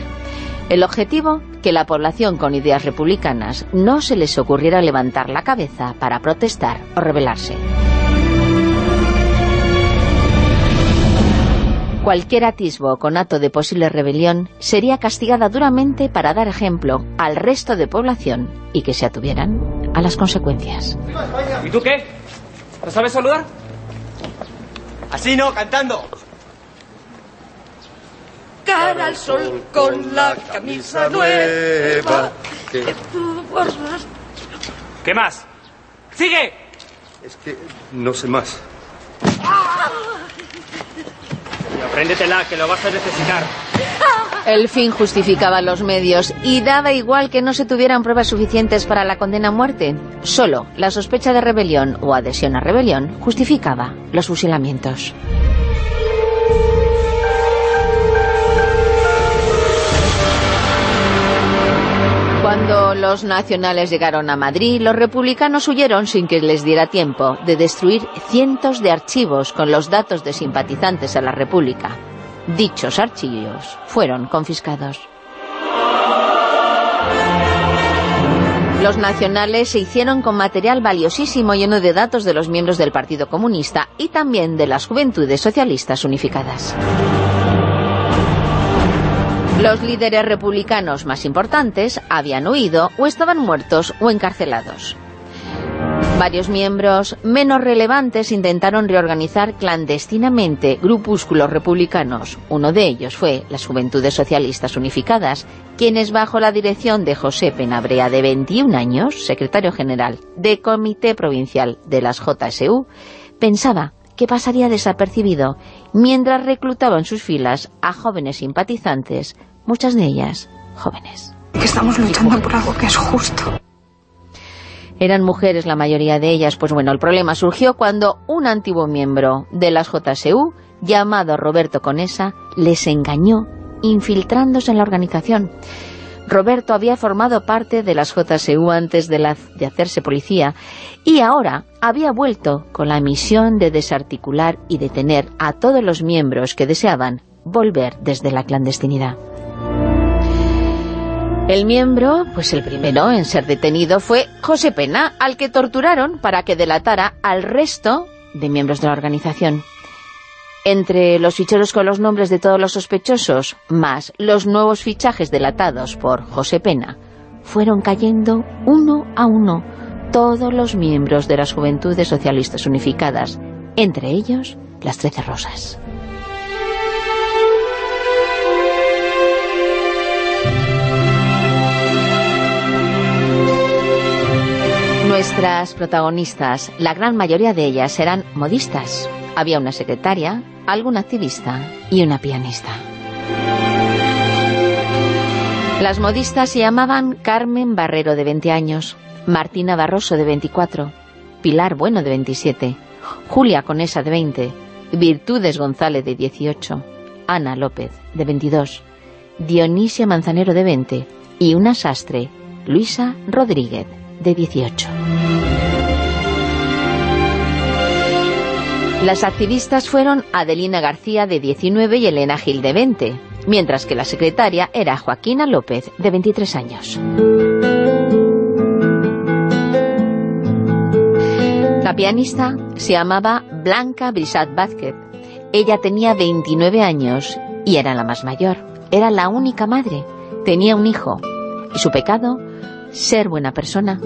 El objetivo, que la población con ideas republicanas no se les ocurriera levantar la cabeza para protestar o rebelarse. Cualquier atisbo o conato de posible rebelión sería castigada duramente para dar ejemplo al resto de población y que se atuvieran a las consecuencias. ¿Y tú qué? ¿No sabes saludar? Así no, cantando. ¿Qué cara al sol con la camisa nueva. ¿Qué más? ¡Sigue! Es que no sé más. Apréndetela, que lo vas a necesitar. El fin justificaba los medios y daba igual que no se tuvieran pruebas suficientes para la condena a muerte. Solo la sospecha de rebelión o adhesión a rebelión justificaba los fusilamientos. Los nacionales llegaron a Madrid, los republicanos huyeron sin que les diera tiempo de destruir cientos de archivos con los datos de simpatizantes a la República. Dichos archivos fueron confiscados. Los nacionales se hicieron con material valiosísimo lleno de datos de los miembros del Partido Comunista y también de las Juventudes Socialistas Unificadas. Los líderes republicanos más importantes habían huido o estaban muertos o encarcelados. Varios miembros menos relevantes intentaron reorganizar clandestinamente grupúsculos republicanos. Uno de ellos fue las Juventudes Socialistas Unificadas, quienes bajo la dirección de José Penabrea, de 21 años, secretario general de Comité Provincial de las JSU, pensaba que pasaría desapercibido mientras reclutaba en sus filas a jóvenes simpatizantes, muchas de ellas jóvenes. Que estamos luchando por algo que es justo. Eran mujeres la mayoría de ellas. Pues bueno, el problema surgió cuando un antiguo miembro de las JSU, llamado Roberto Conesa, les engañó, infiltrándose en la organización. Roberto había formado parte de las JSU antes de, la, de hacerse policía y ahora había vuelto con la misión de desarticular y detener a todos los miembros que deseaban volver desde la clandestinidad. El miembro, pues el primero en ser detenido fue José Pena, al que torturaron para que delatara al resto de miembros de la organización. Entre los ficheros con los nombres de todos los sospechosos, más los nuevos fichajes delatados por José Pena, fueron cayendo uno a uno todos los miembros de las Juventudes Socialistas Unificadas, entre ellos las Trece Rosas. Nuestras protagonistas, la gran mayoría de ellas eran modistas. Había una secretaria, algún activista y una pianista. Las modistas se llamaban Carmen Barrero, de 20 años, Martina Barroso, de 24, Pilar Bueno, de 27, Julia Conesa, de 20, Virtudes González, de 18, Ana López, de 22, Dionisia Manzanero, de 20, y una sastre, Luisa Rodríguez, de 18. Las activistas fueron Adelina García, de 19, y Elena Gil, de 20, mientras que la secretaria era Joaquina López, de 23 años. La pianista se llamaba Blanca Brisat Vázquez. Ella tenía 29 años y era la más mayor. Era la única madre. Tenía un hijo. Y su pecado ser buena persona.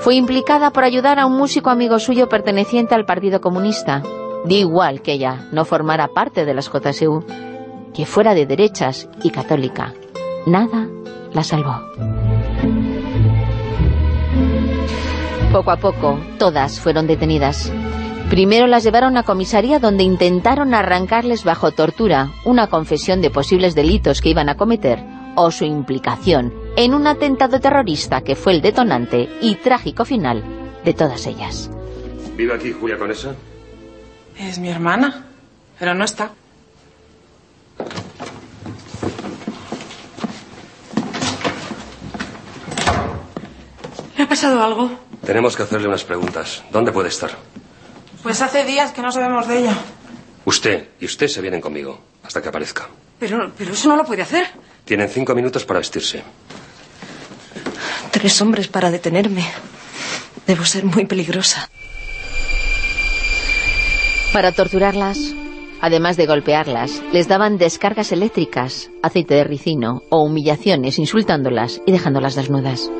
Fue implicada por ayudar a un músico amigo suyo perteneciente al Partido Comunista. De igual que ella no formara parte de las JSU, que fuera de derechas y católica. Nada la salvó. Poco a poco, todas fueron detenidas. Primero las llevaron a comisaría donde intentaron arrancarles bajo tortura una confesión de posibles delitos que iban a cometer o su implicación en un atentado terrorista que fue el detonante y trágico final de todas ellas. ¿Vive aquí Julia Conesa? Es mi hermana, pero no está. ¿Le ha pasado algo? Tenemos que hacerle unas preguntas. ¿Dónde puede estar? Pues hace días que no sabemos de ella. Usted y usted se vienen conmigo hasta que aparezca. Pero, pero eso no lo puede hacer. Tienen cinco minutos para vestirse. Tres hombres para detenerme. Debo ser muy peligrosa. Para torturarlas, además de golpearlas, les daban descargas eléctricas, aceite de ricino o humillaciones insultándolas y dejándolas desnudas.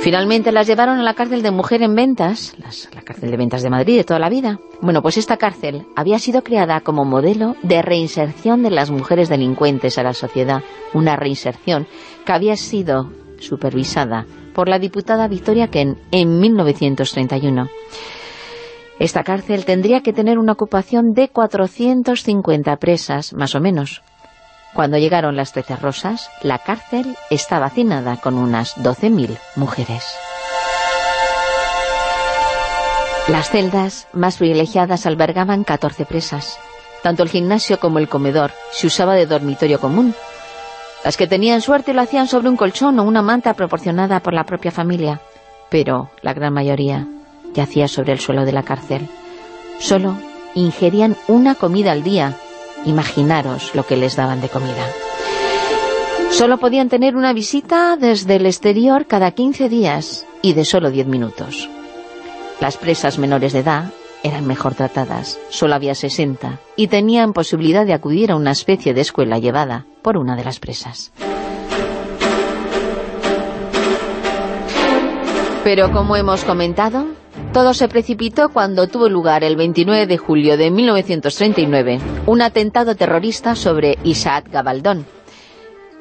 Finalmente las llevaron a la cárcel de mujer en ventas, la cárcel de ventas de Madrid de toda la vida. Bueno, pues esta cárcel había sido creada como modelo de reinserción de las mujeres delincuentes a la sociedad. Una reinserción que había sido supervisada por la diputada Victoria Ken en 1931. Esta cárcel tendría que tener una ocupación de 450 presas, más o menos, cuando llegaron las Trece Rosas, la cárcel estaba hacinada con unas 12.000 mujeres. Las celdas más privilegiadas albergaban 14 presas. Tanto el gimnasio como el comedor se usaba de dormitorio común. Las que tenían suerte lo hacían sobre un colchón o una manta proporcionada por la propia familia. Pero la gran mayoría yacía sobre el suelo de la cárcel. Solo ingerían una comida al día Imaginaros lo que les daban de comida. Solo podían tener una visita desde el exterior cada 15 días y de solo 10 minutos. Las presas menores de edad eran mejor tratadas, solo había 60, y tenían posibilidad de acudir a una especie de escuela llevada por una de las presas. Pero como hemos comentado, todo se precipitó cuando tuvo lugar el 29 de julio de 1939 un atentado terrorista sobre Isaac Gabaldón.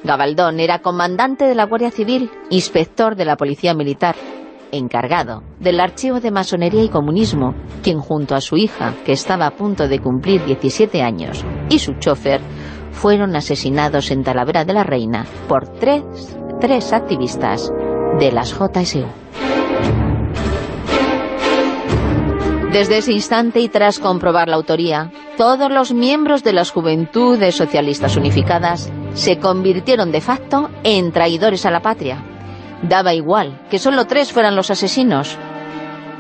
Gabaldón era comandante de la Guardia Civil, inspector de la Policía Militar, encargado del archivo de masonería y comunismo, quien junto a su hija, que estaba a punto de cumplir 17 años, y su chofer, fueron asesinados en Talavera de la Reina por tres, tres activistas de las JSU. Desde ese instante y tras comprobar la autoría, todos los miembros de las Juventudes Socialistas Unificadas se convirtieron de facto en traidores a la patria. Daba igual que solo tres fueran los asesinos.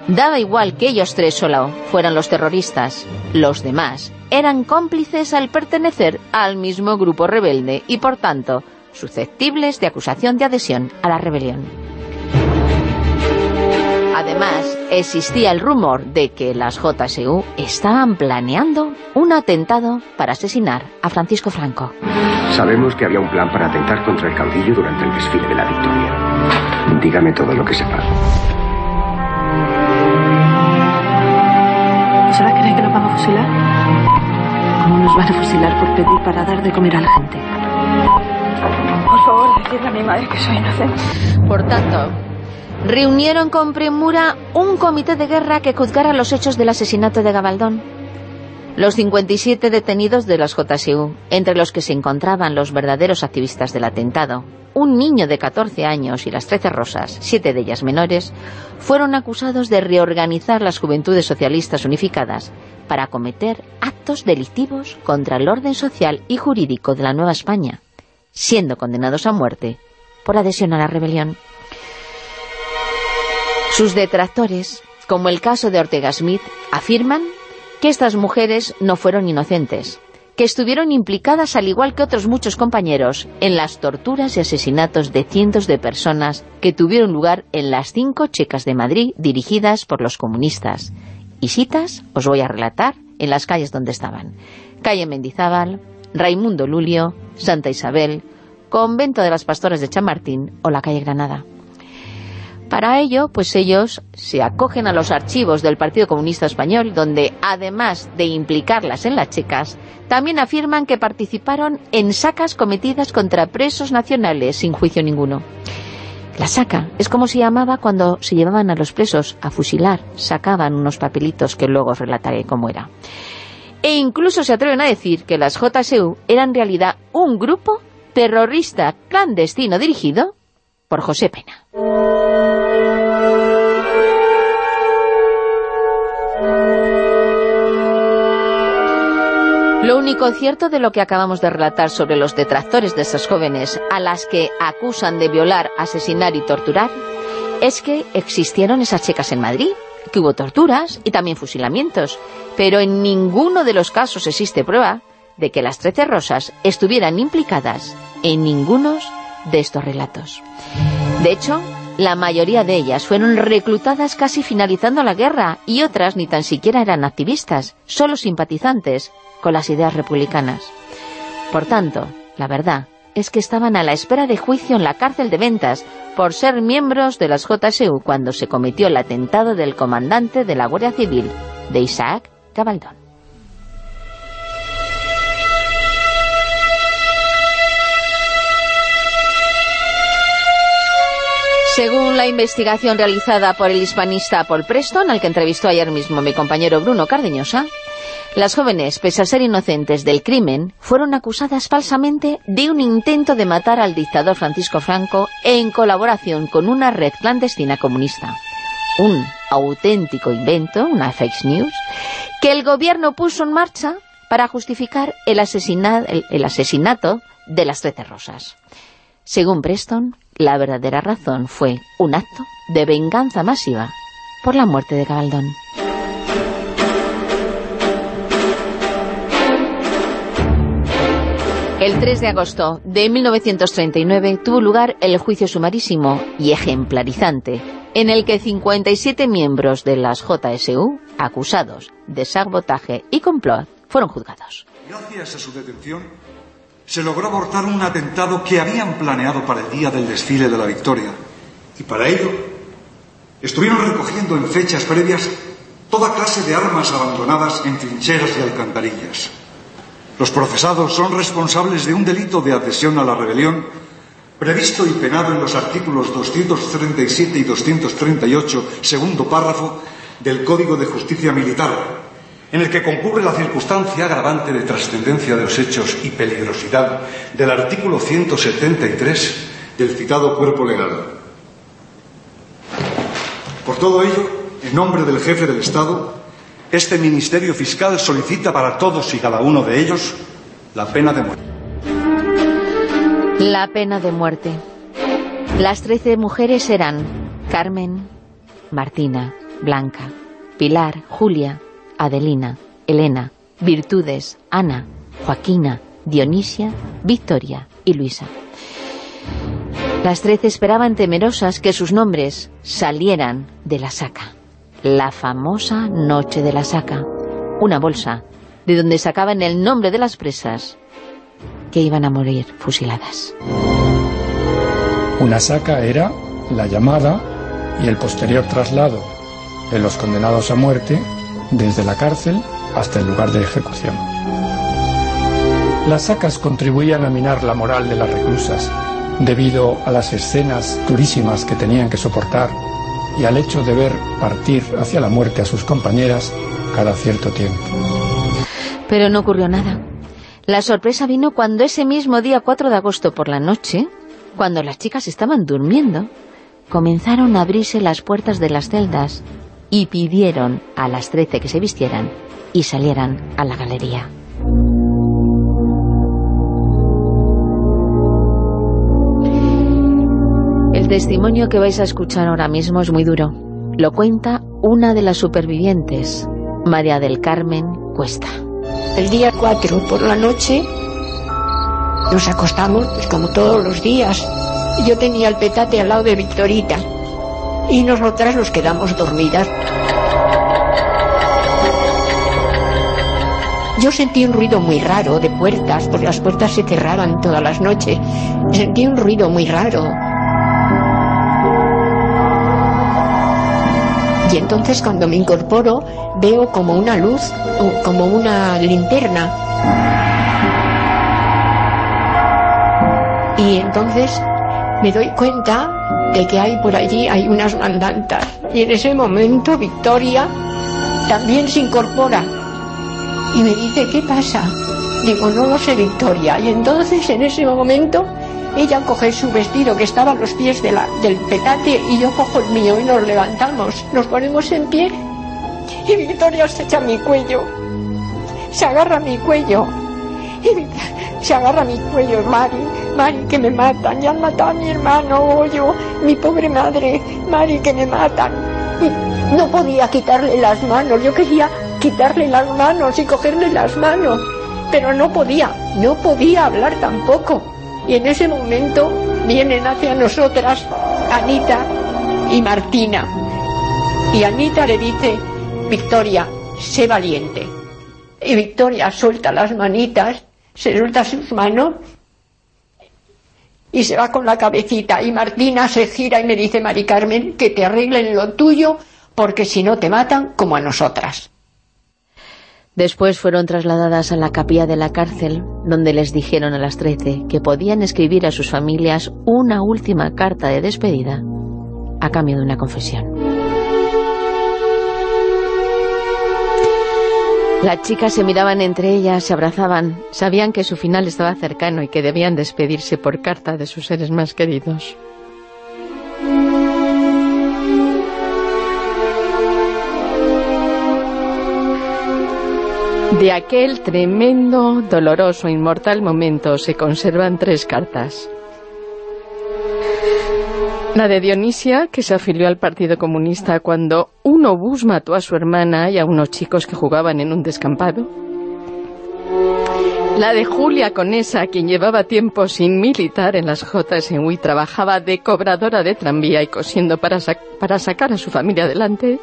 Daba igual que ellos tres solo fueran los terroristas. Los demás eran cómplices al pertenecer al mismo grupo rebelde y, por tanto, susceptibles de acusación de adhesión a la rebelión. Además, existía el rumor de que las JSU estaban planeando un atentado para asesinar a Francisco Franco. Sabemos que había un plan para atentar contra el caudillo durante el desfile de la victoria. Dígame todo lo que sepa. ¿Será que que nos van a fusilar? ¿Cómo nos van a fusilar por pedir para dar de comer a la gente? Por favor, decidle a mi madre que soy inocente. Por tanto, reunieron con premura un comité de guerra que juzgara los hechos del asesinato de Gabaldón. Los 57 detenidos de las JSU, entre los que se encontraban los verdaderos activistas del atentado, un niño de 14 años y las 13 rosas, siete de ellas menores, fueron acusados de reorganizar las Juventudes Socialistas Unificadas para cometer actos delictivos contra el orden social y jurídico de la Nueva España, siendo condenados a muerte por adhesión a la rebelión. Sus detractores, como el caso de Ortega Smith, afirman que estas mujeres no fueron inocentes, que estuvieron implicadas al igual que otros muchos compañeros en las torturas y asesinatos de cientos de personas que tuvieron lugar en las cinco checas de Madrid dirigidas por los comunistas. Y citas os voy a relatar en las calles donde estaban. Calle Mendizábal, Raimundo Lulio, Santa Isabel, Convento de las Pastoras de Chamartín o la calle Granada. Para ello, pues ellos se acogen a los archivos del Partido Comunista Español, donde, además de implicarlas en las checas, también afirman que participaron en sacas cometidas contra presos nacionales sin juicio ninguno. La saca es como se llamaba cuando se llevaban a los presos a fusilar, sacaban unos papelitos que luego relataré cómo era. E incluso se atreven a decir que las JSU eran en realidad un grupo terrorista clandestino dirigido por José Pena. Lo único cierto de lo que acabamos de relatar sobre los detractores de esas jóvenes a las que acusan de violar, asesinar y torturar es que existieron esas checas en Madrid, que hubo torturas y también fusilamientos, pero en ninguno de los casos existe prueba de que las Trece Rosas estuvieran implicadas en ninguno de estos relatos. De hecho, la mayoría de ellas fueron reclutadas casi finalizando la guerra y otras ni tan siquiera eran activistas, solo simpatizantes con las ideas republicanas. Por tanto, la verdad es que estaban a la espera de juicio en la cárcel de Ventas por ser miembros de las JSU cuando se cometió el atentado del comandante de la Guardia Civil, de Isaac Gabaldón. Según la investigación realizada por el hispanista Paul Preston, al que entrevistó ayer mismo mi compañero Bruno Cardeñosa, las jóvenes, pese a ser inocentes del crimen, fueron acusadas falsamente de un intento de matar al dictador Francisco Franco en colaboración con una red clandestina comunista. Un auténtico invento, una fake news, que el gobierno puso en marcha para justificar el, el asesinato de las Trece Rosas. Según Preston, la verdadera razón fue un acto de venganza masiva por la muerte de Gabaldón. El 3 de agosto de 1939 tuvo lugar el juicio sumarísimo y ejemplarizante, en el que 57 miembros de las JSU, acusados de sabotaje y complot, fueron juzgados. Gracias a su detención, se logró abortar un atentado que habían planeado para el día del desfile de la victoria. Y para ello estuvieron recogiendo en fechas previas toda clase de armas abandonadas en trincheras y alcantarillas. Los procesados son responsables de un delito de adhesión a la rebelión previsto y penado en los artículos 237 y 238, segundo párrafo, del Código de Justicia Militar, en el que concurre la circunstancia agravante de trascendencia de los hechos y peligrosidad del artículo 173 del citado cuerpo legal. Por todo ello, en nombre del jefe del Estado, este Ministerio Fiscal solicita para todos y cada uno de ellos la pena de muerte. La pena de muerte. Las trece mujeres eran Carmen, Martina, Blanca, Pilar, Julia, Adelina, Elena, Virtudes, Ana, Joaquina, Dionisia, Victoria y Luisa. Las trece esperaban temerosas que sus nombres salieran de la saca. La famosa Noche de la Saca. Una bolsa de donde sacaban el nombre de las presas que iban a morir fusiladas. Una saca era la llamada y el posterior traslado de los condenados a muerte desde la cárcel hasta el lugar de ejecución. Las sacas contribuían a minar la moral de las reclusas, debido a las escenas durísimas que tenían que soportar y al hecho de ver partir hacia la muerte a sus compañeras cada cierto tiempo. Pero no ocurrió nada. La sorpresa vino cuando ese mismo día 4 de agosto por la noche, cuando las chicas estaban durmiendo, comenzaron a abrirse las puertas de las celdas y pidieron a las trece que se vistieran y salieran a la galería. El testimonio que vais a escuchar ahora mismo es muy duro. Lo cuenta una de las supervivientes, María del Carmen Cuesta. El día 4 por la noche nos acostamos pues, como todos los días. Yo tenía el petate al lado de Victorita y nosotras nos quedamos dormidas. Yo sentí un ruido muy raro de puertas, porque las puertas se cerraban todas las noches. Sentí un ruido muy raro. Y entonces cuando me incorporo veo como una luz, como una linterna. Y entonces me doy cuenta de que hay por allí hay unas mandantas. Y en ese momento Victoria también se incorpora y me dice, ¿qué pasa? Digo, no lo sé, Victoria. Y entonces en ese momento ella coge su vestido que estaba a los pies de la, del petate y yo cojo el mío y nos levantamos, nos ponemos en pie y Victoria se echa mi cuello, se agarra mi cuello y se agarra a mi cuello, Mari, Mari, que me matan, ya han matado a mi hermano, yo, mi pobre madre, Mari, que me matan. No podía quitarle las manos, yo quería quitarle las manos y cogerle las manos, pero no podía, no podía hablar tampoco. Y en ese momento vienen hacia nosotras Anita y Martina. Y Anita le dice, Victoria, sé valiente. Y Victoria suelta las manitas, se suelta sus manos y se va con la cabecita. Y Martina se gira y me dice, Mari Carmen, que te arreglen lo tuyo, porque si no te matan como a nosotras. Después fueron trasladadas a la capilla de la cárcel, donde les dijeron a las trece que podían escribir a sus familias una última carta de despedida a cambio de una confesión. Las chicas se miraban entre ellas, se abrazaban, sabían que su final estaba cercano y que debían despedirse por carta de sus seres más queridos. De aquel tremendo, doloroso, inmortal momento se conservan tres cartas. La de Dionisia, que se afilió al Partido Comunista cuando un obús mató a su hermana y a unos chicos que jugaban en un descampado. La de Julia Conesa, quien llevaba tiempo sin militar en las en Hui, trabajaba de cobradora de tranvía y cosiendo para, para sacar a su familia adelante.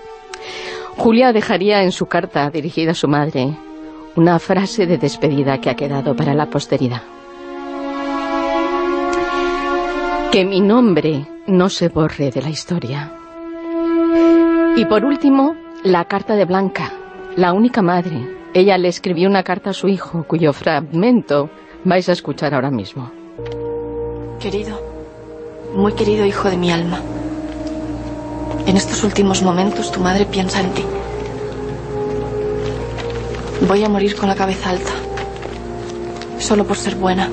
Julia dejaría en su carta dirigida a su madre una frase de despedida que ha quedado para la posteridad. Que mi nombre no se borre de la historia. Y por último, la carta de Blanca, la única madre. Ella le escribió una carta a su hijo, cuyo fragmento vais a escuchar ahora mismo. Querido, muy querido hijo de mi alma, en estos últimos momentos tu madre piensa en ti. Voy a morir con la cabeza alta. Solo por ser buena.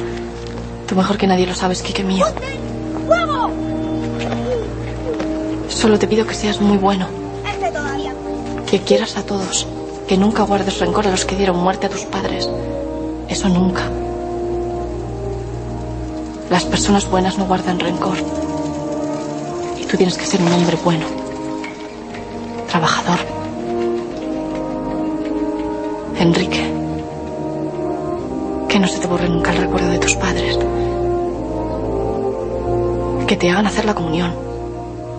Tú mejor que nadie lo sabes, Kike mío. Solo te pido que seas muy bueno. Que quieras a todos. Que nunca guardes rencor a los que dieron muerte a tus padres. Eso nunca. Las personas buenas no guardan rencor. Y tú tienes que ser un hombre bueno. Trabajador. Enrique, que no se te borre nunca el recuerdo de tus padres. Que te hagan hacer la comunión,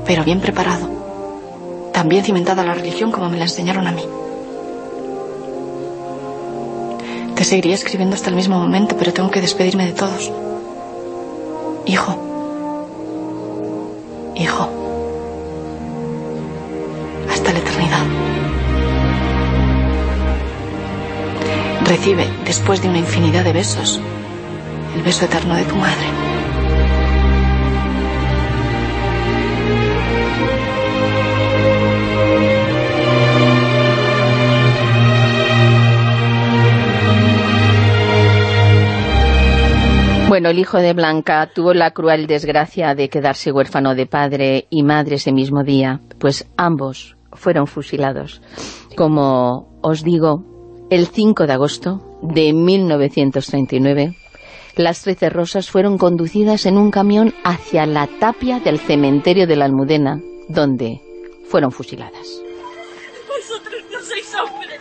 pero bien preparado. También cimentada la religión como me la enseñaron a mí. Te seguiría escribiendo hasta el mismo momento, pero tengo que despedirme de todos. Hijo. Hijo. Hasta la eternidad. Recibe, después de una infinidad de besos, el beso eterno de tu madre. Bueno, el hijo de Blanca tuvo la cruel desgracia de quedarse huérfano de padre y madre ese mismo día, pues ambos fueron fusilados. Como os digo, el 5 de agosto de 1939, las Trece Rosas fueron conducidas en un camión hacia la tapia del cementerio de la Almudena, donde fueron fusiladas. Vosotros no sois hombres.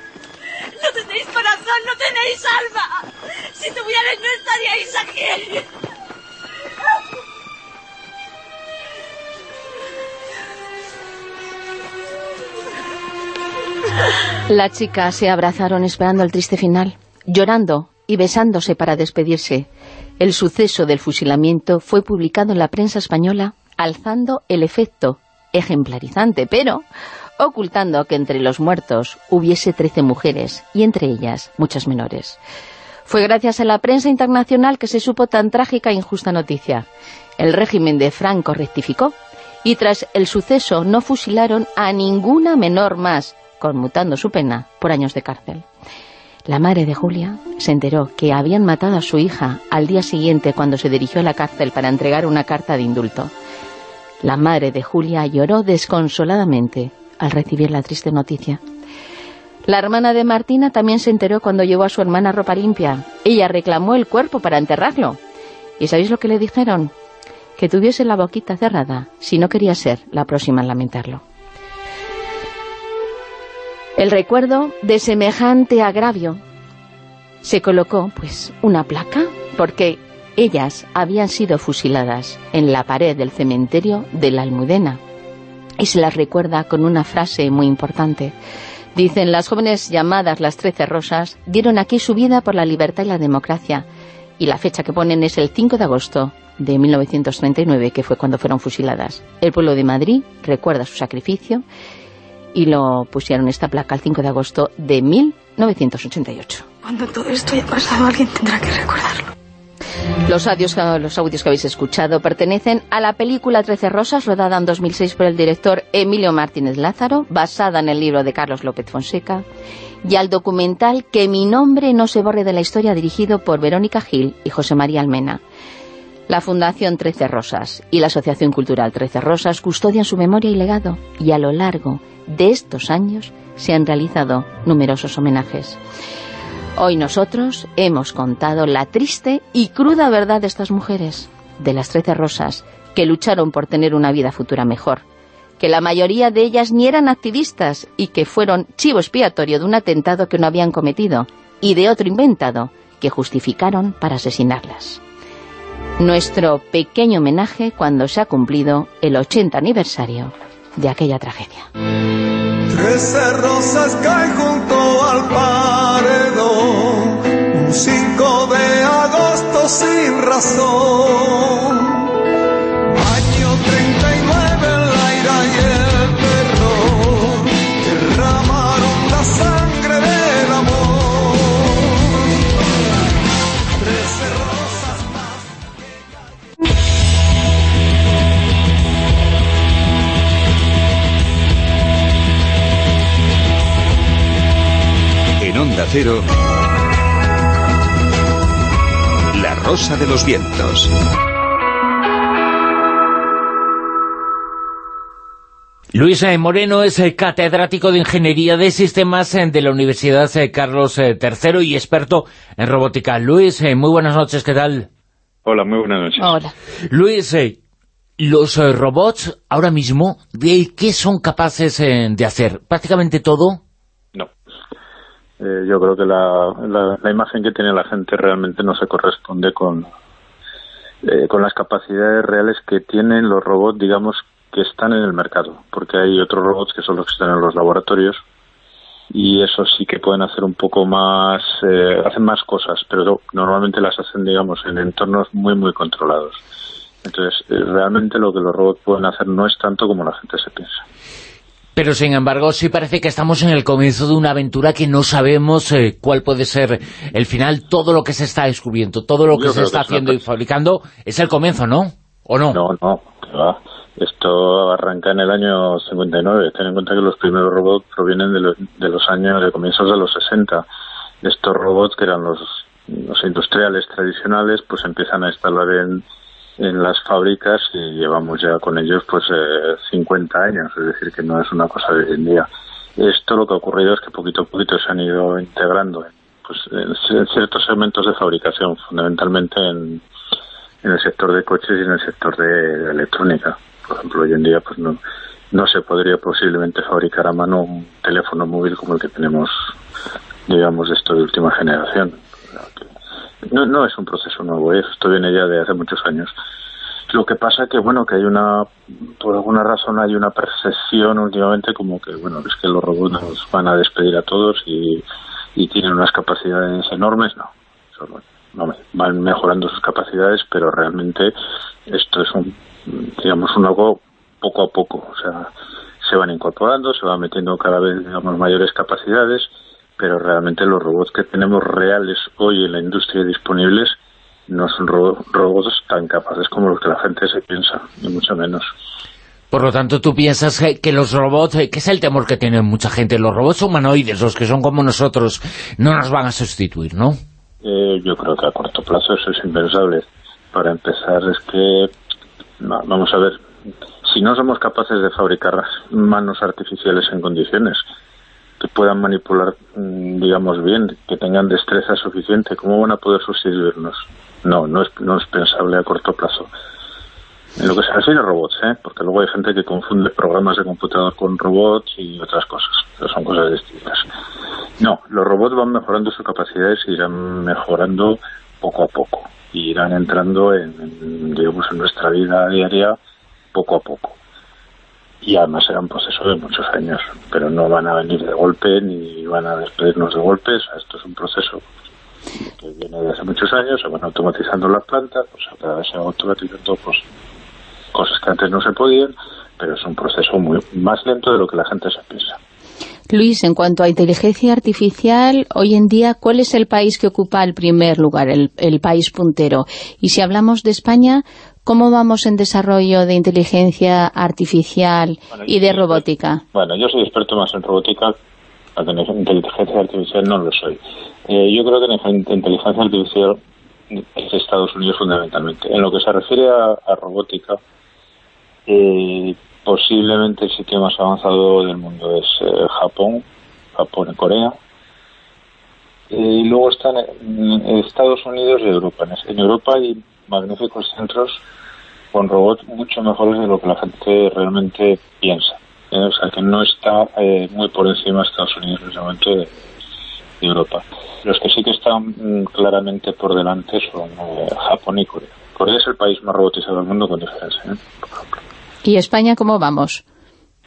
No tenéis corazón, no tenéis alma. Si tuvierais no estaríais aquí. Las chicas se abrazaron esperando el triste final, llorando y besándose para despedirse. El suceso del fusilamiento fue publicado en la prensa española alzando el efecto ejemplarizante, pero ocultando que entre los muertos hubiese trece mujeres, y entre ellas muchas menores. Fue gracias a la prensa internacional que se supo tan trágica e injusta noticia. El régimen de Franco rectificó, y tras el suceso no fusilaron a ninguna menor más, conmutando su pena por años de cárcel. La madre de Julia se enteró que habían matado a su hija al día siguiente cuando se dirigió a la cárcel para entregar una carta de indulto. La madre de Julia lloró desconsoladamente al recibir la triste noticia. La hermana de Martina también se enteró cuando llevó a su hermana ropa limpia. Ella reclamó el cuerpo para enterrarlo. ¿Y sabéis lo que le dijeron? Que tuviese la boquita cerrada si no quería ser la próxima en lamentarlo. El recuerdo de semejante agravio se colocó, pues, una placa, porque ellas habían sido fusiladas en la pared del cementerio de la Almudena. Y se las recuerda con una frase muy importante. Dicen, las jóvenes llamadas las Trece Rosas dieron aquí su vida por la libertad y la democracia, y la fecha que ponen es el 5 de agosto de 1939, que fue cuando fueron fusiladas. El pueblo de Madrid recuerda su sacrificio y lo pusieron esta placa el 5 de agosto de 1988. Cuando todo esto haya pasado, alguien tendrá que recordarlo. Los audios, los audios que habéis escuchado pertenecen a la película Trece Rosas, rodada en 2006 por el director Emilio Martínez Lázaro, basada en el libro de Carlos López Fonseca, y al documental Que mi nombre no se borre de la historia, dirigido por Verónica Gil y José María Almena. La Fundación Trece Rosas y la Asociación Cultural Trece Rosas custodian su memoria y legado, y a lo largo de estos años se han realizado numerosos homenajes. Hoy nosotros hemos contado la triste y cruda verdad de estas mujeres, de las Trece Rosas, que lucharon por tener una vida futura mejor, que la mayoría de ellas ni eran activistas y que fueron chivo expiatorio de un atentado que no habían cometido y de otro inventado que justificaron para asesinarlas. Nuestro pequeño homenaje cuando se ha cumplido el 80 aniversario de aquella tragedia. Trece rosas caen junto al paredón, un 5 de agosto sin razón. Onda Cero, La Rosa de los Vientos. Luis eh, Moreno es eh, catedrático de Ingeniería de Sistemas eh, de la Universidad Carlos III y experto en robótica. Luis, muy buenas noches, ¿qué tal? Hola, muy buenas noches. Hola. Luis, los robots ahora mismo, ¿de qué son capaces de hacer? ¿Prácticamente todo? Eh, yo creo que la, la, la, imagen que tiene la gente realmente no se corresponde con, eh, con las capacidades reales que tienen los robots, digamos, que están en el mercado, porque hay otros robots que son los que están en los laboratorios y eso sí que pueden hacer un poco más, eh, hacen más cosas, pero normalmente las hacen, digamos, en entornos muy, muy controlados. Entonces, eh, realmente lo que los robots pueden hacer no es tanto como la gente se piensa. Pero sin embargo sí parece que estamos en el comienzo de una aventura que no sabemos eh, cuál puede ser el final. Todo lo que se está descubriendo, todo lo que Yo se está que es una haciendo y fabricando es el comienzo, ¿no? ¿O no? No, no, que va. Esto arranca en el año 59. Ten en cuenta que los primeros robots provienen de, los- de los años, de comienzos de los 60. Estos robots, que eran los, los industriales tradicionales, pues empiezan a instalar en, en las fábricas y llevamos ya con ellos pues eh, 50 años, es decir, que no es una cosa de hoy en día. Esto lo que ha ocurrido es que poquito a poquito se han ido integrando pues, en ciertos segmentos de fabricación, fundamentalmente en, en el sector de coches y en el sector de electrónica. Por ejemplo, hoy en día pues no, no se podría posiblemente fabricar a mano un teléfono móvil como el que tenemos, digamos, esto de última generación. No, no es un proceso nuevo, ¿eh? esto viene ya de hace muchos años. Lo que pasa que, bueno, que hay una, por alguna razón hay una percepción últimamente como que, bueno, es que los robots nos van a despedir a todos y, tienen unas capacidades enormes. No, Eso no, no, van mejorando sus capacidades, pero realmente esto es un, digamos, un algo poco a poco. O sea, se van incorporando, se van metiendo cada vez, digamos, mayores capacidades, pero realmente los robots que tenemos reales hoy en la industria disponibles no son ro- robots tan capaces como los que la gente se piensa, ni mucho menos. Por lo tanto, tú piensas que, que los robots, eh, que es el temor que tiene mucha gente, los robots humanoides, los que son como nosotros, no nos van a sustituir, ¿no? Eh, yo creo que a corto plazo eso es impensable. Para empezar, es que, va- vamos a ver, si no somos capaces de fabricar manos artificiales en condiciones que puedan manipular, mm, digamos bien, que tengan destreza suficiente, ¿cómo van a poder sustituirnos? No, no es, no es pensable a corto plazo. En lo que se refiere a robots, ¿eh? porque luego hay gente que confunde programas de computador con robots y otras cosas, pero son cosas distintas. No, los robots van mejorando sus capacidades y irán mejorando poco a poco. Y irán entrando en, en, digamos, en nuestra vida diaria poco a poco. Y además será un proceso de muchos años, pero no van a venir de golpe ni van a despedirnos de golpe. O sea, esto es un proceso que viene de hace muchos años, se van automatizando las plantas, pues vez se van automatizando pues, cosas que antes no se podían, pero es un proceso muy más lento de lo que la gente se piensa. Luis, en cuanto a inteligencia artificial, hoy en día, ¿cuál es el país que ocupa el primer lugar, el, país puntero? Y si hablamos de España, ¿cómo vamos en desarrollo de inteligencia artificial y de robótica? Bueno, yo soy experto más en robótica, en inteligencia artificial no lo soy. Eh, yo creo que en inteligencia artificial es Estados Unidos fundamentalmente. En lo que se refiere a, robótica, eh, posiblemente el sitio más avanzado del mundo es eh, Japón, Japón y Corea. Y luego están Estados Unidos y Europa. En Europa hay magníficos centros con robots mucho mejores de lo que la gente realmente piensa. ¿eh? O sea, que no está eh, muy por encima Estados Unidos en ese momento de, Europa. Los que sí que están mm, claramente por delante son Japón y Corea. Corea es el país más robotizado del mundo con diferencia, por ejemplo. ¿Y España cómo vamos?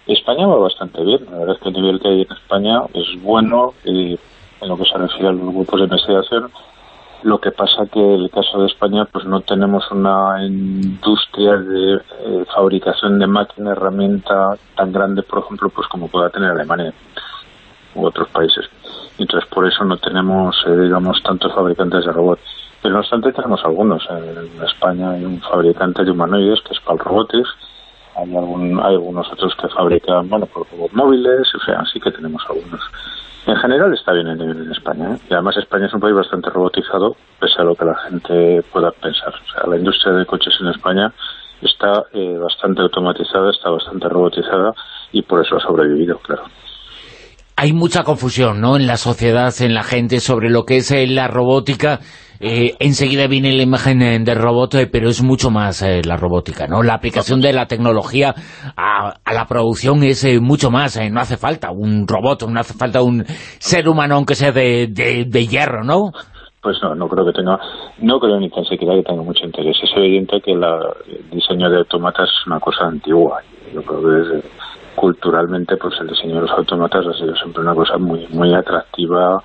España va bastante bien. La verdad es que el nivel que hay en España es bueno y en lo que se refiere a los grupos de investigación. Lo que pasa que en el caso de España pues no tenemos una industria de eh, fabricación de máquina, herramienta tan grande, por ejemplo, pues como pueda tener Alemania u otros países. Entonces por eso no tenemos, eh, digamos, tantos fabricantes de robots. Pero no obstante tenemos algunos. En España hay un fabricante de humanoides que es Pal Robotics, hay, algún, hay algunos otros que fabrican, bueno, por móviles, o sea, sí que tenemos algunos. En general está bien el nivel en España, ¿eh? y además España es un país bastante robotizado, pese a lo que la gente pueda pensar. O sea, la industria de coches en España está eh, bastante automatizada, está bastante robotizada, y por eso ha sobrevivido, claro hay mucha confusión ¿no? en la sociedad, en la gente, sobre lo que es eh, la robótica. Eh, enseguida viene la imagen eh, del robot, pero es mucho más la robótica, ¿no? La aplicación de la tecnología a, la producción es mucho más. no hace falta un robot, no hace falta un ser humano, aunque sea de, de, hierro, ¿no? Pues no, no creo que tenga, no creo ni tan siquiera que tenga mucho interés. Es evidente que el diseño de automatas es una cosa antigua. Yo creo que desde culturalmente pues el diseño de los autómatas ha sido siempre una cosa muy muy atractiva eh,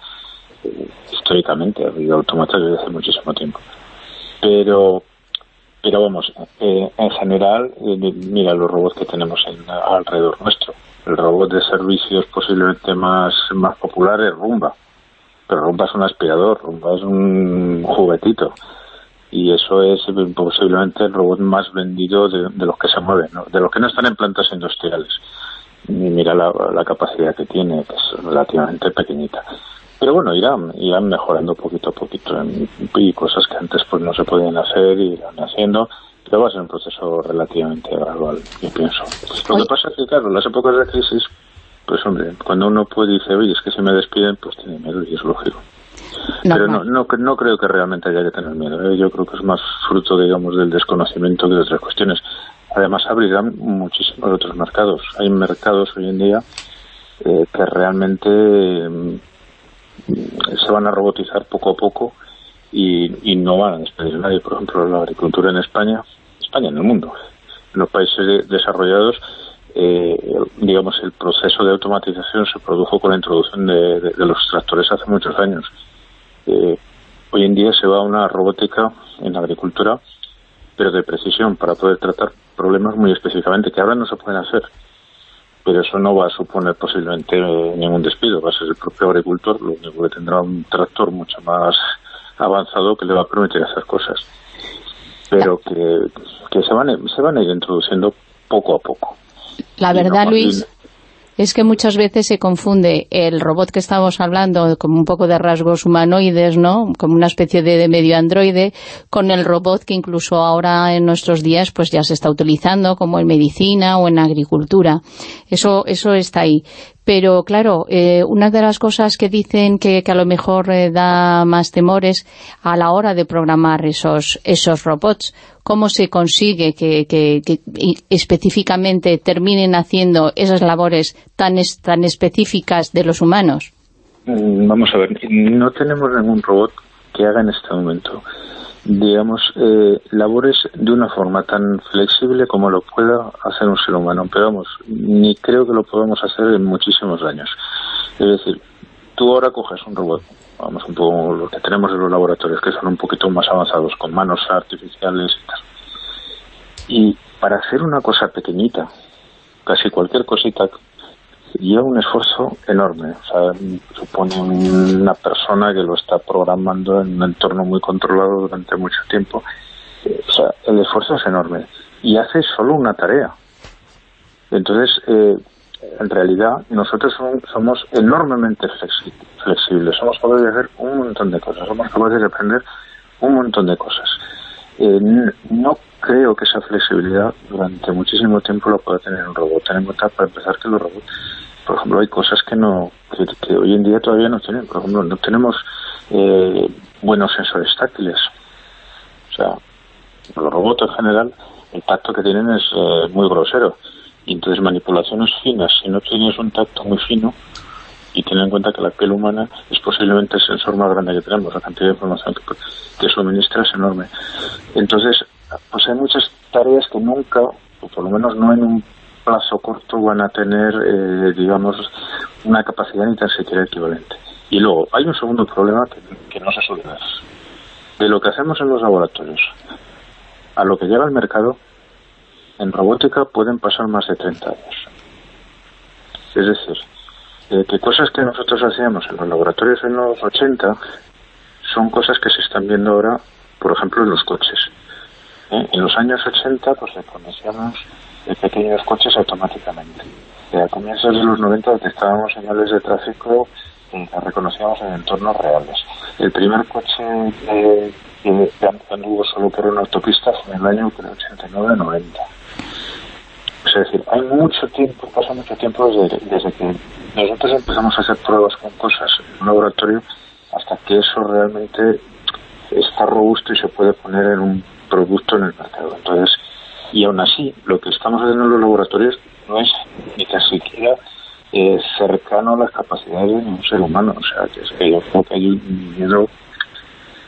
históricamente ha habido autómatas desde hace muchísimo tiempo. Pero pero vamos eh, en general eh, mira los robots que tenemos alrededor nuestro. El robot de servicios posiblemente más más popular es Rumba pero Rumba es un aspirador Rumba es un juguetito. Y eso es posiblemente el robot más vendido de, los que se mueven, de los que no están en plantas industriales. Y mira la, capacidad que tiene, que es relativamente pequeñita. Pero bueno, irán, irán mejorando poquito a poquito y cosas que antes pues no se podían hacer y irán haciendo, pero va a ser un proceso relativamente gradual, yo pienso. Lo que pasa es que, claro, en las épocas de crisis, pues hombre, cuando uno puede dice, oye, es que si me despiden, pues tiene miedo y es lógico. Pero no, no, no creo que realmente haya que tener miedo. ¿eh? Yo creo que es más fruto, digamos, del desconocimiento que de otras cuestiones. Además, abrirán muchísimos otros mercados. Hay mercados hoy en día eh, que realmente se van a robotizar poco a poco y, no van a despedir a nadie. Por ejemplo, la agricultura en España, España en el mundo, en los países desarrollados, eh, digamos, el proceso de automatización se produjo con la introducción de los tractores hace muchos años hoy en día se va a una robótica en la agricultura, pero de precisión, para poder tratar problemas muy específicamente, que ahora no se pueden hacer. Pero eso no va a suponer posiblemente eh, ningún despido, va a ser el propio agricultor, lo único que tendrá un tractor mucho más avanzado que le va a permitir hacer cosas. Pero que, que se, van, se van a ir introduciendo poco a poco. La verdad, Luis, es que muchas veces se confunde el robot que estamos hablando como un poco de rasgos humanoides, ¿no? Como una especie de, medio androide, con el robot que incluso ahora en nuestros días pues ya se está utilizando como en medicina o en agricultura. Eso, eso está ahí. Pero claro, eh, una de las cosas que dicen que, a lo mejor eh, da más temores a la hora de programar esos, esos robots, cómo se consigue que, específicamente terminen haciendo esas labores tan, tan específicas de los humanos. Mm, vamos a ver, no tenemos ningún robot que haga en este momento digamos, eh, labores de una forma tan flexible como lo pueda hacer un ser humano. Pero vamos, ni creo que lo podamos hacer en muchísimos años. Es decir, tú ahora coges un robot, vamos un poco lo que tenemos en los laboratorios, que son un poquito más avanzados, con manos artificiales y tal. Y para hacer una cosa pequeñita, casi cualquier cosita, lleva un esfuerzo enorme. O sea, supone una persona que lo está programando en un entorno muy controlado durante mucho tiempo. O sea, el esfuerzo es enorme. Y hace solo una tarea. Entonces, eh, en realidad, nosotros somos enormemente flexibles. Somos capaces de hacer un montón de cosas. Somos capaces de aprender un montón de cosas. Eh, no creo que esa flexibilidad durante muchísimo tiempo lo pueda tener un robot. Ten en cuenta, para empezar, que los robots, por ejemplo, hay cosas que no que, hoy en día todavía no tienen. Por ejemplo, no tenemos eh, buenos sensores táctiles. O sea, los robots en general, el tacto que tienen es eh, muy grosero. Y entonces manipulaciones finas, si no tienes un tacto muy fino, y ten en cuenta que la piel humana es posiblemente el sensor más grande que tenemos, la cantidad de información que, suministra es enorme. Entonces, pues hay muchas tareas que nunca, o por lo menos no en un plazo corto, van a tener, eh, digamos, una capacidad ni tan siquiera equivalente. Y luego, hay un segundo problema que, no se suele ver. De lo que hacemos en los laboratorios a lo que llega al mercado, en robótica pueden pasar más de 30 años. Es decir, eh, que cosas que nosotros hacíamos en los laboratorios en los 80 son cosas que se están viendo ahora, por ejemplo, en los coches. ¿Eh? En los años 80 pues reconocíamos de pequeños coches automáticamente. Y a comienzos de los 90 detectábamos señales de tráfico y las reconocíamos en entornos reales. El primer coche eh, que anduvo solo por una autopista fue en el año 89-90 es decir, hay mucho tiempo, pasa mucho tiempo desde, que nosotros empezamos a hacer pruebas con cosas en un laboratorio hasta que eso realmente está robusto y se puede poner en un producto en el mercado. Entonces, y aún así, lo que estamos haciendo en los laboratorios no es ni tan siquiera eh, cercano a las capacidades de un ser humano. O sea, que, es que yo creo que hay un miedo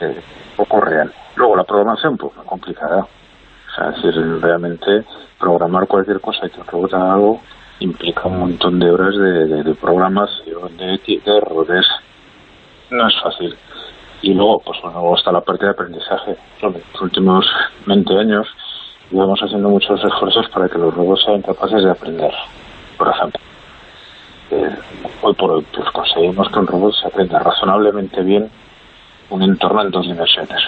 eh, poco real. Luego, la programación, pues, complicada. O sea, es decir, realmente programar cualquier cosa que un robot haga algo implica un montón de horas de, de, programación, de, errores. No es fácil. Y luego, pues bueno, está la parte de aprendizaje. En los últimos 20 años íbamos haciendo muchos esfuerzos para que los robots sean capaces de aprender. Por ejemplo, eh, hoy por hoy pues conseguimos que un robot se aprenda razonablemente bien un entorno en dos dimensiones.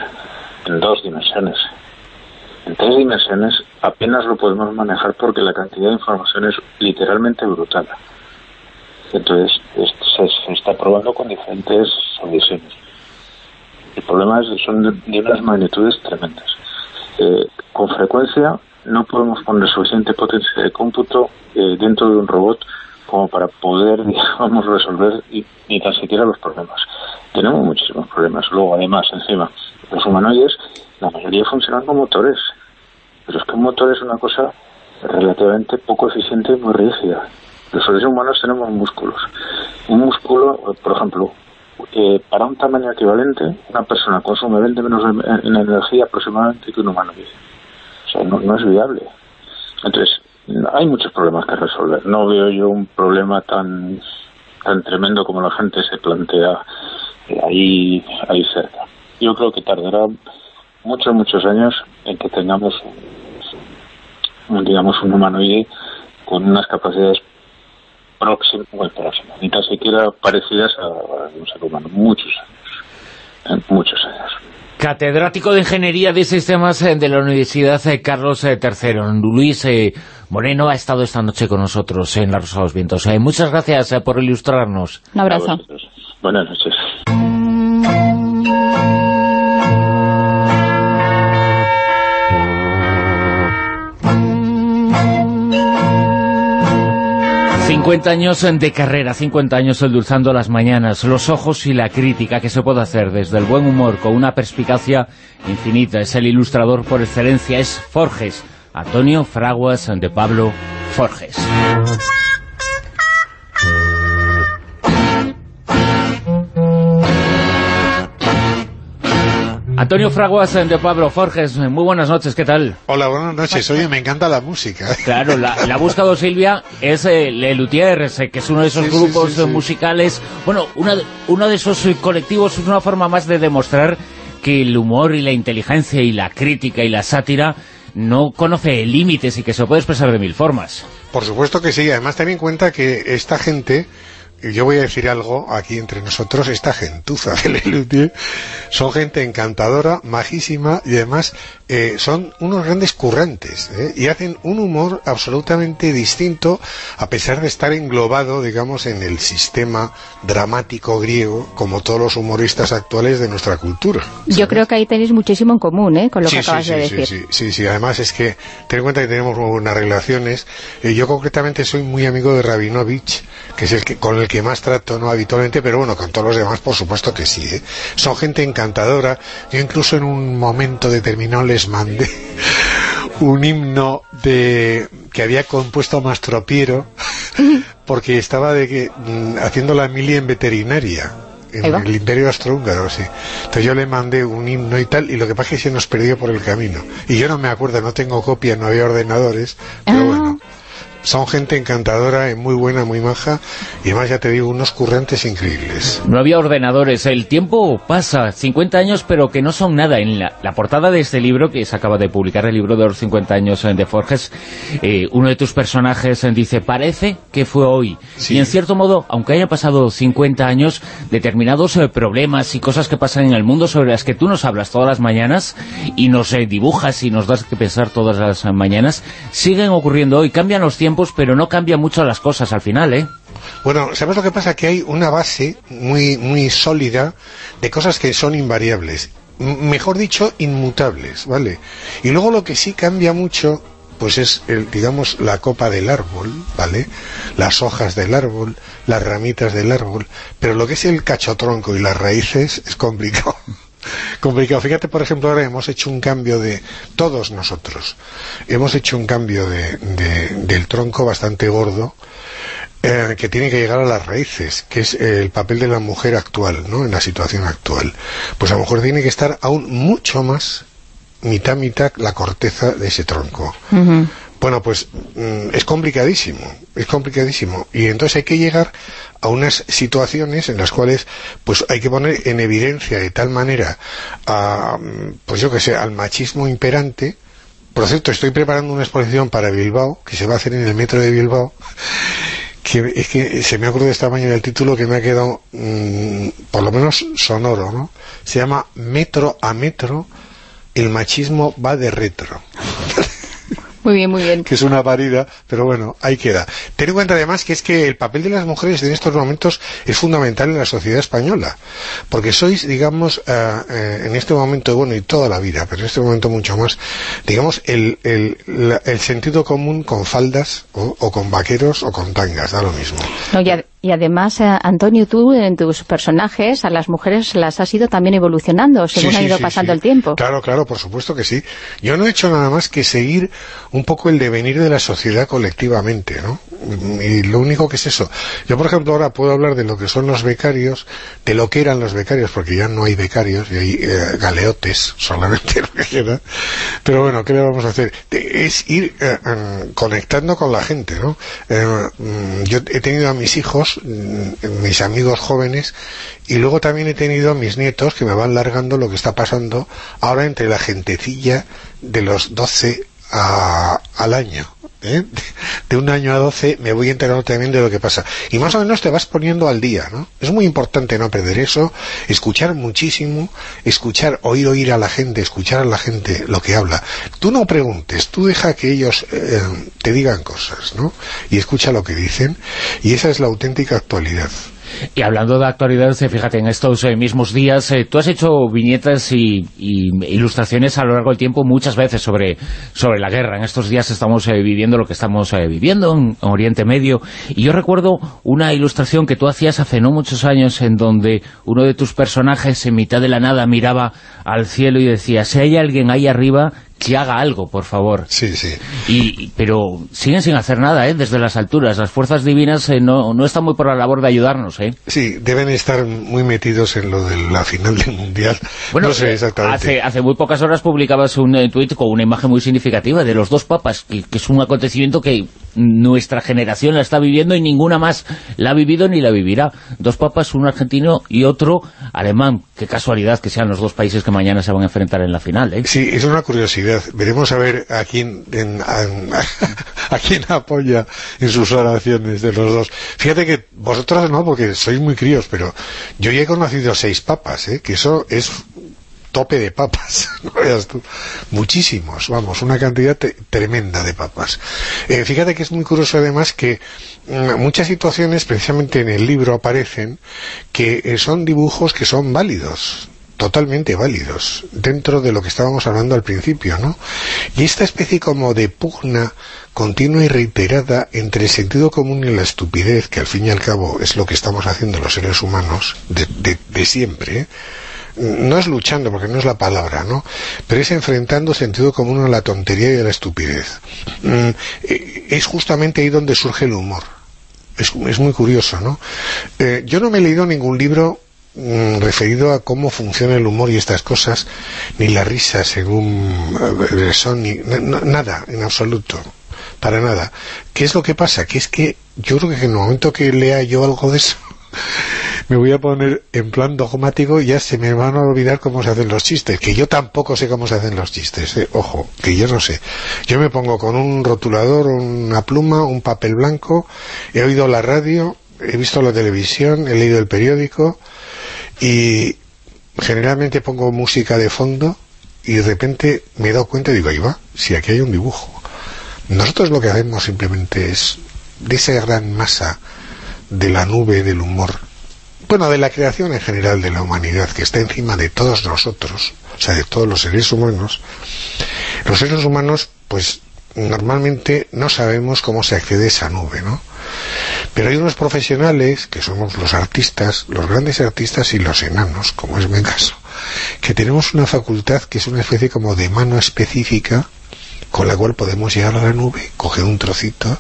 En dos dimensiones en tres dimensiones apenas lo podemos manejar porque la cantidad de información es literalmente brutal. Entonces, se, está probando con diferentes soluciones. El problema es que son de, unas magnitudes tremendas. Eh, con frecuencia no podemos poner suficiente potencia de cómputo eh, dentro de un robot como para poder, digamos, resolver ni tan siquiera los problemas. Tenemos muchísimos problemas. Luego, además, encima, los humanoides la mayoría funcionan con motores. Pero es que un motor es una cosa relativamente poco eficiente y muy rígida. Los seres humanos tenemos músculos. Un músculo, por ejemplo, eh, para un tamaño equivalente, una persona consume 20 menos en energía aproximadamente que un humano. O sea, no, es viable. Entonces, hay muchos problemas que resolver. No veo yo un problema tan tan tremendo como la gente se plantea ahí, ahí cerca. Yo creo que tardará muchos, muchos años en que tengamos digamos, un humanoide con unas capacidades próximas, bueno, próximas, ni tan siquiera parecidas a, un ser humano. Muchos años. ¿eh? Muchos años. Catedrático de Ingeniería de Sistemas eh, de la Universidad eh, Carlos III. Luis Moreno ha estado esta noche con nosotros en La Rosa de los Vientos. muchas gracias por ilustrarnos. Un abrazo. Buenas noches. 50 años de carrera, 50 años endulzando las mañanas, los ojos y la crítica que se puede hacer desde el buen humor con una perspicacia infinita. Es el ilustrador por excelencia, es Forges, Antonio Fraguas de Pablo Forges. Antonio Fraguas de Pablo Forges, muy buenas noches, ¿qué tal? Hola, buenas noches. Oye, me encanta la música. Claro, la, la ha buscado Silvia, es eh, Le Luthiers, eh, que es uno de esos Sí, grupos sí, sí. eh, musicales, bueno, una, uno de esos colectivos es una forma más de demostrar que el humor y la inteligencia y la crítica y la sátira no conoce límites y que se puede expresar de mil formas. Por supuesto que sí. Además, ten en cuenta que esta gente, yo voy a decir algo aquí entre nosotros, esta gentuza de Lelutier, son gente encantadora, majísima, y además eh, son unos grandes currantes, ¿eh? y hacen un humor absolutamente distinto, a pesar de estar englobado, digamos, en el sistema dramático griego, como todos los humoristas actuales de nuestra cultura. Yo creo que ahí tenéis muchísimo en común, ¿eh? Con lo que acabas sí, de sí, decir. Sí, sí, sí, además es que ten en cuenta que tenemos muy buenas relaciones. Eh, yo concretamente soy muy amigo de Rabinovich, que es el que, con el que más trato no habitualmente, pero bueno, con todos los demás por supuesto que sí. ¿eh? Son gente encantadora. Yo incluso en un momento determinado les mandé un himno de que había compuesto Mastropiero porque estaba de que mm, haciendo la mili en veterinaria en el Imperio Austrohúngaro, sí. Entonces yo le mandé un himno y tal, y lo que pasa es que se nos perdió por el camino. Y yo no me acuerdo, no tengo copia, no había ordenadores, pero Ah. bueno. Son gente encantadora, y muy buena, muy maja, y además ya te digo, unos currantes increíbles. No había ordenadores, el tiempo pasa, 50 años, pero que no son nada. En la, la portada de este libro, que se acaba de publicar, el libro de los 50 años eh, de Forges, eh, uno de tus personajes eh, dice, parece que fue hoy. Y en cierto modo, aunque hayan pasado 50 años, determinados eh, problemas y cosas que pasan en el mundo sobre las que tú nos hablas todas las mañanas y nos eh, dibujas y nos das que pensar todas las eh, mañanas, siguen ocurriendo hoy. Cambian los tiempos, pero no cambian mucho las cosas al final, ¿eh? Bueno, ¿sabes lo que pasa? Que hay una base muy, muy sólida de cosas que son invariables. Mejor dicho, inmutables, ¿vale? Y luego lo que sí cambia mucho, pues es, el, digamos, la copa del árbol, ¿vale? Las hojas del árbol, las ramitas del árbol, pero lo que es el cachotronco y las raíces es complicado. complicado. Fíjate, por ejemplo, ahora hemos hecho un cambio de, todos nosotros, hemos hecho un cambio de, de- del tronco bastante gordo, eh, que tiene que llegar a las raíces, que es el papel de la mujer actual, ¿no? En la situación actual. Pues a lo mejor tiene que estar aún mucho más mitad mitad la corteza de ese tronco. Bueno, pues mm, es complicadísimo, es complicadísimo. Y entonces hay que llegar a unas situaciones en las cuales pues hay que poner en evidencia de tal manera a, mm, pues yo que sé, al machismo imperante. Por cierto, estoy preparando una exposición para Bilbao, que se va a hacer en el metro de Bilbao, que es que se me ha ocurrido esta mañana el título que me ha quedado mm, por lo menos sonoro, ¿no? Se llama Metro a Metro, el machismo va de retro Muy bien, muy bien. que es una parida, pero bueno, ahí queda. Ten en cuenta además que es que el papel de las mujeres en estos momentos es fundamental en la sociedad española, porque sois, digamos, eh, eh, en este momento, bueno, y toda la vida, pero en este momento mucho más, digamos, el, el, la- el sentido común con faldas o, o con vaqueros o con tangas, da lo mismo. No, y, ad- y además, eh, Antonio, tú en tus personajes, a las mujeres las has ido también evolucionando según Sí, ha ido sí, pasando sí. el tiempo. Claro, claro, por supuesto que sí. Yo no he hecho nada más que seguir un poco el devenir de la sociedad colectivamente, ¿no? Y lo único que es eso. Yo, por ejemplo, ahora puedo hablar de lo que son los becarios, de lo que eran los becarios, porque ya no hay becarios, y hay eh, galeotes, solamente lo que queda. Pero bueno, ¿qué le vamos a hacer? Es ir eh, eh, conectando con la gente, ¿no? Eh, mm, yo he tenido a mis hijos, mm, mis amigos jóvenes, y luego también he tenido mis nietos que me van largando lo que está pasando ahora entre la gentecilla de los 12 a- al año. ¿Eh? De un año a 12 me voy enterando también de lo que pasa. Y más o menos te vas poniendo al día, ¿no? Es muy importante no perder eso, escuchar muchísimo, escuchar, oír, oír a la gente, escuchar a la gente lo que habla. Tú no preguntes, tú deja que ellos eh, te digan cosas, ¿no? Y escucha lo que dicen, y esa es la auténtica actualidad. Y hablando de actualidad, eh, fíjate, en estos eh, mismos días, eh, tú has hecho viñetas y, y ilustraciones a lo largo del tiempo muchas veces sobre, sobre la guerra. En estos días estamos viviendo lo que estamos viviendo en Oriente Medio. Y yo recuerdo una ilustración que tú hacías hace no muchos años en donde uno de tus personajes en mitad de la nada miraba al cielo y decía, si hay alguien ahí arriba que haga algo, por favor. Sí, sí. Y, pero siguen sin hacer nada, ¿eh? Desde las alturas. Las fuerzas divinas eh, no, no están muy por la labor de ayudarnos, ¿eh? Sí, deben estar muy metidos en lo de la final del Mundial. Bueno, no sé eh, exactamente. Hace, hace muy pocas horas publicabas un eh, tuit con una imagen muy significativa de los dos papas, que, que es un acontecimiento que nuestra generación la está viviendo y ninguna más la ha vivido ni la vivirá. Dos papas, un argentino y otro alemán. Qué casualidad que sean los dos países que mañana se van a enfrentar en la final, ¿eh? Sí, es una curiosidad. Veremos a ver a quién, en- a, a quién apoya en sus oraciones de los dos. Fíjate que vosotros no, porque sois muy críos, pero yo ya he conocido seis papas, ¿eh? que eso es tope de papas, no veas tú. Muchísimos, vamos, una cantidad tremenda de papas. Eh, fíjate que es muy curioso además que mm, muchas situaciones, precisamente en el libro aparecen, que eh, son dibujos que son válidos, totalmente válidos, dentro de lo que estábamos hablando al principio, ¿no? Y esta especie como de pugna continua y reiterada entre el sentido común y la estupidez, que al fin y al cabo es lo que estamos haciendo los seres humanos de, siempre, no es luchando, porque no es la palabra, ¿no? Pero es enfrentando sentido común a la tontería y a la estupidez. Mm, eh, es justamente ahí donde surge el humor. Es, es muy curioso, ¿no? Eh, yo no me he leído ningún libro referido a cómo funciona el humor y estas cosas, ni la risa según eh, son, ni na- na- nada, en absoluto, para nada. ¿Qué es lo que pasa? Que es que yo creo que en el momento que lea yo algo de eso, me voy a poner en plan dogmático y ya se me van a olvidar cómo se hacen los chistes, que yo tampoco sé cómo se hacen los chistes, ¿eh? ojo, que yo no sé. Yo me pongo con un rotulador, una pluma, un papel blanco, he oído la radio, he visto la televisión, he leído el periódico y generalmente pongo música de fondo y de repente me he dado cuenta y digo, ahí va, si aquí hay un dibujo. Nosotros lo que hacemos simplemente es, de esa gran masa de la nube del humor, bueno, de la creación en general de la humanidad, que está encima de todos nosotros, o sea, de todos los seres humanos, los seres humanos, pues, normalmente no sabemos cómo se accede a esa nube, ¿no? Pero hay unos profesionales, que somos los artistas, los grandes artistas y los enanos, como es mi caso, que tenemos una facultad que es una especie como de mano específica con la cual podemos llegar a la nube, coger un trocito,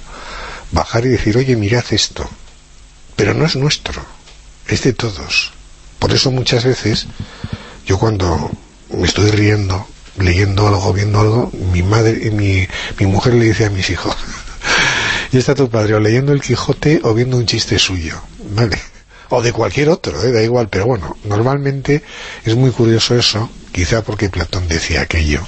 bajar y decir, oye, mirad esto. Pero no es nuestro, es de todos. Por eso muchas veces, yo cuando me estoy riendo, leyendo algo, viendo algo, mi madre, mi, mi mujer le dice a mis hijos, y está tu padre o leyendo el Quijote o viendo un chiste suyo, ¿vale? O de cualquier otro, ¿eh? da igual, pero bueno, normalmente es muy curioso eso, quizá porque Platón decía aquello,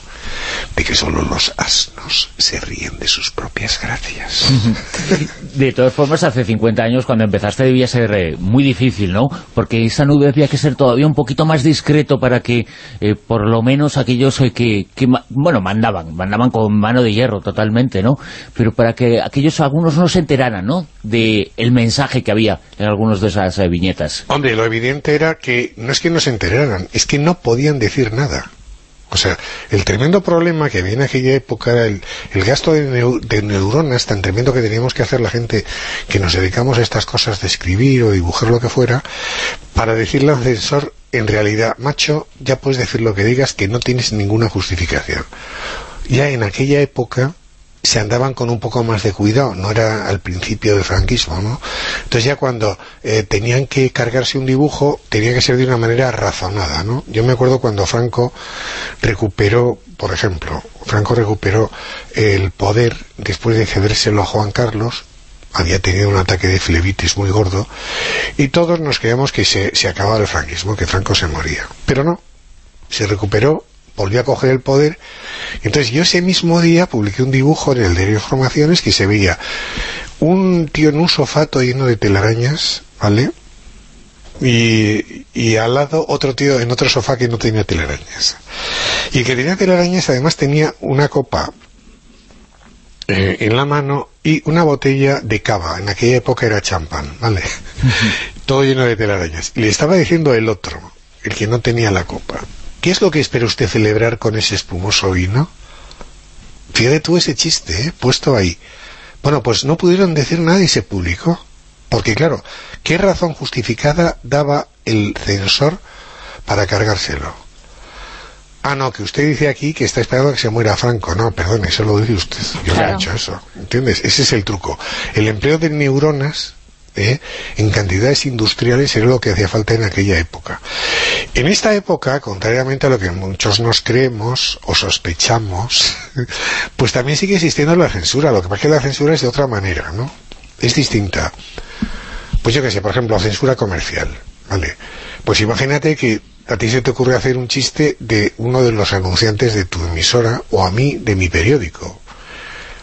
de que solo los asnos se ríen de sus propias gracias. De todas formas, hace 50 años, cuando empezaste, debía ser eh, muy difícil, ¿no? Porque esa nube había que ser todavía un poquito más discreto para que, eh, por lo menos, aquellos eh, que, que bueno, mandaban, mandaban con mano de hierro totalmente, ¿no? Pero para que aquellos, algunos no se enteraran, ¿no? De el mensaje que había en algunas de esas eh, viñetas. Hombre, lo evidente era que no es que no se enteraran, es que no podían decir nada. O sea, el tremendo problema que había en aquella época era el, el gasto de, neu- de neuronas tan tremendo que teníamos que hacer la gente que nos dedicamos a estas cosas de escribir o dibujar lo que fuera, para decirle al censor, en realidad, macho, ya puedes decir lo que digas que no tienes ninguna justificación. Ya en aquella época se andaban con un poco más de cuidado, no era al principio del franquismo, ¿no? Entonces ya cuando eh, tenían que cargarse un dibujo, tenía que ser de una manera razonada, ¿no? Yo me acuerdo cuando Franco recuperó, por ejemplo, Franco recuperó el poder después de cedérselo a Juan Carlos, había tenido un ataque de flebitis muy gordo, y todos nos creíamos que se, se acababa el franquismo, que Franco se moría. Pero no, se recuperó, volvió a coger el poder. Entonces yo ese mismo día publiqué un dibujo en el diario Informaciones que se veía un tío en un sofá todo lleno de telarañas, ¿vale? Y, y al lado otro tío en otro sofá que no tenía telarañas. Y el que tenía telarañas además tenía una copa eh, en la mano y una botella de cava. En aquella época era champán, ¿vale? Todo lleno de telarañas. Y le estaba diciendo el otro, el que no tenía la copa. ¿Qué es lo que espera usted celebrar con ese espumoso vino? Fíjate tú ese chiste, ¿eh? puesto ahí. Bueno, pues no pudieron decir nada y se publicó. Porque claro, ¿qué razón justificada daba el censor para cargárselo? Ah, no, que usted dice aquí que está esperando que se muera Franco. No, perdón, eso lo dice usted. Yo no he hecho eso. ¿Entiendes? Ese es el truco. El empleo de neuronas ¿eh? en cantidades industriales era lo que hacía falta en aquella época. En esta época, contrariamente a lo que muchos nos creemos o sospechamos, pues también sigue existiendo la censura. Lo que pasa es que la censura es de otra manera, ¿no? Es distinta. Pues yo qué sé, por ejemplo, censura comercial, ¿vale? Pues imagínate que a ti se te ocurre hacer un chiste de uno de los anunciantes de tu emisora o a mí de mi periódico.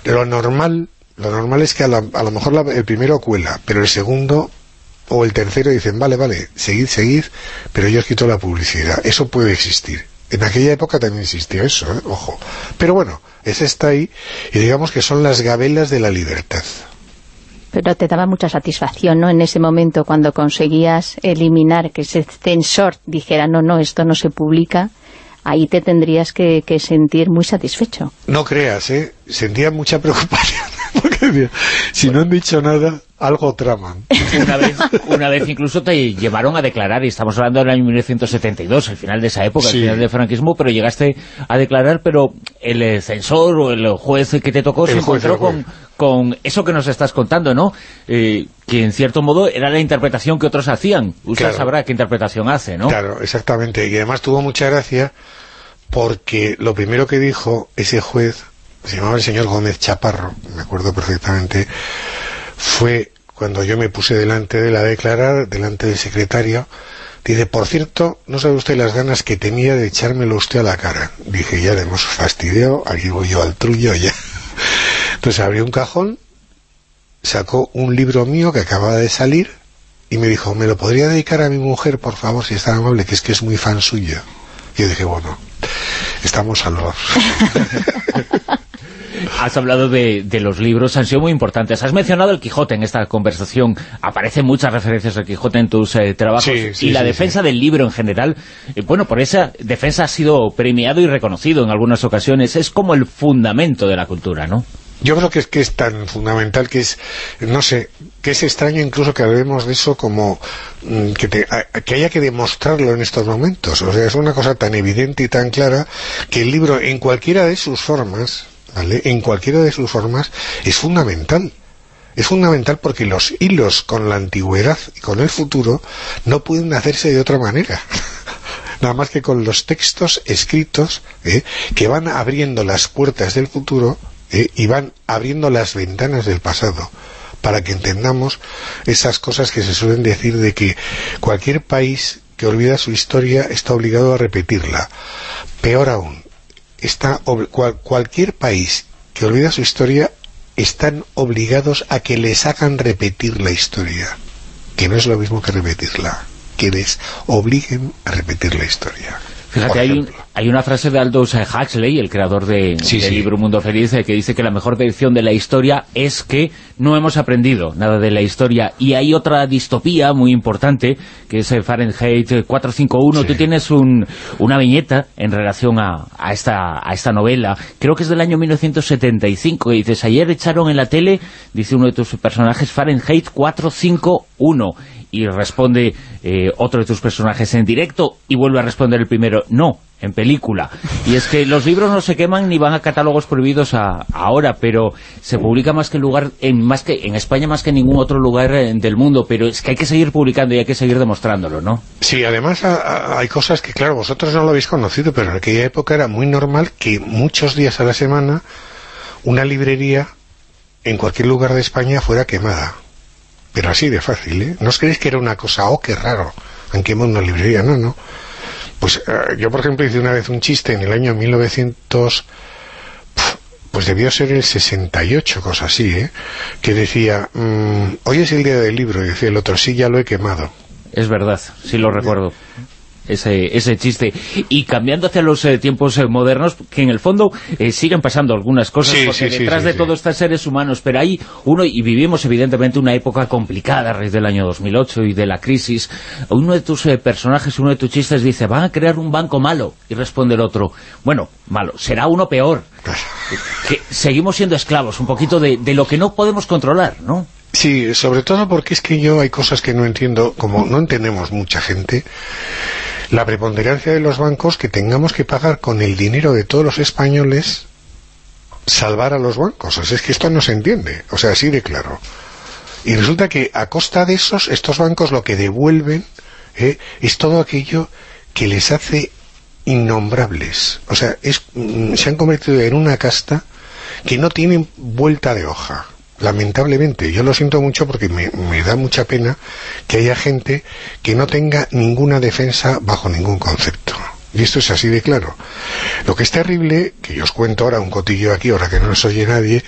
Lo normal lo normal es que a, lo mejor el primero cuela, pero el segundo o el tercero dicen, vale, vale, seguid, seguid, pero yo os quito la publicidad. Eso puede existir. En aquella época también existió eso, ¿eh? ojo. Pero bueno, ese está ahí y digamos que son las gabelas de la libertad. Pero te daba mucha satisfacción, ¿no?, en ese momento cuando conseguías eliminar que ese censor dijera, no, no, esto no se publica, ahí te tendrías que, que sentir muy satisfecho. No creas, ¿eh? Sentía mucha preocupación si no han dicho nada, algo traman. Una vez, una vez incluso te llevaron a declarar, y estamos hablando del año 1972, el final de esa época, el final del franquismo, pero llegaste a declarar, pero el censor o el juez que te tocó se encontró con, con, eso que nos estás contando, ¿no? Eh, que en cierto modo era la interpretación que otros hacían. Usted sabrá qué interpretación hace, ¿no? Claro, exactamente. Y además tuvo mucha gracia porque lo primero que dijo ese juez se llamaba el señor Gómez Chaparro, me acuerdo perfectamente, fue cuando yo me puse delante de la declarar, delante del secretario, dice, por cierto, no sabe usted las ganas que tenía de echármelo usted a la cara. Dije, ya le hemos fastidiado, aquí voy yo al trullo ya. Entonces abrió un cajón, sacó un libro mío que acababa de salir y me dijo, ¿me lo podría dedicar a mi mujer, por favor, si es tan amable, que es que es muy fan suyo? Y yo dije, bueno, estamos a los... Has hablado de, los libros, han sido muy importantes. Has mencionado el Quijote en esta conversación. Aparecen muchas referencias al Quijote en tus eh, trabajos. y la defensa del libro en general, eh, bueno, por esa defensa ha sido premiado y reconocido en algunas ocasiones. Es como el fundamento de la cultura, ¿no? Yo creo que es que es tan fundamental que es, no sé, que es extraño incluso que hablemos de eso como mm, que, que haya que demostrarlo en estos momentos. O sea, es una cosa tan evidente y tan clara que el libro, en cualquiera de sus formas, en cualquiera de sus formas, es fundamental. Es fundamental porque los hilos con la antigüedad y con el futuro no pueden hacerse de otra manera. Nada más que con los textos escritos ¿eh? que van abriendo las puertas del futuro ¿eh? y van abriendo las ventanas del pasado para que entendamos esas cosas que se suelen decir de que cualquier país que olvida su historia está obligado a repetirla. Peor aún, está cualquier país que olvida su historia están obligados a que les hagan repetir la historia, que no es lo mismo que repetirla, que les obliguen a repetir la historia. Fíjate, hay, hay, una frase de Aldous Huxley, el creador de, del libro Mundo Feliz, que dice que la mejor lección de la historia es que no hemos aprendido nada de la historia. Y hay otra distopía muy importante, que es Fahrenheit 451. Tú tienes un, una viñeta en relación a, a, esta, a esta novela, creo que es del año 1975, y dices, ayer echaron en la tele, dice uno de tus personajes, Fahrenheit 451 y responde eh, otro de tus personajes en directo y vuelve a responder el primero, no, en película. Y es que los libros no se queman ni van a catálogos prohibidos ahora, pero se publica más que en lugar en más que en España más que en ningún otro lugar eh, del mundo, pero es que hay que seguir publicando y hay que seguir demostrándolo, ¿no? Sí, además hay cosas que, claro, vosotros no lo habéis conocido, pero en aquella época era muy normal que muchos días a la semana una librería en cualquier lugar de España fuera quemada pero así de fácil, ¿eh? ¿No os creéis que era una cosa, oh, qué raro, han quemado una librería? No, no. Pues eh, yo, por ejemplo, hice una vez un chiste en el año 1900, pues debió ser el 68, cosa así, ¿eh? Que decía, mm, hoy es el día del libro, y decía el otro, sí, ya lo he quemado. Es verdad, sí lo recuerdo ese, ese chiste. Y cambiando hacia los eh, tiempos eh, modernos, que en el fondo eh, siguen pasando algunas cosas, porque detrás de todo están seres humanos, pero hay uno, y vivimos evidentemente una época complicada a raíz del año 2008 y de la crisis, uno de tus personajes, uno de tus chistes dice, van a crear un banco malo, y responde el otro, bueno, malo, será uno peor. que seguimos siendo esclavos, un poquito de, de lo que no podemos controlar, ¿no? Sí, sobre todo porque es que yo hay cosas que no entiendo, como no entendemos mucha gente, la preponderancia de los bancos que tengamos que pagar con el dinero de todos los españoles salvar a los bancos. O sea, es que esto no se entiende. O sea, así de claro. Y resulta que a costa de esos, estos bancos lo que devuelven ¿eh? es todo aquello que les hace innombrables. O sea, es, mm, se han convertido en una casta que no tienen vuelta de hoja. Lamentablemente, yo lo siento mucho porque me, me da mucha pena que haya gente que no tenga ninguna defensa bajo ningún concepto. Y esto es así de claro. Lo que es terrible, que yo os cuento ahora un cotillo aquí, ahora que no nos oye nadie,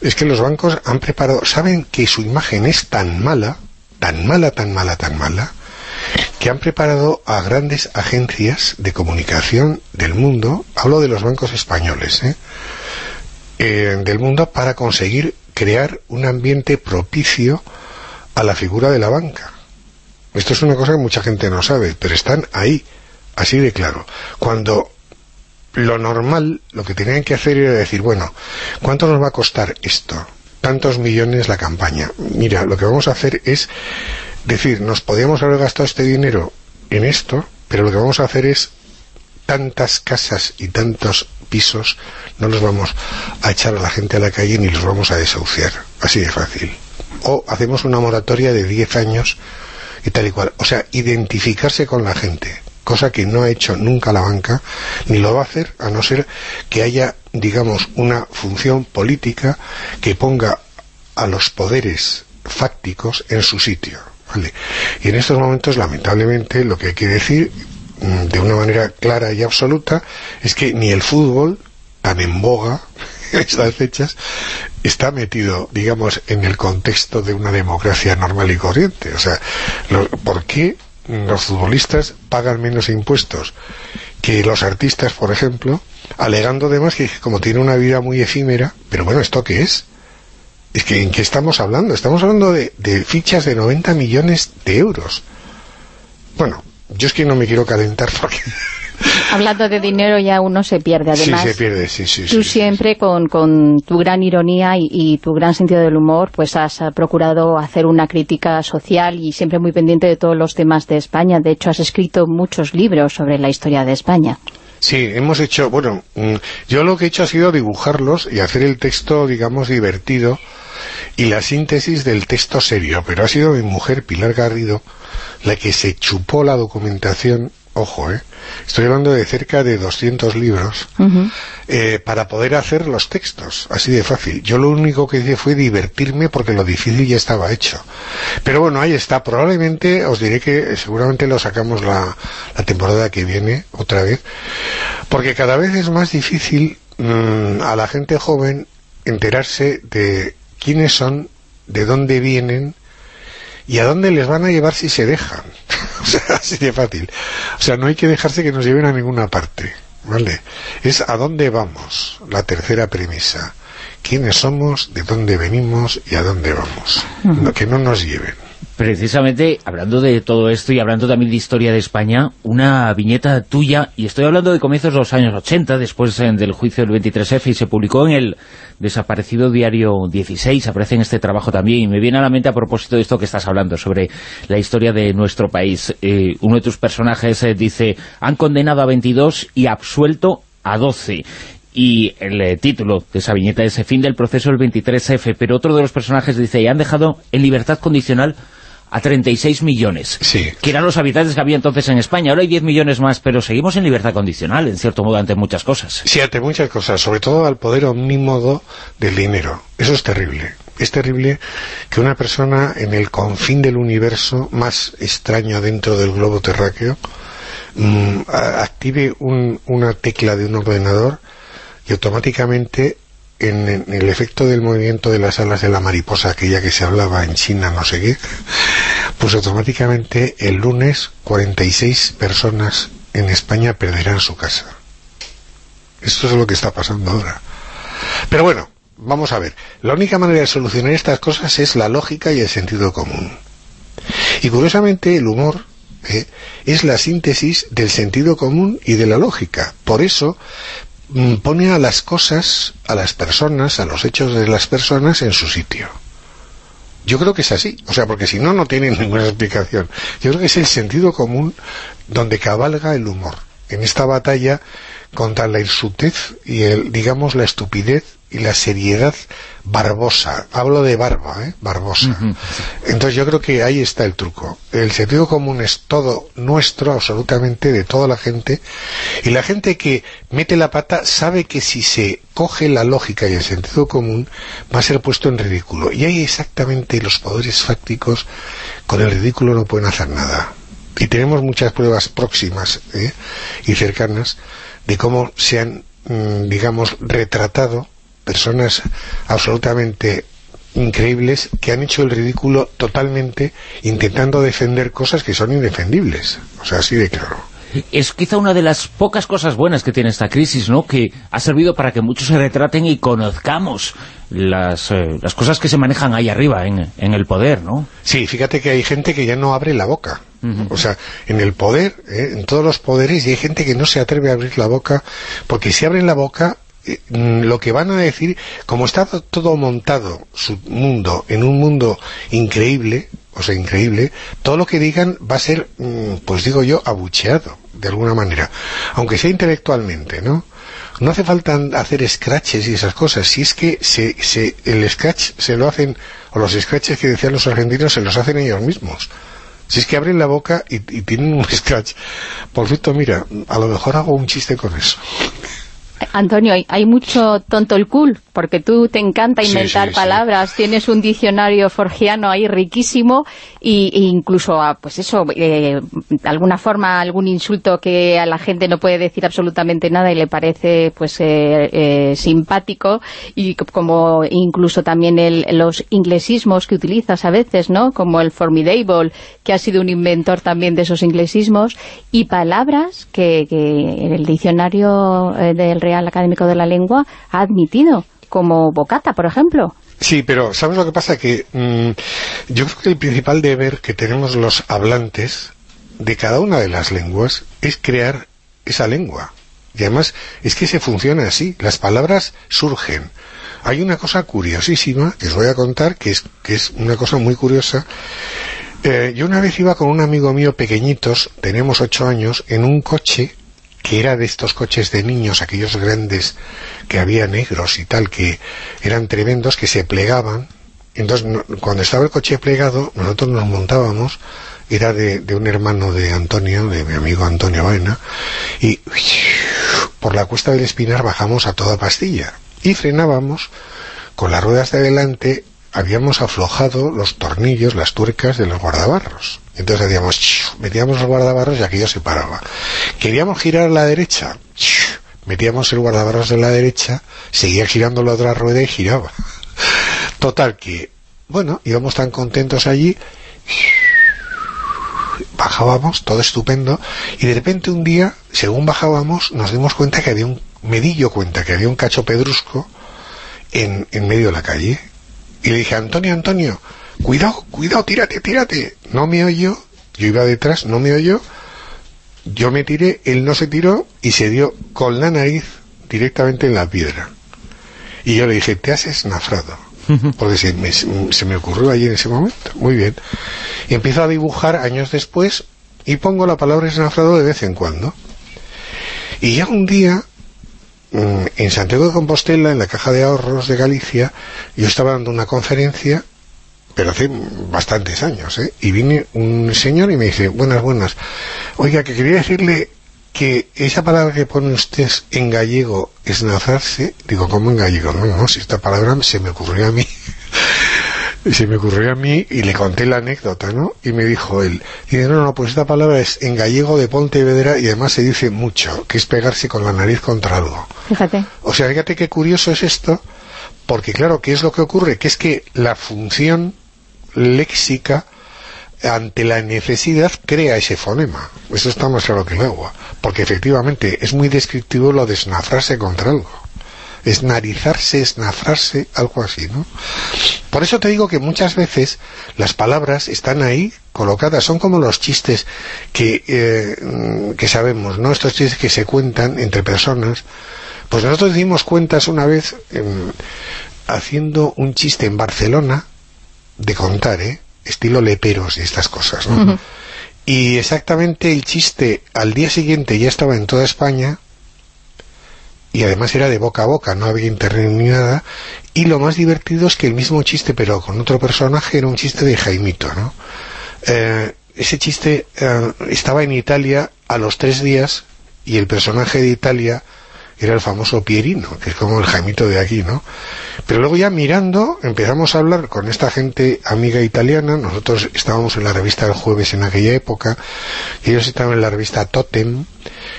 es que los bancos han preparado, saben que su imagen es tan mala, tan mala, tan mala, tan mala, que han preparado a grandes agencias de comunicación del mundo, hablo de los bancos españoles, ¿eh? Eh, del mundo para conseguir crear un ambiente propicio a la figura de la banca. Esto es una cosa que mucha gente no sabe, pero están ahí, así de claro. Cuando lo normal, lo que tenían que hacer era decir, bueno, ¿cuánto nos va a costar esto? Tantos millones la campaña. Mira, lo que vamos a hacer es decir, nos podíamos haber gastado este dinero en esto, pero lo que vamos a hacer es tantas casas y tantos pisos no los vamos a echar a la gente a la calle ni los vamos a desahuciar. Así de fácil. O hacemos una moratoria de 10 años y tal y cual. O sea, identificarse con la gente, cosa que no ha hecho nunca la banca, ni lo va a hacer, a no ser que haya, digamos, una función política que ponga a los poderes fácticos en su sitio. ¿vale? Y en estos momentos, lamentablemente, lo que hay que decir de una manera clara y absoluta es que ni el fútbol, tan en boga en estas fechas, está metido, digamos, en el contexto de una democracia normal y corriente. O sea, ¿por qué los futbolistas pagan menos impuestos que los artistas, por ejemplo, alegando además que como tiene una vida muy efímera, pero bueno, ¿esto qué es? Es que ¿en qué estamos hablando? Estamos hablando de fichas de 90 millones de euros. Bueno, yo es que no me quiero calentar porque Hablando de dinero ya uno se pierde. Además, sí se pierde, sí, sí, tú sí. siempre con, con tu gran ironía y, y tu gran sentido del humor, pues has eh, procurado hacer una crítica social y siempre muy pendiente de todos los temas de España. De hecho, has escrito muchos libros sobre la historia de España. Sí, hemos hecho, bueno, mm, yo lo que he hecho ha sido dibujarlos y hacer el texto, digamos, divertido y la síntesis del texto serio, pero ha sido mi mujer, Pilar Garrido, la que se chupó la documentación, ojo, eh, estoy hablando de cerca de 200 libros, eh, para poder hacer los textos, así de fácil. Yo lo único que hice fue divertirme porque lo difícil ya estaba hecho. Pero bueno, ahí está. Probablemente, os diré que seguramente lo sacamos la, la temporada que viene, otra vez, porque cada vez es más difícil mm, a la gente joven enterarse de quiénes son, de dónde vienen y a dónde les van a llevar si se dejan. o sea, así de fácil. O sea, no hay que dejarse que nos lleven a ninguna parte. ¿Vale? Es a dónde vamos, la tercera premisa. ¿Quiénes somos, de dónde venimos y a dónde vamos? No, que no nos lleven. Precisamente, hablando de todo esto y hablando también de historia de España, una viñeta tuya, y estoy hablando de comienzos de los años 80, después eh, del juicio del 23F, y se publicó en el desaparecido diario 16, aparece en este trabajo también, y me viene a la mente a propósito de esto que estás hablando, sobre la historia de nuestro país. Eh, uno de tus personajes eh, dice, han condenado a 22 y absuelto a 12 y el título de esa viñeta es Fin del proceso del 23F, pero otro de los personajes dice, y han dejado en libertad condicional a 36 millones, que eran los habitantes que había entonces en España. Ahora hay 10 millones más, pero seguimos en libertad condicional, en cierto modo, ante muchas cosas. Sí, ante muchas cosas, sobre todo al poder omnímodo del dinero. Eso es terrible. Es terrible que una persona en el confín del universo más extraño dentro del globo terráqueo mm, a- active un- una tecla de un ordenador y automáticamente en, el efecto del movimiento de las alas de la mariposa, aquella que se hablaba en China, no sé qué, pues automáticamente el lunes 46 personas en España perderán su casa. Esto es lo que está pasando ahora. Pero bueno, vamos a ver. La única manera de solucionar estas cosas es la lógica y el sentido común. Y curiosamente el humor ¿eh? es la síntesis del sentido común y de la lógica. Por eso pone a las cosas, a las personas, a los hechos de las personas en su sitio. Yo creo que es así, o sea, porque si no, no tiene ninguna explicación. Yo creo que es el sentido común donde cabalga el humor. En esta batalla contra la irsutez y, el, digamos, la estupidez y la seriedad barbosa. Hablo de barba, ¿eh? Barbosa. Entonces yo creo que ahí está el truco. El sentido común es todo nuestro, absolutamente, de toda la gente. Y la gente que mete la pata sabe que si se coge la lógica y el sentido común, va a ser puesto en ridículo. Y ahí exactamente los poderes fácticos con el ridículo no pueden hacer nada. Y tenemos muchas pruebas próximas ¿eh? y cercanas de cómo se han, mm, digamos, retratado personas absolutamente increíbles que han hecho el ridículo totalmente intentando defender cosas que son indefendibles. O sea, así de claro. Es quizá una de las pocas cosas buenas que tiene esta crisis, ¿no? Que ha servido para que muchos se retraten y conozcamos las, eh, las cosas que se manejan ahí arriba, en, en, el poder, ¿no? Sí, fíjate que hay gente que ya no abre la boca. O sea, en el poder, ¿eh? en todos los poderes, y hay gente que no se atreve a abrir la boca, porque si abren la boca eh, mm, lo que van a decir, como está todo montado su mundo en un mundo increíble, o sea, increíble, todo lo que digan va a ser, mm, pues digo yo, abucheado, de alguna manera, aunque sea intelectualmente, ¿no? No hace falta hacer scratches y esas cosas, si es que se, se, el scratch se lo hacen, o los scratches que decían los argentinos se los hacen ellos mismos. Si es que abren la boca y, y tienen un scratch. Por cierto, mira, a lo mejor hago un chiste con eso. Antonio, hay mucho tonto el cool, porque tú te encanta inventar sí, sí, palabras, tienes un diccionario forgiano ahí riquísimo, y, e incluso, pues eso, eh, de alguna forma, algún insulto que a la gente no puede decir absolutamente nada y le parece pues eh, eh, simpático, y como incluso también el, los inglesismos que utilizas a veces, ¿no? Como el formidable, que ha sido un inventor también de esos inglesismos, y palabras que, que en el diccionario del Real Académico de la Lengua ha admitido, como bocata, por ejemplo. Sí, pero ¿sabes lo que pasa? Que mmm, yo creo que el principal deber que tenemos los hablantes de cada una de las lenguas es crear esa lengua. Y además es que se funciona así. Las palabras surgen. Hay una cosa curiosísima que os voy a contar, que es, que es una cosa muy curiosa. Eh, yo una vez iba con un amigo mío pequeñitos, tenemos ocho años, en un coche que era de estos coches de niños, aquellos grandes que había negros y tal, que eran tremendos, que se plegaban. Entonces, cuando estaba el coche plegado, nosotros nos montábamos, era de, de, un hermano de Antonio, de mi amigo Antonio Baena, y por la cuesta del Espinar bajamos a toda pastilla. Y frenábamos, con las ruedas de adelante, habíamos aflojado los tornillos, las tuercas de los guardabarros. Entonces hacíamos, metíamos los guardabarros y aquello se paraba. Queríamos girar a la derecha, metíamos el guardabarros de la derecha, seguía girando la otra rueda y giraba. Total que, bueno, íbamos tan contentos allí, bajábamos, todo estupendo, y de repente un día, según bajábamos, nos dimos cuenta que había un, me di yo cuenta que había un cacho pedrusco en, en medio de la calle. Y le dije, Antonio, Antonio, cuidado, cuidado, tírate, tírate. No me oyó, yo iba detrás, no me oyó, yo me tiré, él no se tiró y se dio con la nariz directamente en la piedra. Y yo le dije, te has esnafrado. Porque se me, se me ocurrió allí en ese momento. Muy bien. Y empiezo a dibujar años después y pongo la palabra esnafrado de vez en cuando. Y ya un día, en Santiago de Compostela, en la Caja de Ahorros de Galicia, yo estaba dando una conferencia pero hace bastantes años, ¿eh? Y viene un señor y me dice, buenas, buenas, oiga, que quería decirle que esa palabra que pone usted en gallego, esnazarse, digo, ¿cómo en gallego? No, no, si esta palabra se me ocurrió a mí, se me ocurrió a mí y le conté la anécdota, ¿no? Y me dijo él, y dice, no, no, pues esta palabra es en gallego de Pontevedra y además se dice mucho, que es pegarse con la nariz contra algo. Fíjate. O sea, fíjate qué curioso es esto, porque claro, ¿qué es lo que ocurre? Que es que la función léxica ante la necesidad crea ese fonema. Eso está más claro que el agua. Porque efectivamente es muy descriptivo lo de esnafrarse contra algo. Esnarizarse, esnafrarse, algo así, ¿no? Por eso te digo que muchas veces las palabras están ahí colocadas, son como los chistes que, eh, que sabemos, ¿no? Estos chistes que se cuentan entre personas. Pues nosotros dimos cuentas una vez eh, haciendo un chiste en Barcelona de contar, ¿eh? Estilo leperos y estas cosas, ¿no? Y exactamente el chiste al día siguiente ya estaba en toda España y además era de boca a boca, no había internet ni nada. Y lo más divertido es que el mismo chiste, pero con otro personaje, era un chiste de Jaimito, ¿no? Eh, ese chiste eh, estaba en Italia a los tres días y el personaje de Italia era el famoso Pierino, que es como el Jaimito de aquí, ¿no? Pero luego ya mirando, empezamos a hablar con esta gente amiga italiana, nosotros estábamos en la revista El Jueves en aquella época, y ellos estaban en la revista Totem,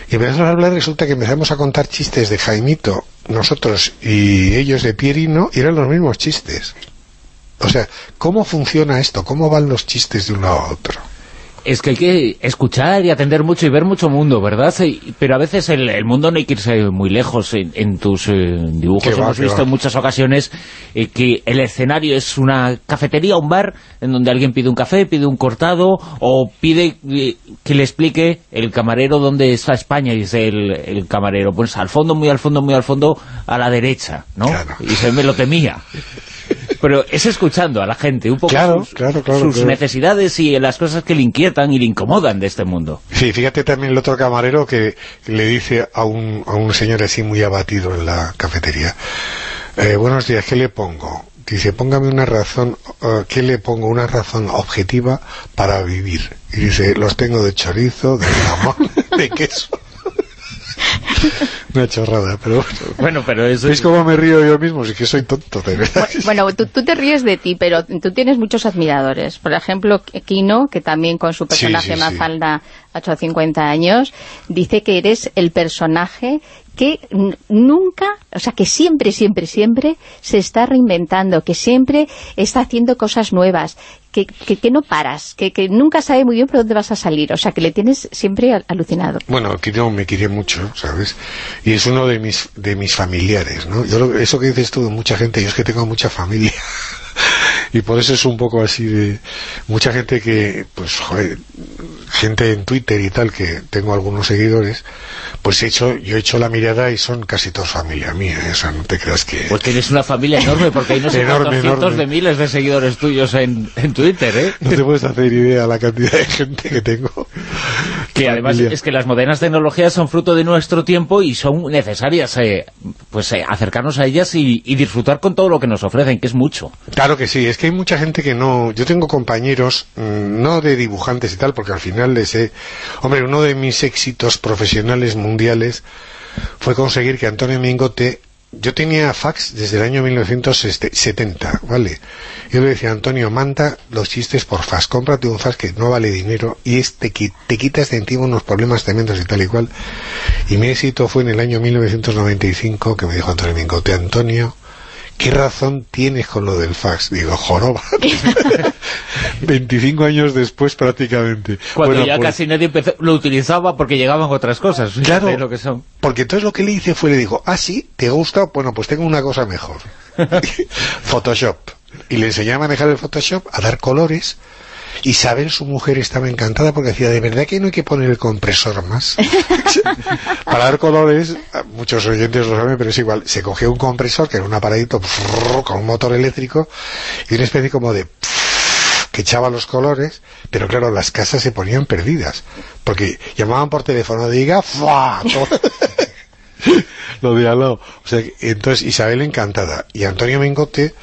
y empezamos a hablar, resulta que empezamos a contar chistes de Jaimito, nosotros y ellos de Pierino, y eran los mismos chistes. O sea, ¿cómo funciona esto? ¿Cómo van los chistes de uno a otro? Es que hay que escuchar y atender mucho y ver mucho mundo, ¿verdad? Pero a veces el, mundo no hay que irse muy lejos. En, tus eh, dibujos hemos visto en muchas ocasiones eh, que el escenario es una cafetería, un bar, en donde alguien pide un café, pide un cortado, o pide eh, que le explique el camarero dónde está España, y dice el, camarero, pues al fondo, muy al fondo, muy al fondo, a la derecha, ¿no? Y se me lo temía. Pero es escuchando a la gente un poco sus, necesidades y las cosas que le inquietan y le incomodan de este mundo. Sí, fíjate también el otro camarero que le dice a un, a un señor así muy abatido en la cafetería, eh, buenos días, ¿qué le pongo? Dice, póngame una razón, uh, ¿qué le pongo? Una razón objetiva para vivir. Y dice, los tengo de chorizo, de jamón, de queso. Una chorrada, pero bueno. bueno pero eso ¿Veis cómo me río yo mismo? Sí que soy tonto, de verdad. Bueno, tú, te ríes de ti, pero tú tienes muchos admiradores. Por ejemplo, Kino, que también con su personaje Mafalda ha hecho 50 años, dice que eres el personaje que nunca, o sea, que siempre, siempre, siempre se está reinventando, que siempre está haciendo cosas nuevas, que, que, no paras, que, que, nunca sabe muy bien por dónde vas a salir, o sea, que le tienes siempre alucinado. Bueno, no me quiere mucho, ¿sabes? Y es uno de mis, de mis familiares, ¿no? Yo eso que dices tú de mucha gente, yo es que tengo mucha familia. y por eso es un poco así de mucha gente que pues joder, gente en Twitter y tal que tengo algunos seguidores pues he hecho, yo he hecho la mirada y son casi todos familia mía ¿eh? o sea no te creas que pues tienes una familia enorme porque hay no sé cientos de miles de seguidores tuyos en, en Twitter ¿eh? no te puedes hacer idea la cantidad de gente que tengo que además es que las modernas tecnologías son fruto de nuestro tiempo y son necesarias eh, pues eh, acercarnos a ellas y, y disfrutar con todo lo que nos ofrecen que es mucho claro que sí es que hay mucha gente que no... Yo tengo compañeros, mm, no de dibujantes y tal, porque al final les he... Hombre, uno de mis éxitos profesionales mundiales fue conseguir que Antonio Mingote... Yo tenía fax desde el año 1970, ¿vale? Yo le decía, Antonio, manda los chistes por fax, cómprate un fax que no vale dinero y este, te quitas de encima unos problemas tremendos y tal y cual. Y mi éxito fue en el año 1995 que me dijo Antonio Mingote, Antonio, ¿qué razón tienes con lo del fax? Digo, joroba. 25 años después prácticamente. Cuando ya pues casi nadie lo utilizaba porque llegaban otras cosas. Claro, lo que son. porque entonces lo que le hice fue, le digo, ah, sí, ¿te gusta? Bueno, pues tengo una cosa mejor. Photoshop. Y le enseñé a manejar el Photoshop, a dar colores, Isabel, su mujer, estaba encantada porque decía, de verdad que no hay que poner el compresor más. Para dar colores, muchos oyentes lo saben, pero es igual, se cogió un compresor, que era un aparadito con un motor eléctrico, y una especie como de que echaba los colores, pero claro, las casas se ponían perdidas, porque llamaban por teléfono, diga, ¡fua! lo de O sea, entonces Isabel encantada, y Antonio Mingote,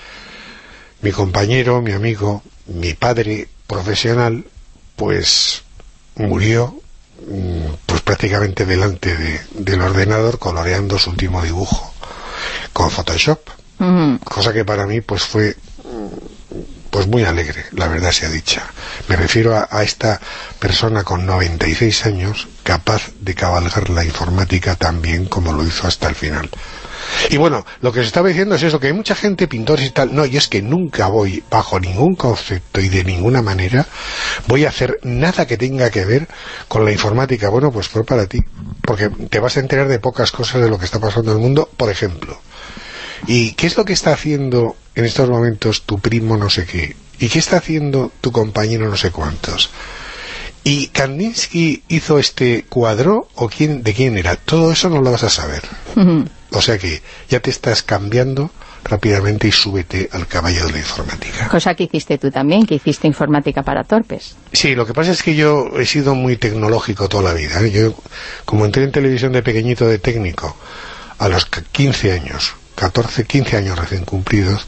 mi compañero, mi amigo, mi padre, profesional, pues murió mm, pues prácticamente delante del ordenador coloreando su último dibujo con Photoshop. Cosa que para mí pues fue pues muy alegre, la verdad sea dicha. Me refiero a, a, esta persona con 96 años capaz de cabalgar la informática tan bien como lo hizo hasta el final. Y bueno, lo que se estaba diciendo es eso, que hay mucha gente, pintores y tal, no, yo es que nunca voy, bajo ningún concepto y de ninguna manera, voy a hacer nada que tenga que ver con la informática. Bueno, pues fue para ti, porque te vas a enterar de pocas cosas de lo que está pasando en el mundo, por ejemplo. ¿Y qué es lo que está haciendo en estos momentos tu primo no sé qué? ¿Y qué está haciendo tu compañero no sé cuántos? ¿Y Kandinsky hizo este cuadro o quién, de quién era? Todo eso no lo vas a saber. O sea que ya te estás cambiando rápidamente y súbete al caballo de la informática. Cosa que hiciste tú también, que hiciste informática para torpes. Sí, lo que pasa es que yo he sido muy tecnológico toda la vida. ¿eh? Yo, como entré en televisión de pequeñito de técnico, a los 15 años, 14, 15 años recién cumplidos,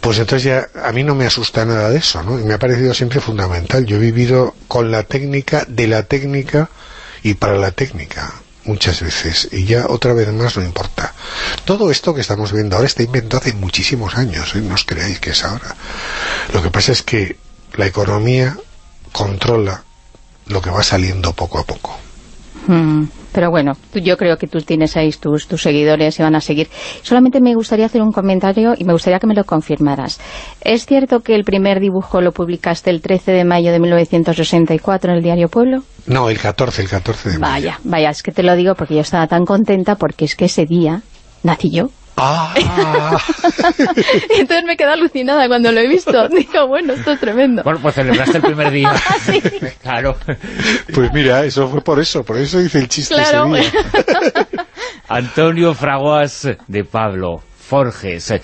pues entonces ya a mí no me asusta nada de eso, ¿no? Y me ha parecido siempre fundamental. Yo he vivido con la técnica, de la técnica y para la técnica muchas veces y ya otra vez más no importa. Todo esto que estamos viendo ahora está inventado hace muchísimos años, ¿eh? no os creáis que es ahora. Lo que pasa es que la economía controla lo que va saliendo poco a poco. Mm, pero bueno, yo creo que tú tienes ahí tus, tus seguidores y van a seguir. Solamente me gustaría hacer un comentario y me gustaría que me lo confirmaras. ¿Es cierto que el primer dibujo lo publicaste el 13 de mayo de 1964 en el diario Pueblo? No, el 14, el 14 de mayo. Vaya, vaya, es que te lo digo porque yo estaba tan contenta porque es que ese día nací yo. Ah. Entonces me quedé alucinada cuando lo he visto. Digo, bueno, esto es tremendo. Bueno, pues celebraste el primer día. Claro. Pues mira, eso fue por eso, por eso hice el chiste Claro. ese día. Antonio Fraguas de Pablo Forges,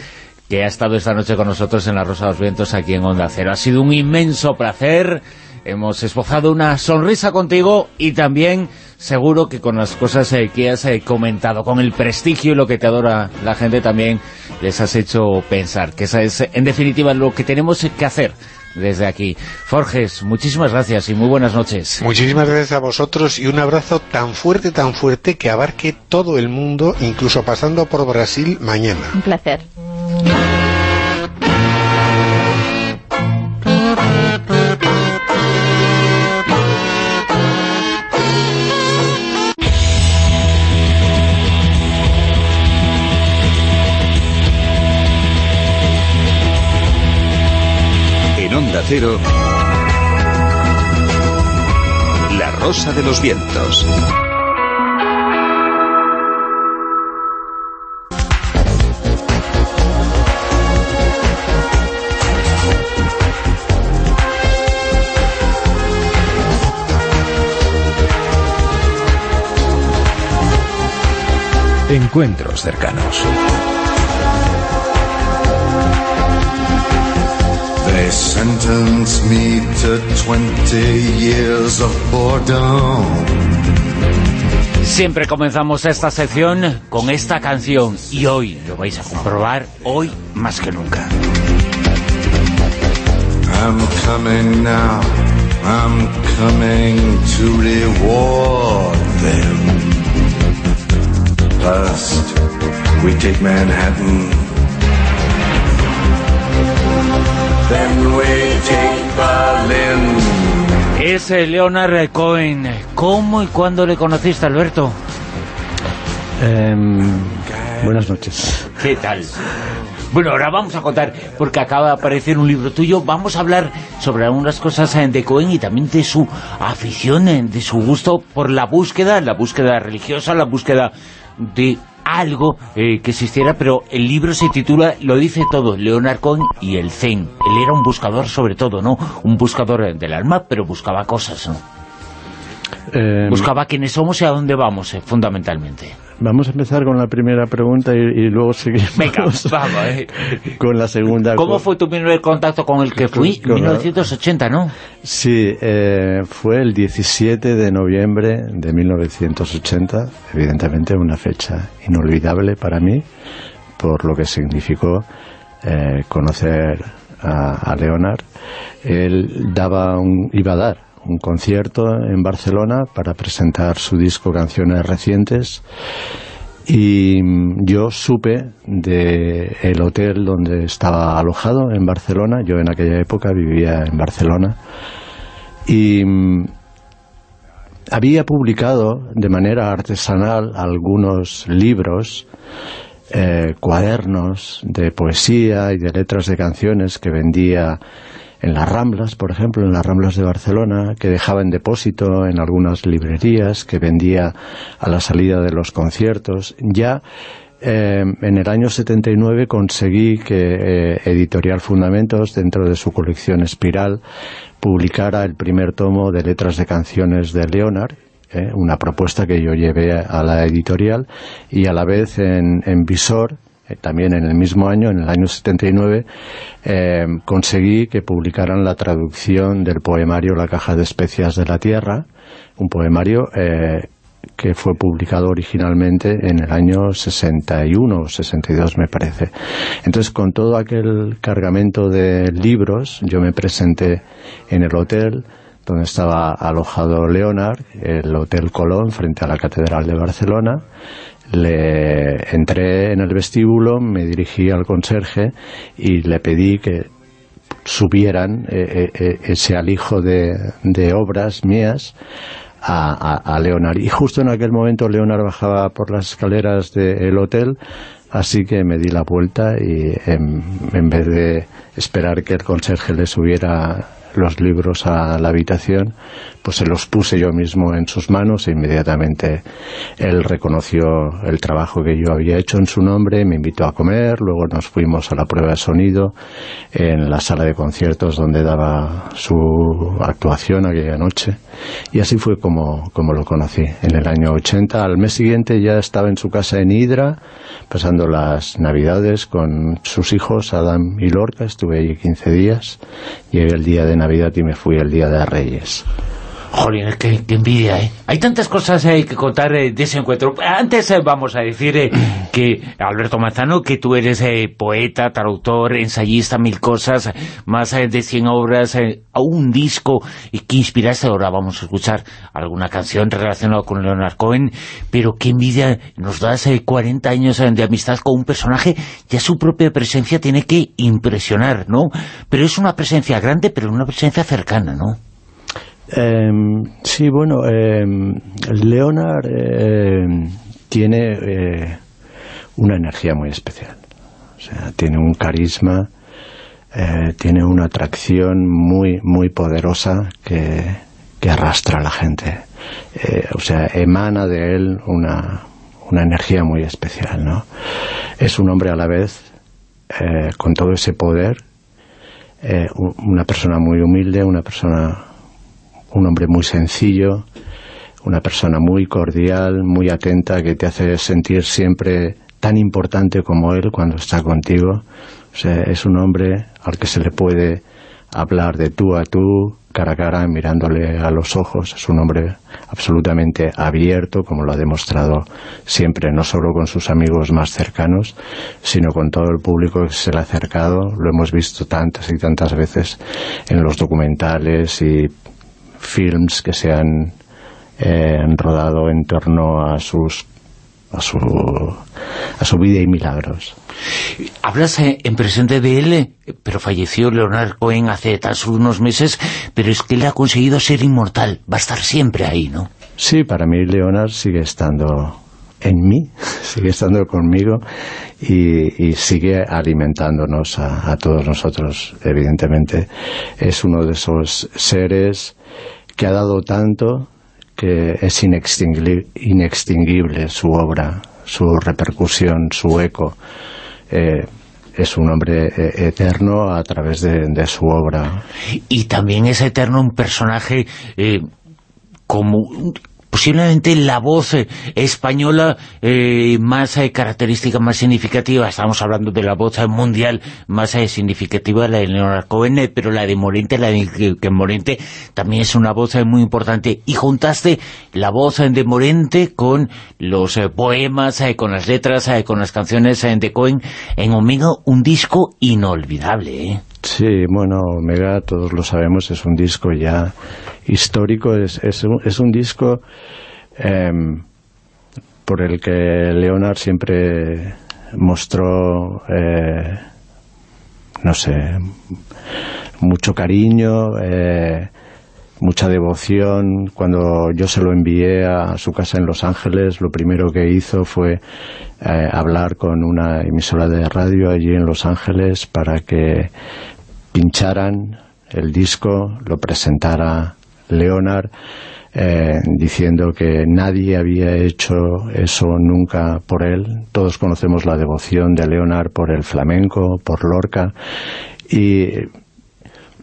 que ha estado esta noche con nosotros en La Rosa de los Vientos aquí en Onda Cero. Ha sido un inmenso placer. Hemos esbozado una sonrisa contigo y también seguro que con las cosas eh, que has eh, comentado, con el prestigio y lo que te adora la gente también les has hecho pensar, que esa es en definitiva lo que tenemos que hacer desde aquí. Forges, muchísimas gracias y muy buenas noches. Muchísimas gracias a vosotros y un abrazo tan fuerte, tan fuerte que abarque todo el mundo, incluso pasando por Brasil mañana. Un placer. La Rosa de los Vientos. Encuentros cercanos. They sentenced me to 20 years of boredom. Siempre comenzamos esta sección con esta canción y hoy lo vais a comprobar, hoy más que nunca. I'm coming now. I'm coming to reward them. First, we take Manhattan. Es eh, Leonard Cohen. ¿Cómo y cuándo le conociste, Alberto? Em, buenas noches. ¿Qué tal? Bueno, ahora vamos a contar, porque acaba de aparecer un libro tuyo, vamos a hablar sobre algunas cosas eh, de Cohen y también de su afición, eh, de su gusto por la búsqueda, la búsqueda religiosa, la búsqueda de algo eh, que existiera, pero el libro se titula, lo dice todo, Leonard Cohen y el Zen. Él era un buscador sobre todo, ¿no? Un buscador eh, del alma, pero buscaba cosas, ¿no? Em, Buscaba quiénes somos y a dónde vamos, eh, fundamentalmente. Vamos a empezar con la primera pregunta y, y luego seguimos Venga, vamos, eh. con la segunda. ¿Cómo fue tu primer contacto con el que fui? En Con- 1980, ¿no? Sí, eh, fue el 17 de noviembre de 1980, evidentemente una fecha inolvidable para mí, por lo que significó eh, conocer a, a Leonard. Él daba un, iba a dar un concierto en Barcelona para presentar su disco Canciones Recientes. Y yo supe de el hotel donde estaba alojado en Barcelona, yo en aquella época vivía en Barcelona. Y mm, había publicado de manera artesanal algunos libros eh, cuadernos de poesía y de letras de canciones que vendía en las Ramblas, por ejemplo, en las Ramblas de Barcelona, que dejaba en depósito en algunas librerías, que vendía a la salida de los conciertos. Ya eh, en el año 79 conseguí que eh, Editorial Fundamentos, dentro de su colección Espiral, publicara el primer tomo de letras de canciones de Leonard, eh, una propuesta que yo llevé a la editorial y a la vez en, en Visor, también en el mismo año, en el año 79, eh, conseguí que publicaran la traducción del poemario La caja de especias de la tierra, un poemario eh, que fue publicado originalmente en el año 61 o 62 me parece. Entonces con todo aquel cargamento de libros yo me presenté en el hotel donde estaba alojado Leonard, el Hotel Colón frente a la Catedral de Barcelona le entré en el vestíbulo, me dirigí al conserje y le pedí que subieran eh, eh, ese alijo de, de obras mías a, Leonard. Y justo en aquel momento Leonard bajaba por las escaleras del hotel, así que me di la vuelta y en, en vez de esperar que el conserje le subiera los libros a la habitación, pues se los puse yo mismo en sus manos e inmediatamente él reconoció el trabajo que yo había hecho en su nombre, me invitó a comer, luego nos fuimos a la prueba de sonido en la sala de conciertos donde daba su actuación aquella noche y así fue como, como lo conocí en el año 80. Al mes siguiente ya estaba en su casa en Hidra pasando las navidades con sus hijos Adam y Lorca, estuve allí 15 días, llegué el día de Navidad y me fui el día de Reyes. Jolín, qué, qué, envidia, ¿eh? Hay tantas cosas eh, que contar eh, de ese encuentro. Antes eh, vamos a decir que, Alberto Manzano, que tú eres eh, poeta, traductor, ensayista, mil cosas, más de 100 obras, a un disco que inspiraste. Ahora vamos a escuchar alguna canción relacionada con Leonard Cohen, pero qué envidia, nos das 40 años de amistad con un personaje, ya su propia presencia tiene que impresionar, ¿no? Pero es una presencia grande, pero una presencia cercana, ¿no? Eh, sí, bueno, eh, Leonard eh, tiene eh, una energía muy especial. O sea, tiene un carisma, eh, tiene una atracción muy, muy poderosa que, que arrastra a la gente. Eh, o sea, emana de él una, una energía muy especial, ¿no? Es un hombre a la vez eh, con todo ese poder, una persona muy humilde, una persona un hombre muy sencillo, una persona muy cordial, muy atenta, que te hace sentir siempre tan importante como él cuando está contigo. Es un hombre al que se le puede hablar de tú a tú, cara a cara, mirándole a los ojos. Es un hombre absolutamente abierto, como lo ha demostrado siempre, no solo con sus amigos más cercanos, sino con todo el público que se le ha acercado. Lo hemos visto tantas y tantas veces en los documentales y films que se han eh, rodado en torno a sus a su, a su vida y milagros. Hablas eh, en presente de él, pero falleció Leonard Cohen hace tan solo unos meses, pero es que él ha conseguido ser inmortal, va a estar siempre ahí, ¿no? Sí, para mí Leonard sigue estando en mí, sigue estando conmigo y, y sigue alimentándonos a, a, todos nosotros, evidentemente. Es uno de esos seres que ha dado tanto que es inextinguible, su obra, su repercusión, su eco. Eh, es un hombre eh, eterno a través de, de, su obra. Y también es eterno un personaje eh, como posiblemente la voz eh, española eh, más eh, característica, más significativa, estamos hablando de la voz mundial más eh, significativa, la de Leonard Cohen, eh, pero la de Morente, la de que Morente también es una voz muy importante, y juntaste la voz de Morente con los poemas, con las letras, con las canciones de Cohen, en Omega, un disco inolvidable, ¿eh? Sí, bueno, Omega, todos lo sabemos, es un disco ya histórico, es, es, un, es un disco eh, por el que Leonard siempre mostró, eh, no sé, mucho cariño, eh, mucha devoción. Cuando yo se lo envié a su casa en Los Ángeles, lo primero que hizo fue eh, hablar con una emisora de radio allí en Los Ángeles para que pincharan el disco, lo presentara Leonard, eh, diciendo que nadie había hecho eso nunca por él. Todos conocemos la devoción de Leonard por el flamenco, por Lorca, y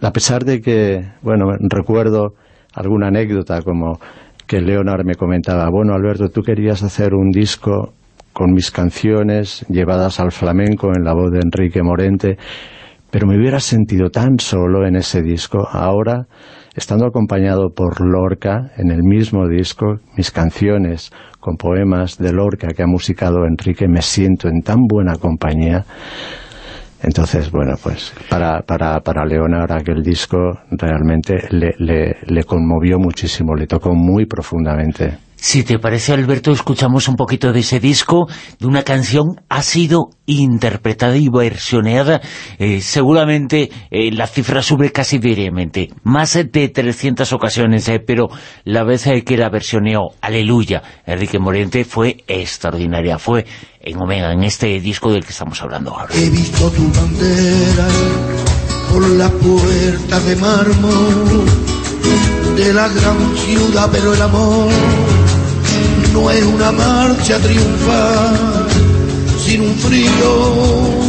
a pesar de que, bueno, recuerdo alguna anécdota como que Leonard me comentaba, bueno Alberto, tú querías hacer un disco con mis canciones llevadas al flamenco en la voz de Enrique Morente, pero me hubiera sentido tan solo en ese disco. Ahora, estando acompañado por Lorca en el mismo disco, mis canciones con poemas de Lorca que ha musicado Enrique, me siento en tan buena compañía. Entonces, bueno, pues para, para, para Leonard aquel disco realmente le, le, le conmovió muchísimo, le tocó muy profundamente. Si te parece, Alberto, escuchamos un poquito de ese disco, de una canción ha sido interpretada y versioneada, eh, seguramente eh, la cifra sube casi diariamente, más de 300 ocasiones, eh, pero la vez que la versioneó Aleluya, Enrique Moriente, fue extraordinaria, fue en Omega, en este disco del que estamos hablando ahora. He visto tu bandera por la puerta de mármol de la gran ciudad, pero el amor no es una marcha triunfal sin un frío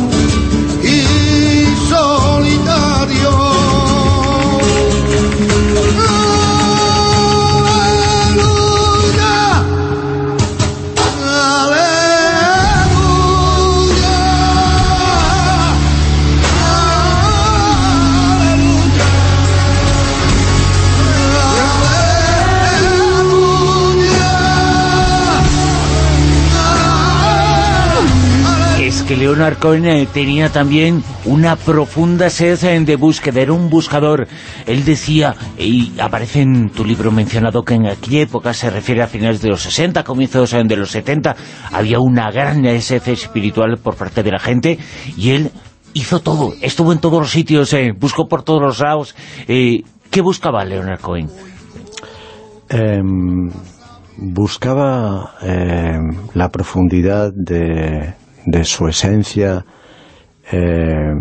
Que Leonard Cohen eh, tenía también una profunda sed eh, de búsqueda, era un buscador. Él decía, y aparece en tu libro mencionado, que en aquella época se refiere a finales de los 60, comienzos eh, de los 70, había una gran sed espiritual por parte de la gente, y él hizo todo, estuvo en todos los sitios, buscó por todos los lados. ¿Qué buscaba Leonard Cohen? Em, buscaba em, la profundidad de, de su esencia em,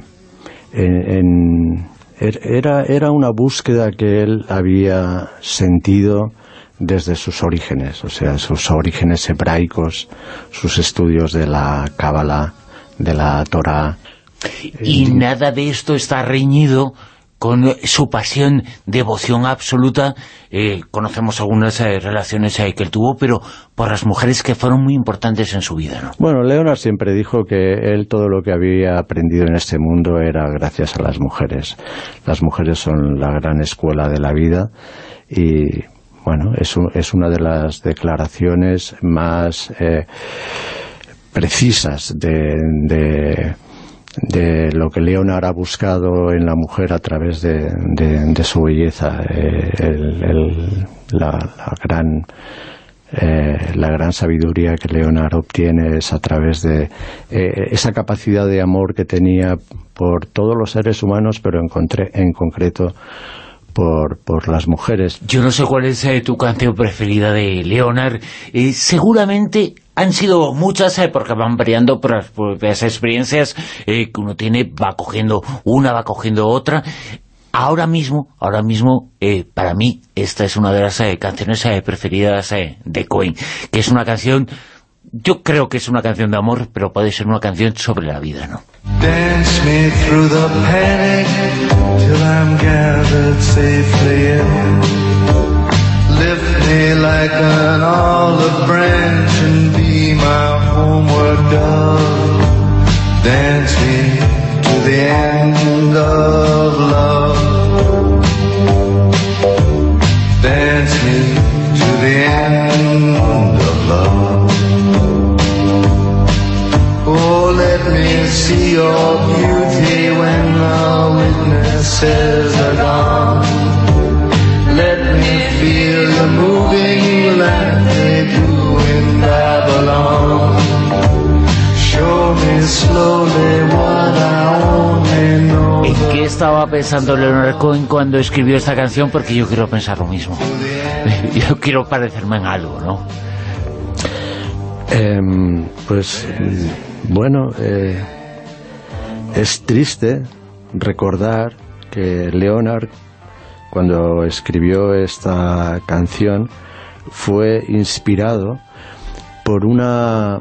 en- en- er- era, era una búsqueda que él había sentido desde sus orígenes, o sea, sus orígenes hebraicos, sus estudios de la Cábala, de la Torá. Y nada de esto está reñido con su pasión, devoción absoluta. Eh, conocemos algunas eh, relaciones eh, que él tuvo, pero por las mujeres que fueron muy importantes en su vida, ¿no? Bueno, Leonard siempre dijo que él todo lo que había aprendido en este mundo era gracias a las mujeres. Las mujeres son la gran escuela de la vida y, bueno, es, es una de las declaraciones más eh, precisas de, de lo que Leonard ha buscado en la mujer a través de, de- su belleza, eh, el- el- la, gran eh, la gran sabiduría que Leonard obtiene es a través de eh, esa capacidad de amor que tenía por todos los seres humanos, pero en, contre- en concreto por, por las mujeres. Yo no sé cuál es tu canción preferida de Leonard. Seguramente han sido muchas, eh, porque van variando por las propias experiencias eh, que uno tiene, va cogiendo una, va cogiendo otra. Ahora mismo, ahora mismo, eh, para mí, esta es una de las canciones preferidas de Cohen, que es una canción, yo creo que es una canción de amor, pero puede ser una canción sobre la vida, ¿no? Dance me through the panic till I'm gathered safely in. Lift me like an olive branch and my homeward dove. Dance me to the end of love. Pensando Leonard Cohen cuando escribió esta canción? Porque yo quiero pensar lo mismo. Yo quiero parecerme en algo, ¿no? Em, pues bueno, eh, es triste recordar que Leonard, cuando escribió esta canción, fue inspirado por una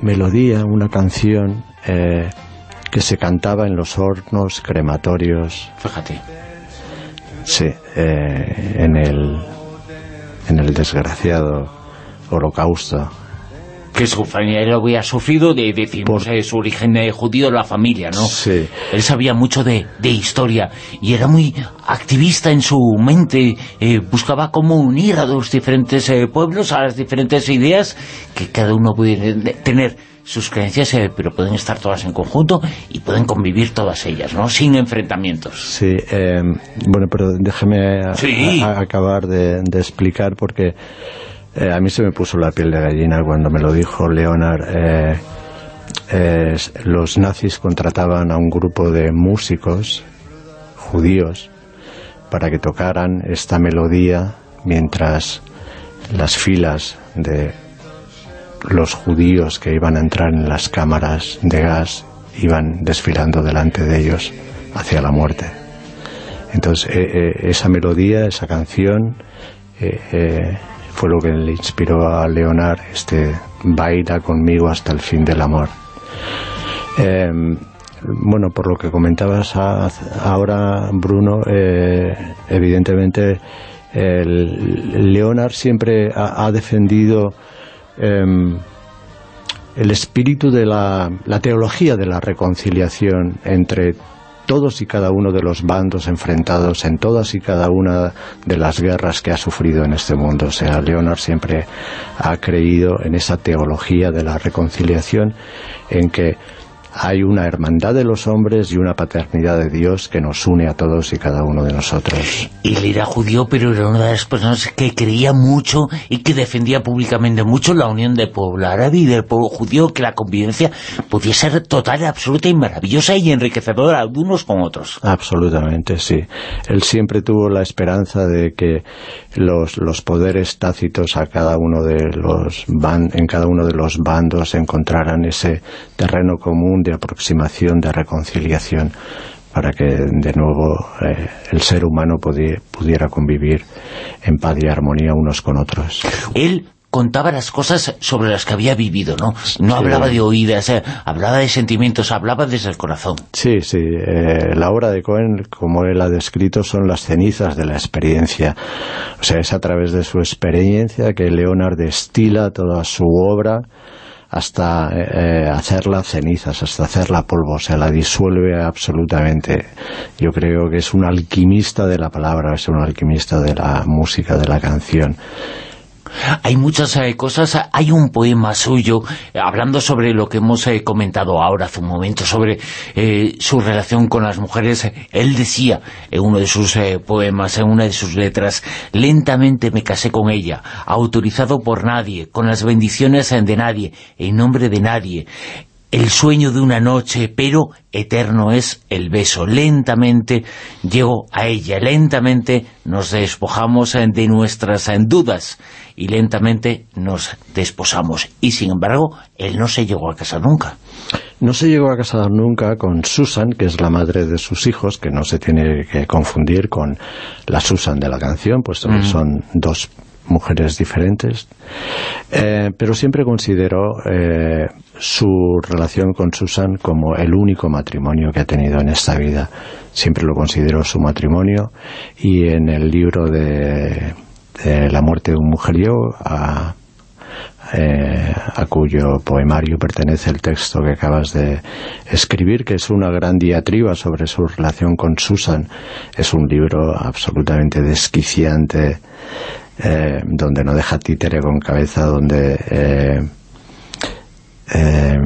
melodía, una canción eh, que se cantaba en los hornos crematorios. Fíjate. Sí, eh, en el en el desgraciado holocausto que su familia lo había sufrido, de, decimos eh, su origen eh, judío, la familia, ¿no? Sí. Él sabía mucho de, de historia y era muy activista en su mente, eh, buscaba cómo unir a los diferentes eh, pueblos, a las diferentes ideas, que cada uno pudiera tener sus creencias, eh, pero pueden estar todas en conjunto y pueden convivir todas ellas, ¿no? Sin enfrentamientos. Sí, eh, bueno, pero déjeme a- Sí. a- acabar de, de explicar porque eh, a mí se me puso la piel de gallina cuando me lo dijo Leonard. los nazis contrataban a un grupo de músicos judíos para que tocaran esta melodía mientras las filas de los judíos que iban a entrar en las cámaras de gas iban desfilando delante de ellos hacia la muerte. Entonces, eh, eh, esa melodía, esa canción, eh, fue lo que le inspiró a Leonard, este baila conmigo hasta el fin del amor. Eh, bueno, por lo que comentabas a- ahora, Bruno, evidentemente el Leonard siempre ha defendido em, el espíritu de la, la teología de la reconciliación entre todos y cada uno de los bandos enfrentados en todas y cada una de las guerras que ha sufrido en este mundo. O sea, Leonard siempre ha creído en esa teología de la reconciliación en que hay una hermandad de los hombres y una paternidad de Dios que nos une a todos y cada uno de nosotros. Y él era judío, pero era una de las personas que creía mucho y que defendía públicamente mucho la unión del pueblo árabe y del pueblo judío, que la convivencia podía ser total, absoluta y maravillosa y enriquecedora de unos con otros. Absolutamente, sí. Él siempre tuvo la esperanza de que los, los poderes tácitos a cada uno de los ban- en cada uno de los bandos encontraran ese terreno común de aproximación, de reconciliación, para que de nuevo eh, el ser humano pudi- pudiera convivir en paz y armonía unos con otros. Él contaba las cosas sobre las que había vivido, ¿no? No hablaba de oídas, eh, hablaba de sentimientos, hablaba desde el corazón. Sí, sí. eh, la obra de Cohen, como él ha descrito, son las cenizas de la experiencia. O sea, es a través de su experiencia que Leonard destila toda su obra hasta eh, hacerla cenizas, hasta hacerla polvo, o sea, la disuelve absolutamente. Yo creo que es un alquimista de la palabra, es un alquimista de la música, de la canción. Hay muchas eh, cosas, hay un poema suyo, eh, hablando sobre lo que hemos eh, comentado ahora hace un momento, sobre eh, su relación con las mujeres. Él decía en uno de sus eh, poemas, en una de sus letras, lentamente me casé con ella, autorizado por nadie, con las bendiciones de nadie, en nombre de nadie. El sueño de una noche, pero eterno es el beso. Lentamente llego a ella, lentamente nos despojamos eh, de nuestras eh, dudas y lentamente nos desposamos. Y sin embargo, él no se llegó a casar nunca. No se llegó a casar nunca con Susan, que es la madre de sus hijos, que no se tiene que confundir con la Susan de la canción, puesto que Mm. son dos mujeres diferentes. Eh, pero siempre consideró eh, su relación con Susan como el único matrimonio que ha tenido en esta vida. Siempre lo consideró su matrimonio y en el libro de, La muerte de un mujeriego a, eh, a cuyo poemario pertenece el texto que acabas de escribir, que es una gran diatriba sobre su relación con Susan. Es un libro absolutamente desquiciante, eh, donde no deja títere con cabeza, donde eh, eh,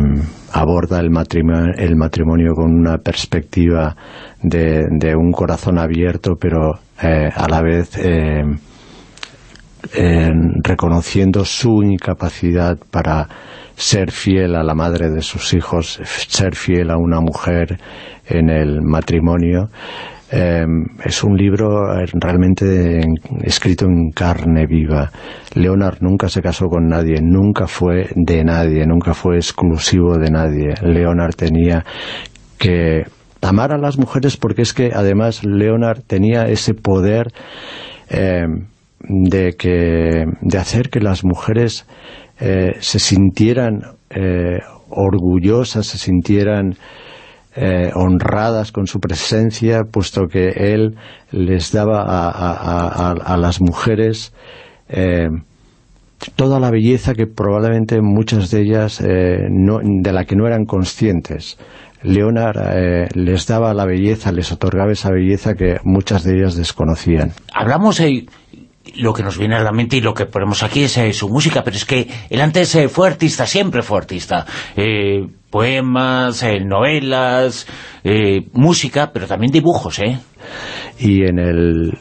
aborda el matrimonio, el matrimonio con una perspectiva de, de un corazón abierto, pero a la vez reconociendo su incapacidad para ser fiel a la madre de sus hijos, ser fiel a una mujer en el matrimonio. Eh, es un libro eh, realmente en- escrito en carne viva. Leonard nunca se casó con nadie, nunca fue de nadie, nunca fue exclusivo de nadie. Leonard tenía que amar a las mujeres porque es que además Leonard tenía ese poder eh, de que de hacer que las mujeres eh, se sintieran eh, orgullosas, se sintieran eh, honradas con su presencia, puesto que él les daba a, las mujeres eh, toda la belleza que probablemente muchas de ellas eh, no, de la que no eran conscientes. Leonard eh, les daba la belleza, les otorgaba esa belleza que muchas de ellas desconocían. Hablamos de lo que nos viene a la mente y lo que ponemos aquí es su música, pero es que él antes fue artista, siempre fue artista. Poemas, novelas, música, pero también dibujos, ¿eh? Y en el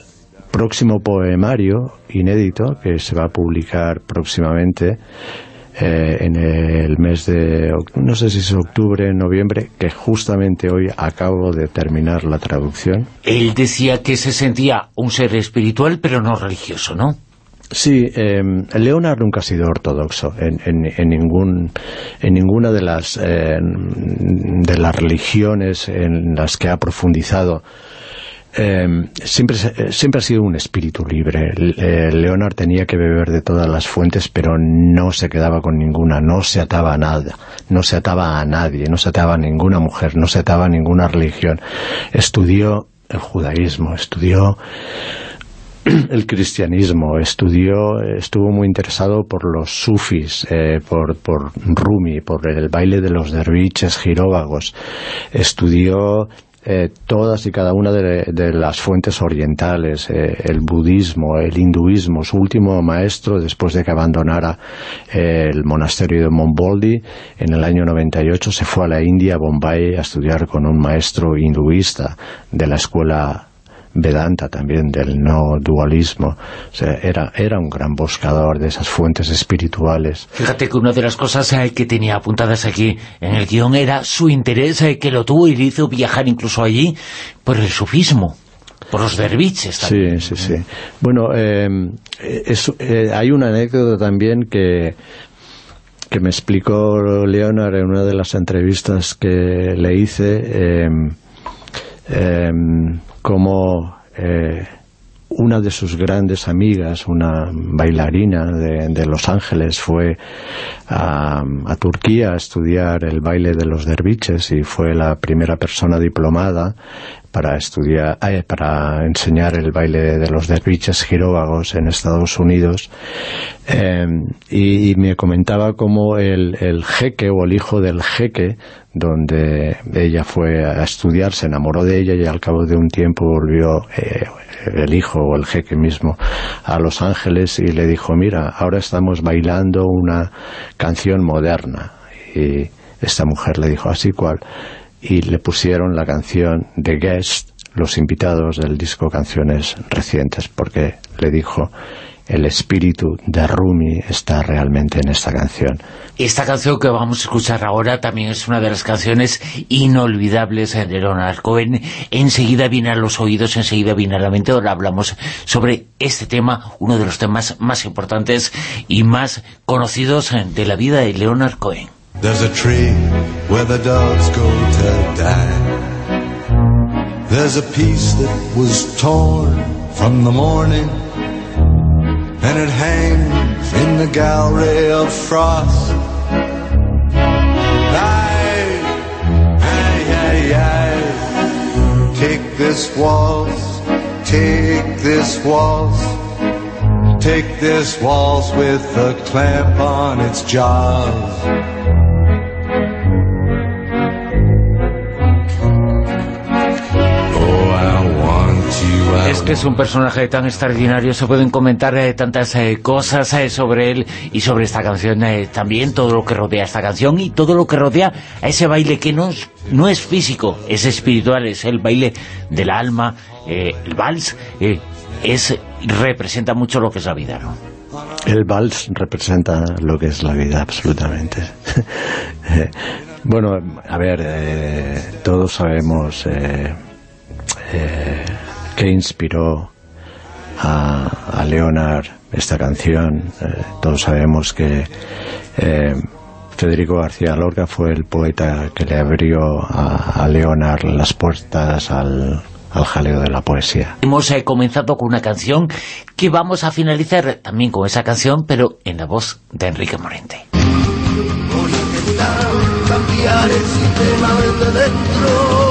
próximo poemario inédito que se va a publicar próximamente eh, en el mes de, no sé si es octubre, noviembre, que justamente hoy acabo de terminar la traducción. Él decía que se sentía un ser espiritual, pero no religioso, ¿no? Sí, eh, Leonard nunca ha sido ortodoxo en, en, ningún, en ninguna de las, eh, de las religiones en las que ha profundizado Em, siempre, siempre ha sido un espíritu libre. Eh, Leonard tenía que beber de todas las fuentes, pero no se quedaba con ninguna, no se ataba a nada, no se ataba a nadie, no se ataba a ninguna mujer, no se ataba a ninguna religión. Estudió el judaísmo, estudió el cristianismo, estudió, estuvo muy interesado por los sufis, eh, por, por Rumi, por el baile de los derviches giróvagos, estudió eh, todas y cada una de, las fuentes orientales, eh, el budismo, el hinduismo, su último maestro después de que abandonara el monasterio de Monboldi en el año 98 se fue a la India, a Bombay, a estudiar con un maestro hinduista de la escuela Vedanta también, del no dualismo. era, era un gran buscador de esas fuentes espirituales. Fíjate que una de las cosas eh, que tenía apuntadas aquí en el guion era su interés eh, que lo tuvo y le hizo viajar incluso allí por el sufismo por los derviches también. Sí, sí, sí. Bueno, em, eh, hay una anécdota también que, que me explicó Leonard en una de las entrevistas que le hice. Em, em, como eh, una de sus grandes amigas, una bailarina de, Los Ángeles, fue a, Turquía a estudiar el baile de los derviches y fue la primera persona diplomada para estudiar eh, para enseñar el baile de los derviches giróvagos en Estados Unidos. Eh, y, me comentaba cómo el, jeque o el hijo del jeque donde ella fue a estudiar, se enamoró de ella y al cabo de un tiempo volvió eh, el hijo o el jeque mismo a Los Ángeles y le dijo, mira, ahora estamos bailando una canción moderna. Y esta mujer le dijo, así cual. Y le pusieron la canción de Guest, los invitados del disco Canciones Recientes, porque le dijo, el espíritu de Rumi está realmente en esta canción. Esta canción que vamos a escuchar ahora también es una de las canciones inolvidables de Leonard Cohen. Enseguida viene a los oídos, enseguida viene a la mente. Ahora hablamos sobre este tema, uno de los temas más importantes y más conocidos de la vida de Leonard Cohen. There's a tree where the dogs go to die. There's a piece that was torn from the morning and it hangs in the gallery of frost. Take this waltz, take this waltz, take this waltz with a clamp on its jaws. Es que es un personaje tan extraordinario, se pueden comentar eh, tantas eh, cosas eh, sobre él y sobre esta canción también, todo lo que rodea esta canción y todo lo que rodea a ese baile que no, no es físico, es espiritual, es el baile del alma, el vals, es representa mucho lo que es la vida, ¿no? El vals representa lo que es la vida, absolutamente. bueno, a ver, todos sabemos... Eh, que inspiró a, Leonard esta canción. Eh, todos sabemos que eh, Federico García Lorca fue el poeta que le abrió a, Leonard las puertas al, jaleo de la poesía. Hemos eh, comenzado con una canción que vamos a finalizar también con esa canción, pero en la voz de Enrique Morente. cambiar el sistema dentro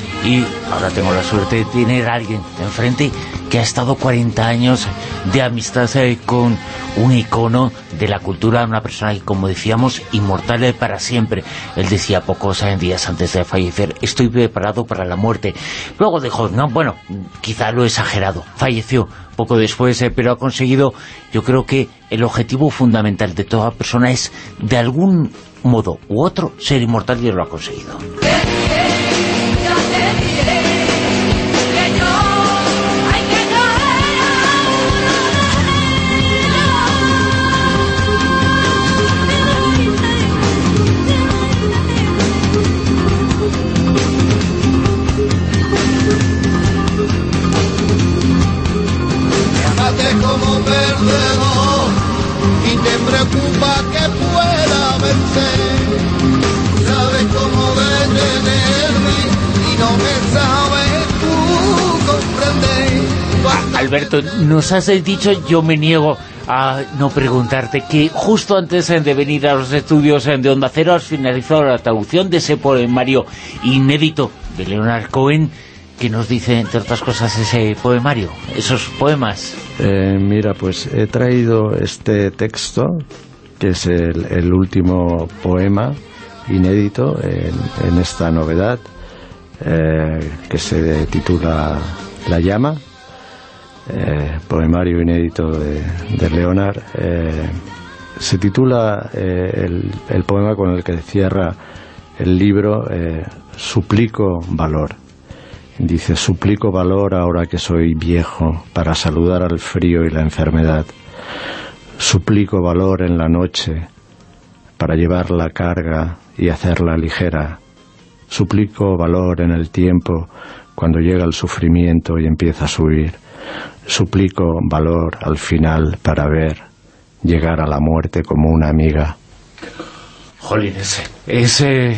y ahora tengo la suerte de tener a alguien enfrente que ha estado 40 años de amistad eh, con un icono de la cultura, una persona que, como decíamos, inmortal eh, para siempre. Él decía pocos eh, días antes de fallecer, estoy preparado para la muerte. Luego dejó, no, bueno, quizá lo he exagerado, falleció poco después, pero ha conseguido, yo creo que el objetivo fundamental de toda persona es, de algún modo u otro, ser inmortal y lo ha conseguido. Alberto, nos has dicho, yo me niego a no preguntarte, que justo antes de venir a los estudios de Onda Cero has finalizado la traducción de ese poemario inédito de Leonard Cohen, que nos dice, entre otras cosas, ese poemario, esos poemas. Eh, mira, pues he traído este texto, que es el, último poema inédito en, esta novedad, eh, que se titula La llama, eh, poemario inédito de, de Leonard. Eh, se titula eh, el, poema con el que cierra el libro Suplico valor. Dice, suplico valor ahora que soy viejo para saludar al frío y la enfermedad. Suplico valor en la noche para llevar la carga y hacerla ligera. Suplico valor en el tiempo cuando llega el sufrimiento y empieza a subir. Suplico valor al final para ver llegar a la muerte como una amiga. Jolines, es eh,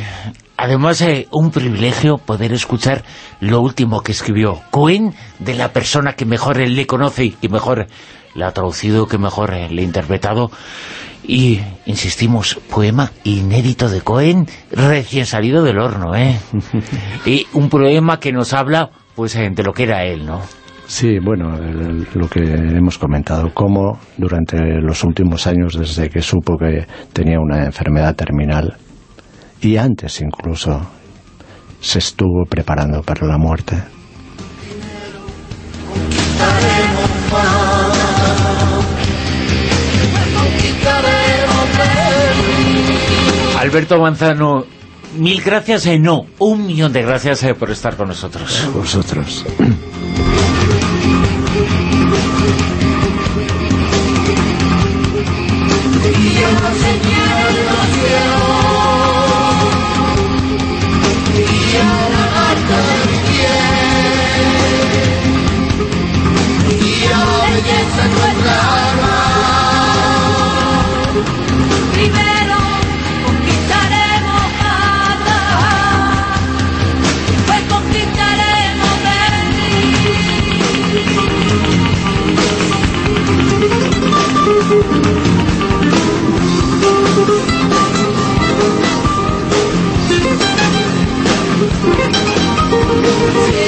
además eh, un privilegio poder escuchar lo último que escribió Cohen de la persona que mejor le conoce y que mejor le ha traducido, que mejor eh, le ha interpretado. Y, insistimos, poema inédito de Cohen, recién salido del horno, ¿eh? y un poema que nos habla, pues, eh, de lo que era él, ¿no? Sí, bueno, el- lo que hemos comentado, cómo durante los últimos años, desde que supo que tenía una enfermedad terminal, y antes incluso, se estuvo preparando para la muerte. Alberto Manzano, mil gracias, eh, no, un millón de gracias eh, por estar con nosotros. Vosotros. Música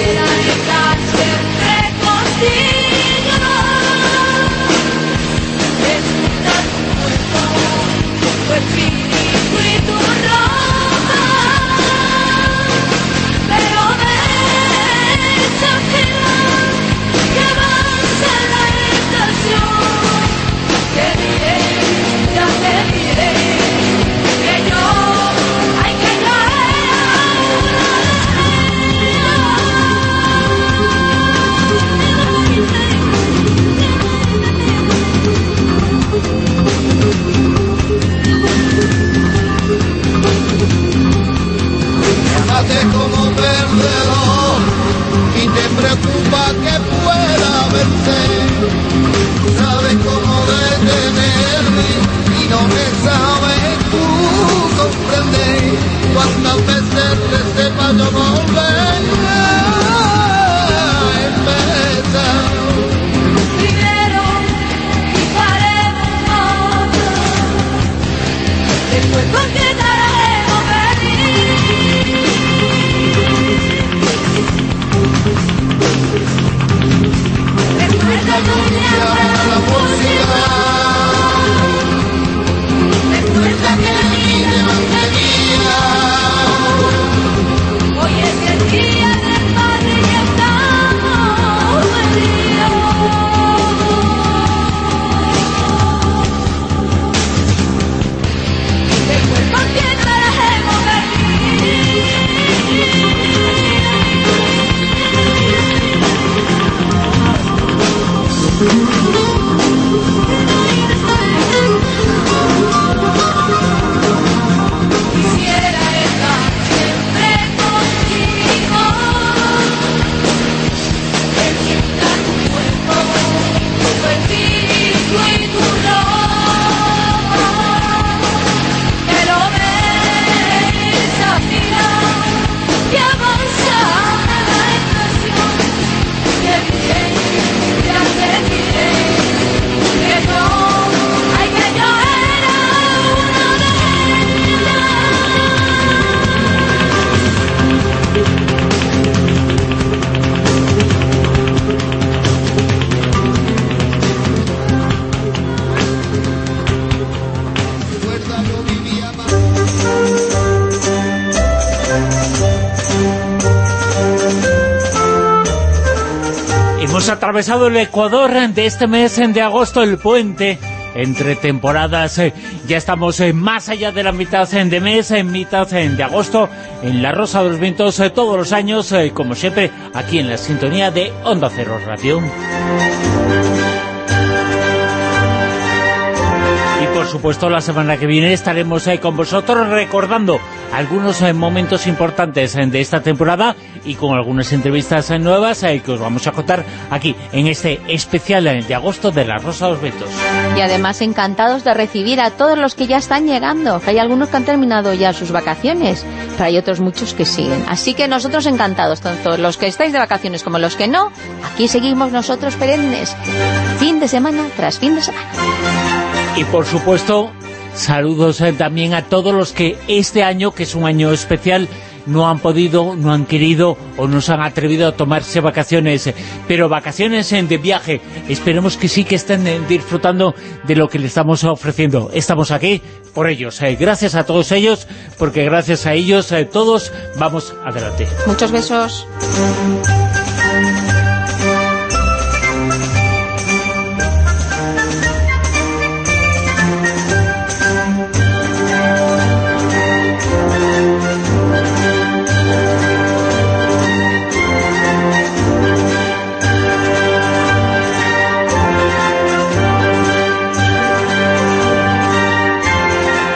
comportate como perdedor y te preocupa que pueda vencer. Sabes cómo detenerme y no me sabes tú comprender cuántas veces te sepa yo volver. Hemos atravesado el Ecuador de este mes de agosto, el puente entre temporadas. eh, Ya estamos eh, más allá de la mitad de mes, en mitad de agosto, en la Rosa de los Vientos, eh, todos los años, como siempre, aquí en la sintonía de Onda Cero Radio. Y por supuesto la semana que viene estaremos eh, con vosotros recordando algunos eh, momentos importantes eh, de esta temporada y con algunas entrevistas eh, nuevas que os vamos a contar aquí en este especial de agosto de la Rosa de los Vientos. Y además encantados de recibir a todos los que ya están llegando, que hay algunos que han terminado ya sus vacaciones, pero hay otros muchos que siguen. Así que nosotros encantados, tanto los que estáis de vacaciones como los que no, aquí seguimos nosotros perennes, fin de semana tras fin de semana. Y por supuesto, saludos eh, también a todos los que este año, que es un año especial, no han podido, no han querido o no se han atrevido a tomarse vacaciones, pero vacaciones eh, de viaje. Esperemos que sí que estén eh, disfrutando de lo que le estamos ofreciendo. Estamos aquí por ellos. Gracias a todos ellos, porque gracias a ellos eh, todos vamos adelante. Muchos besos.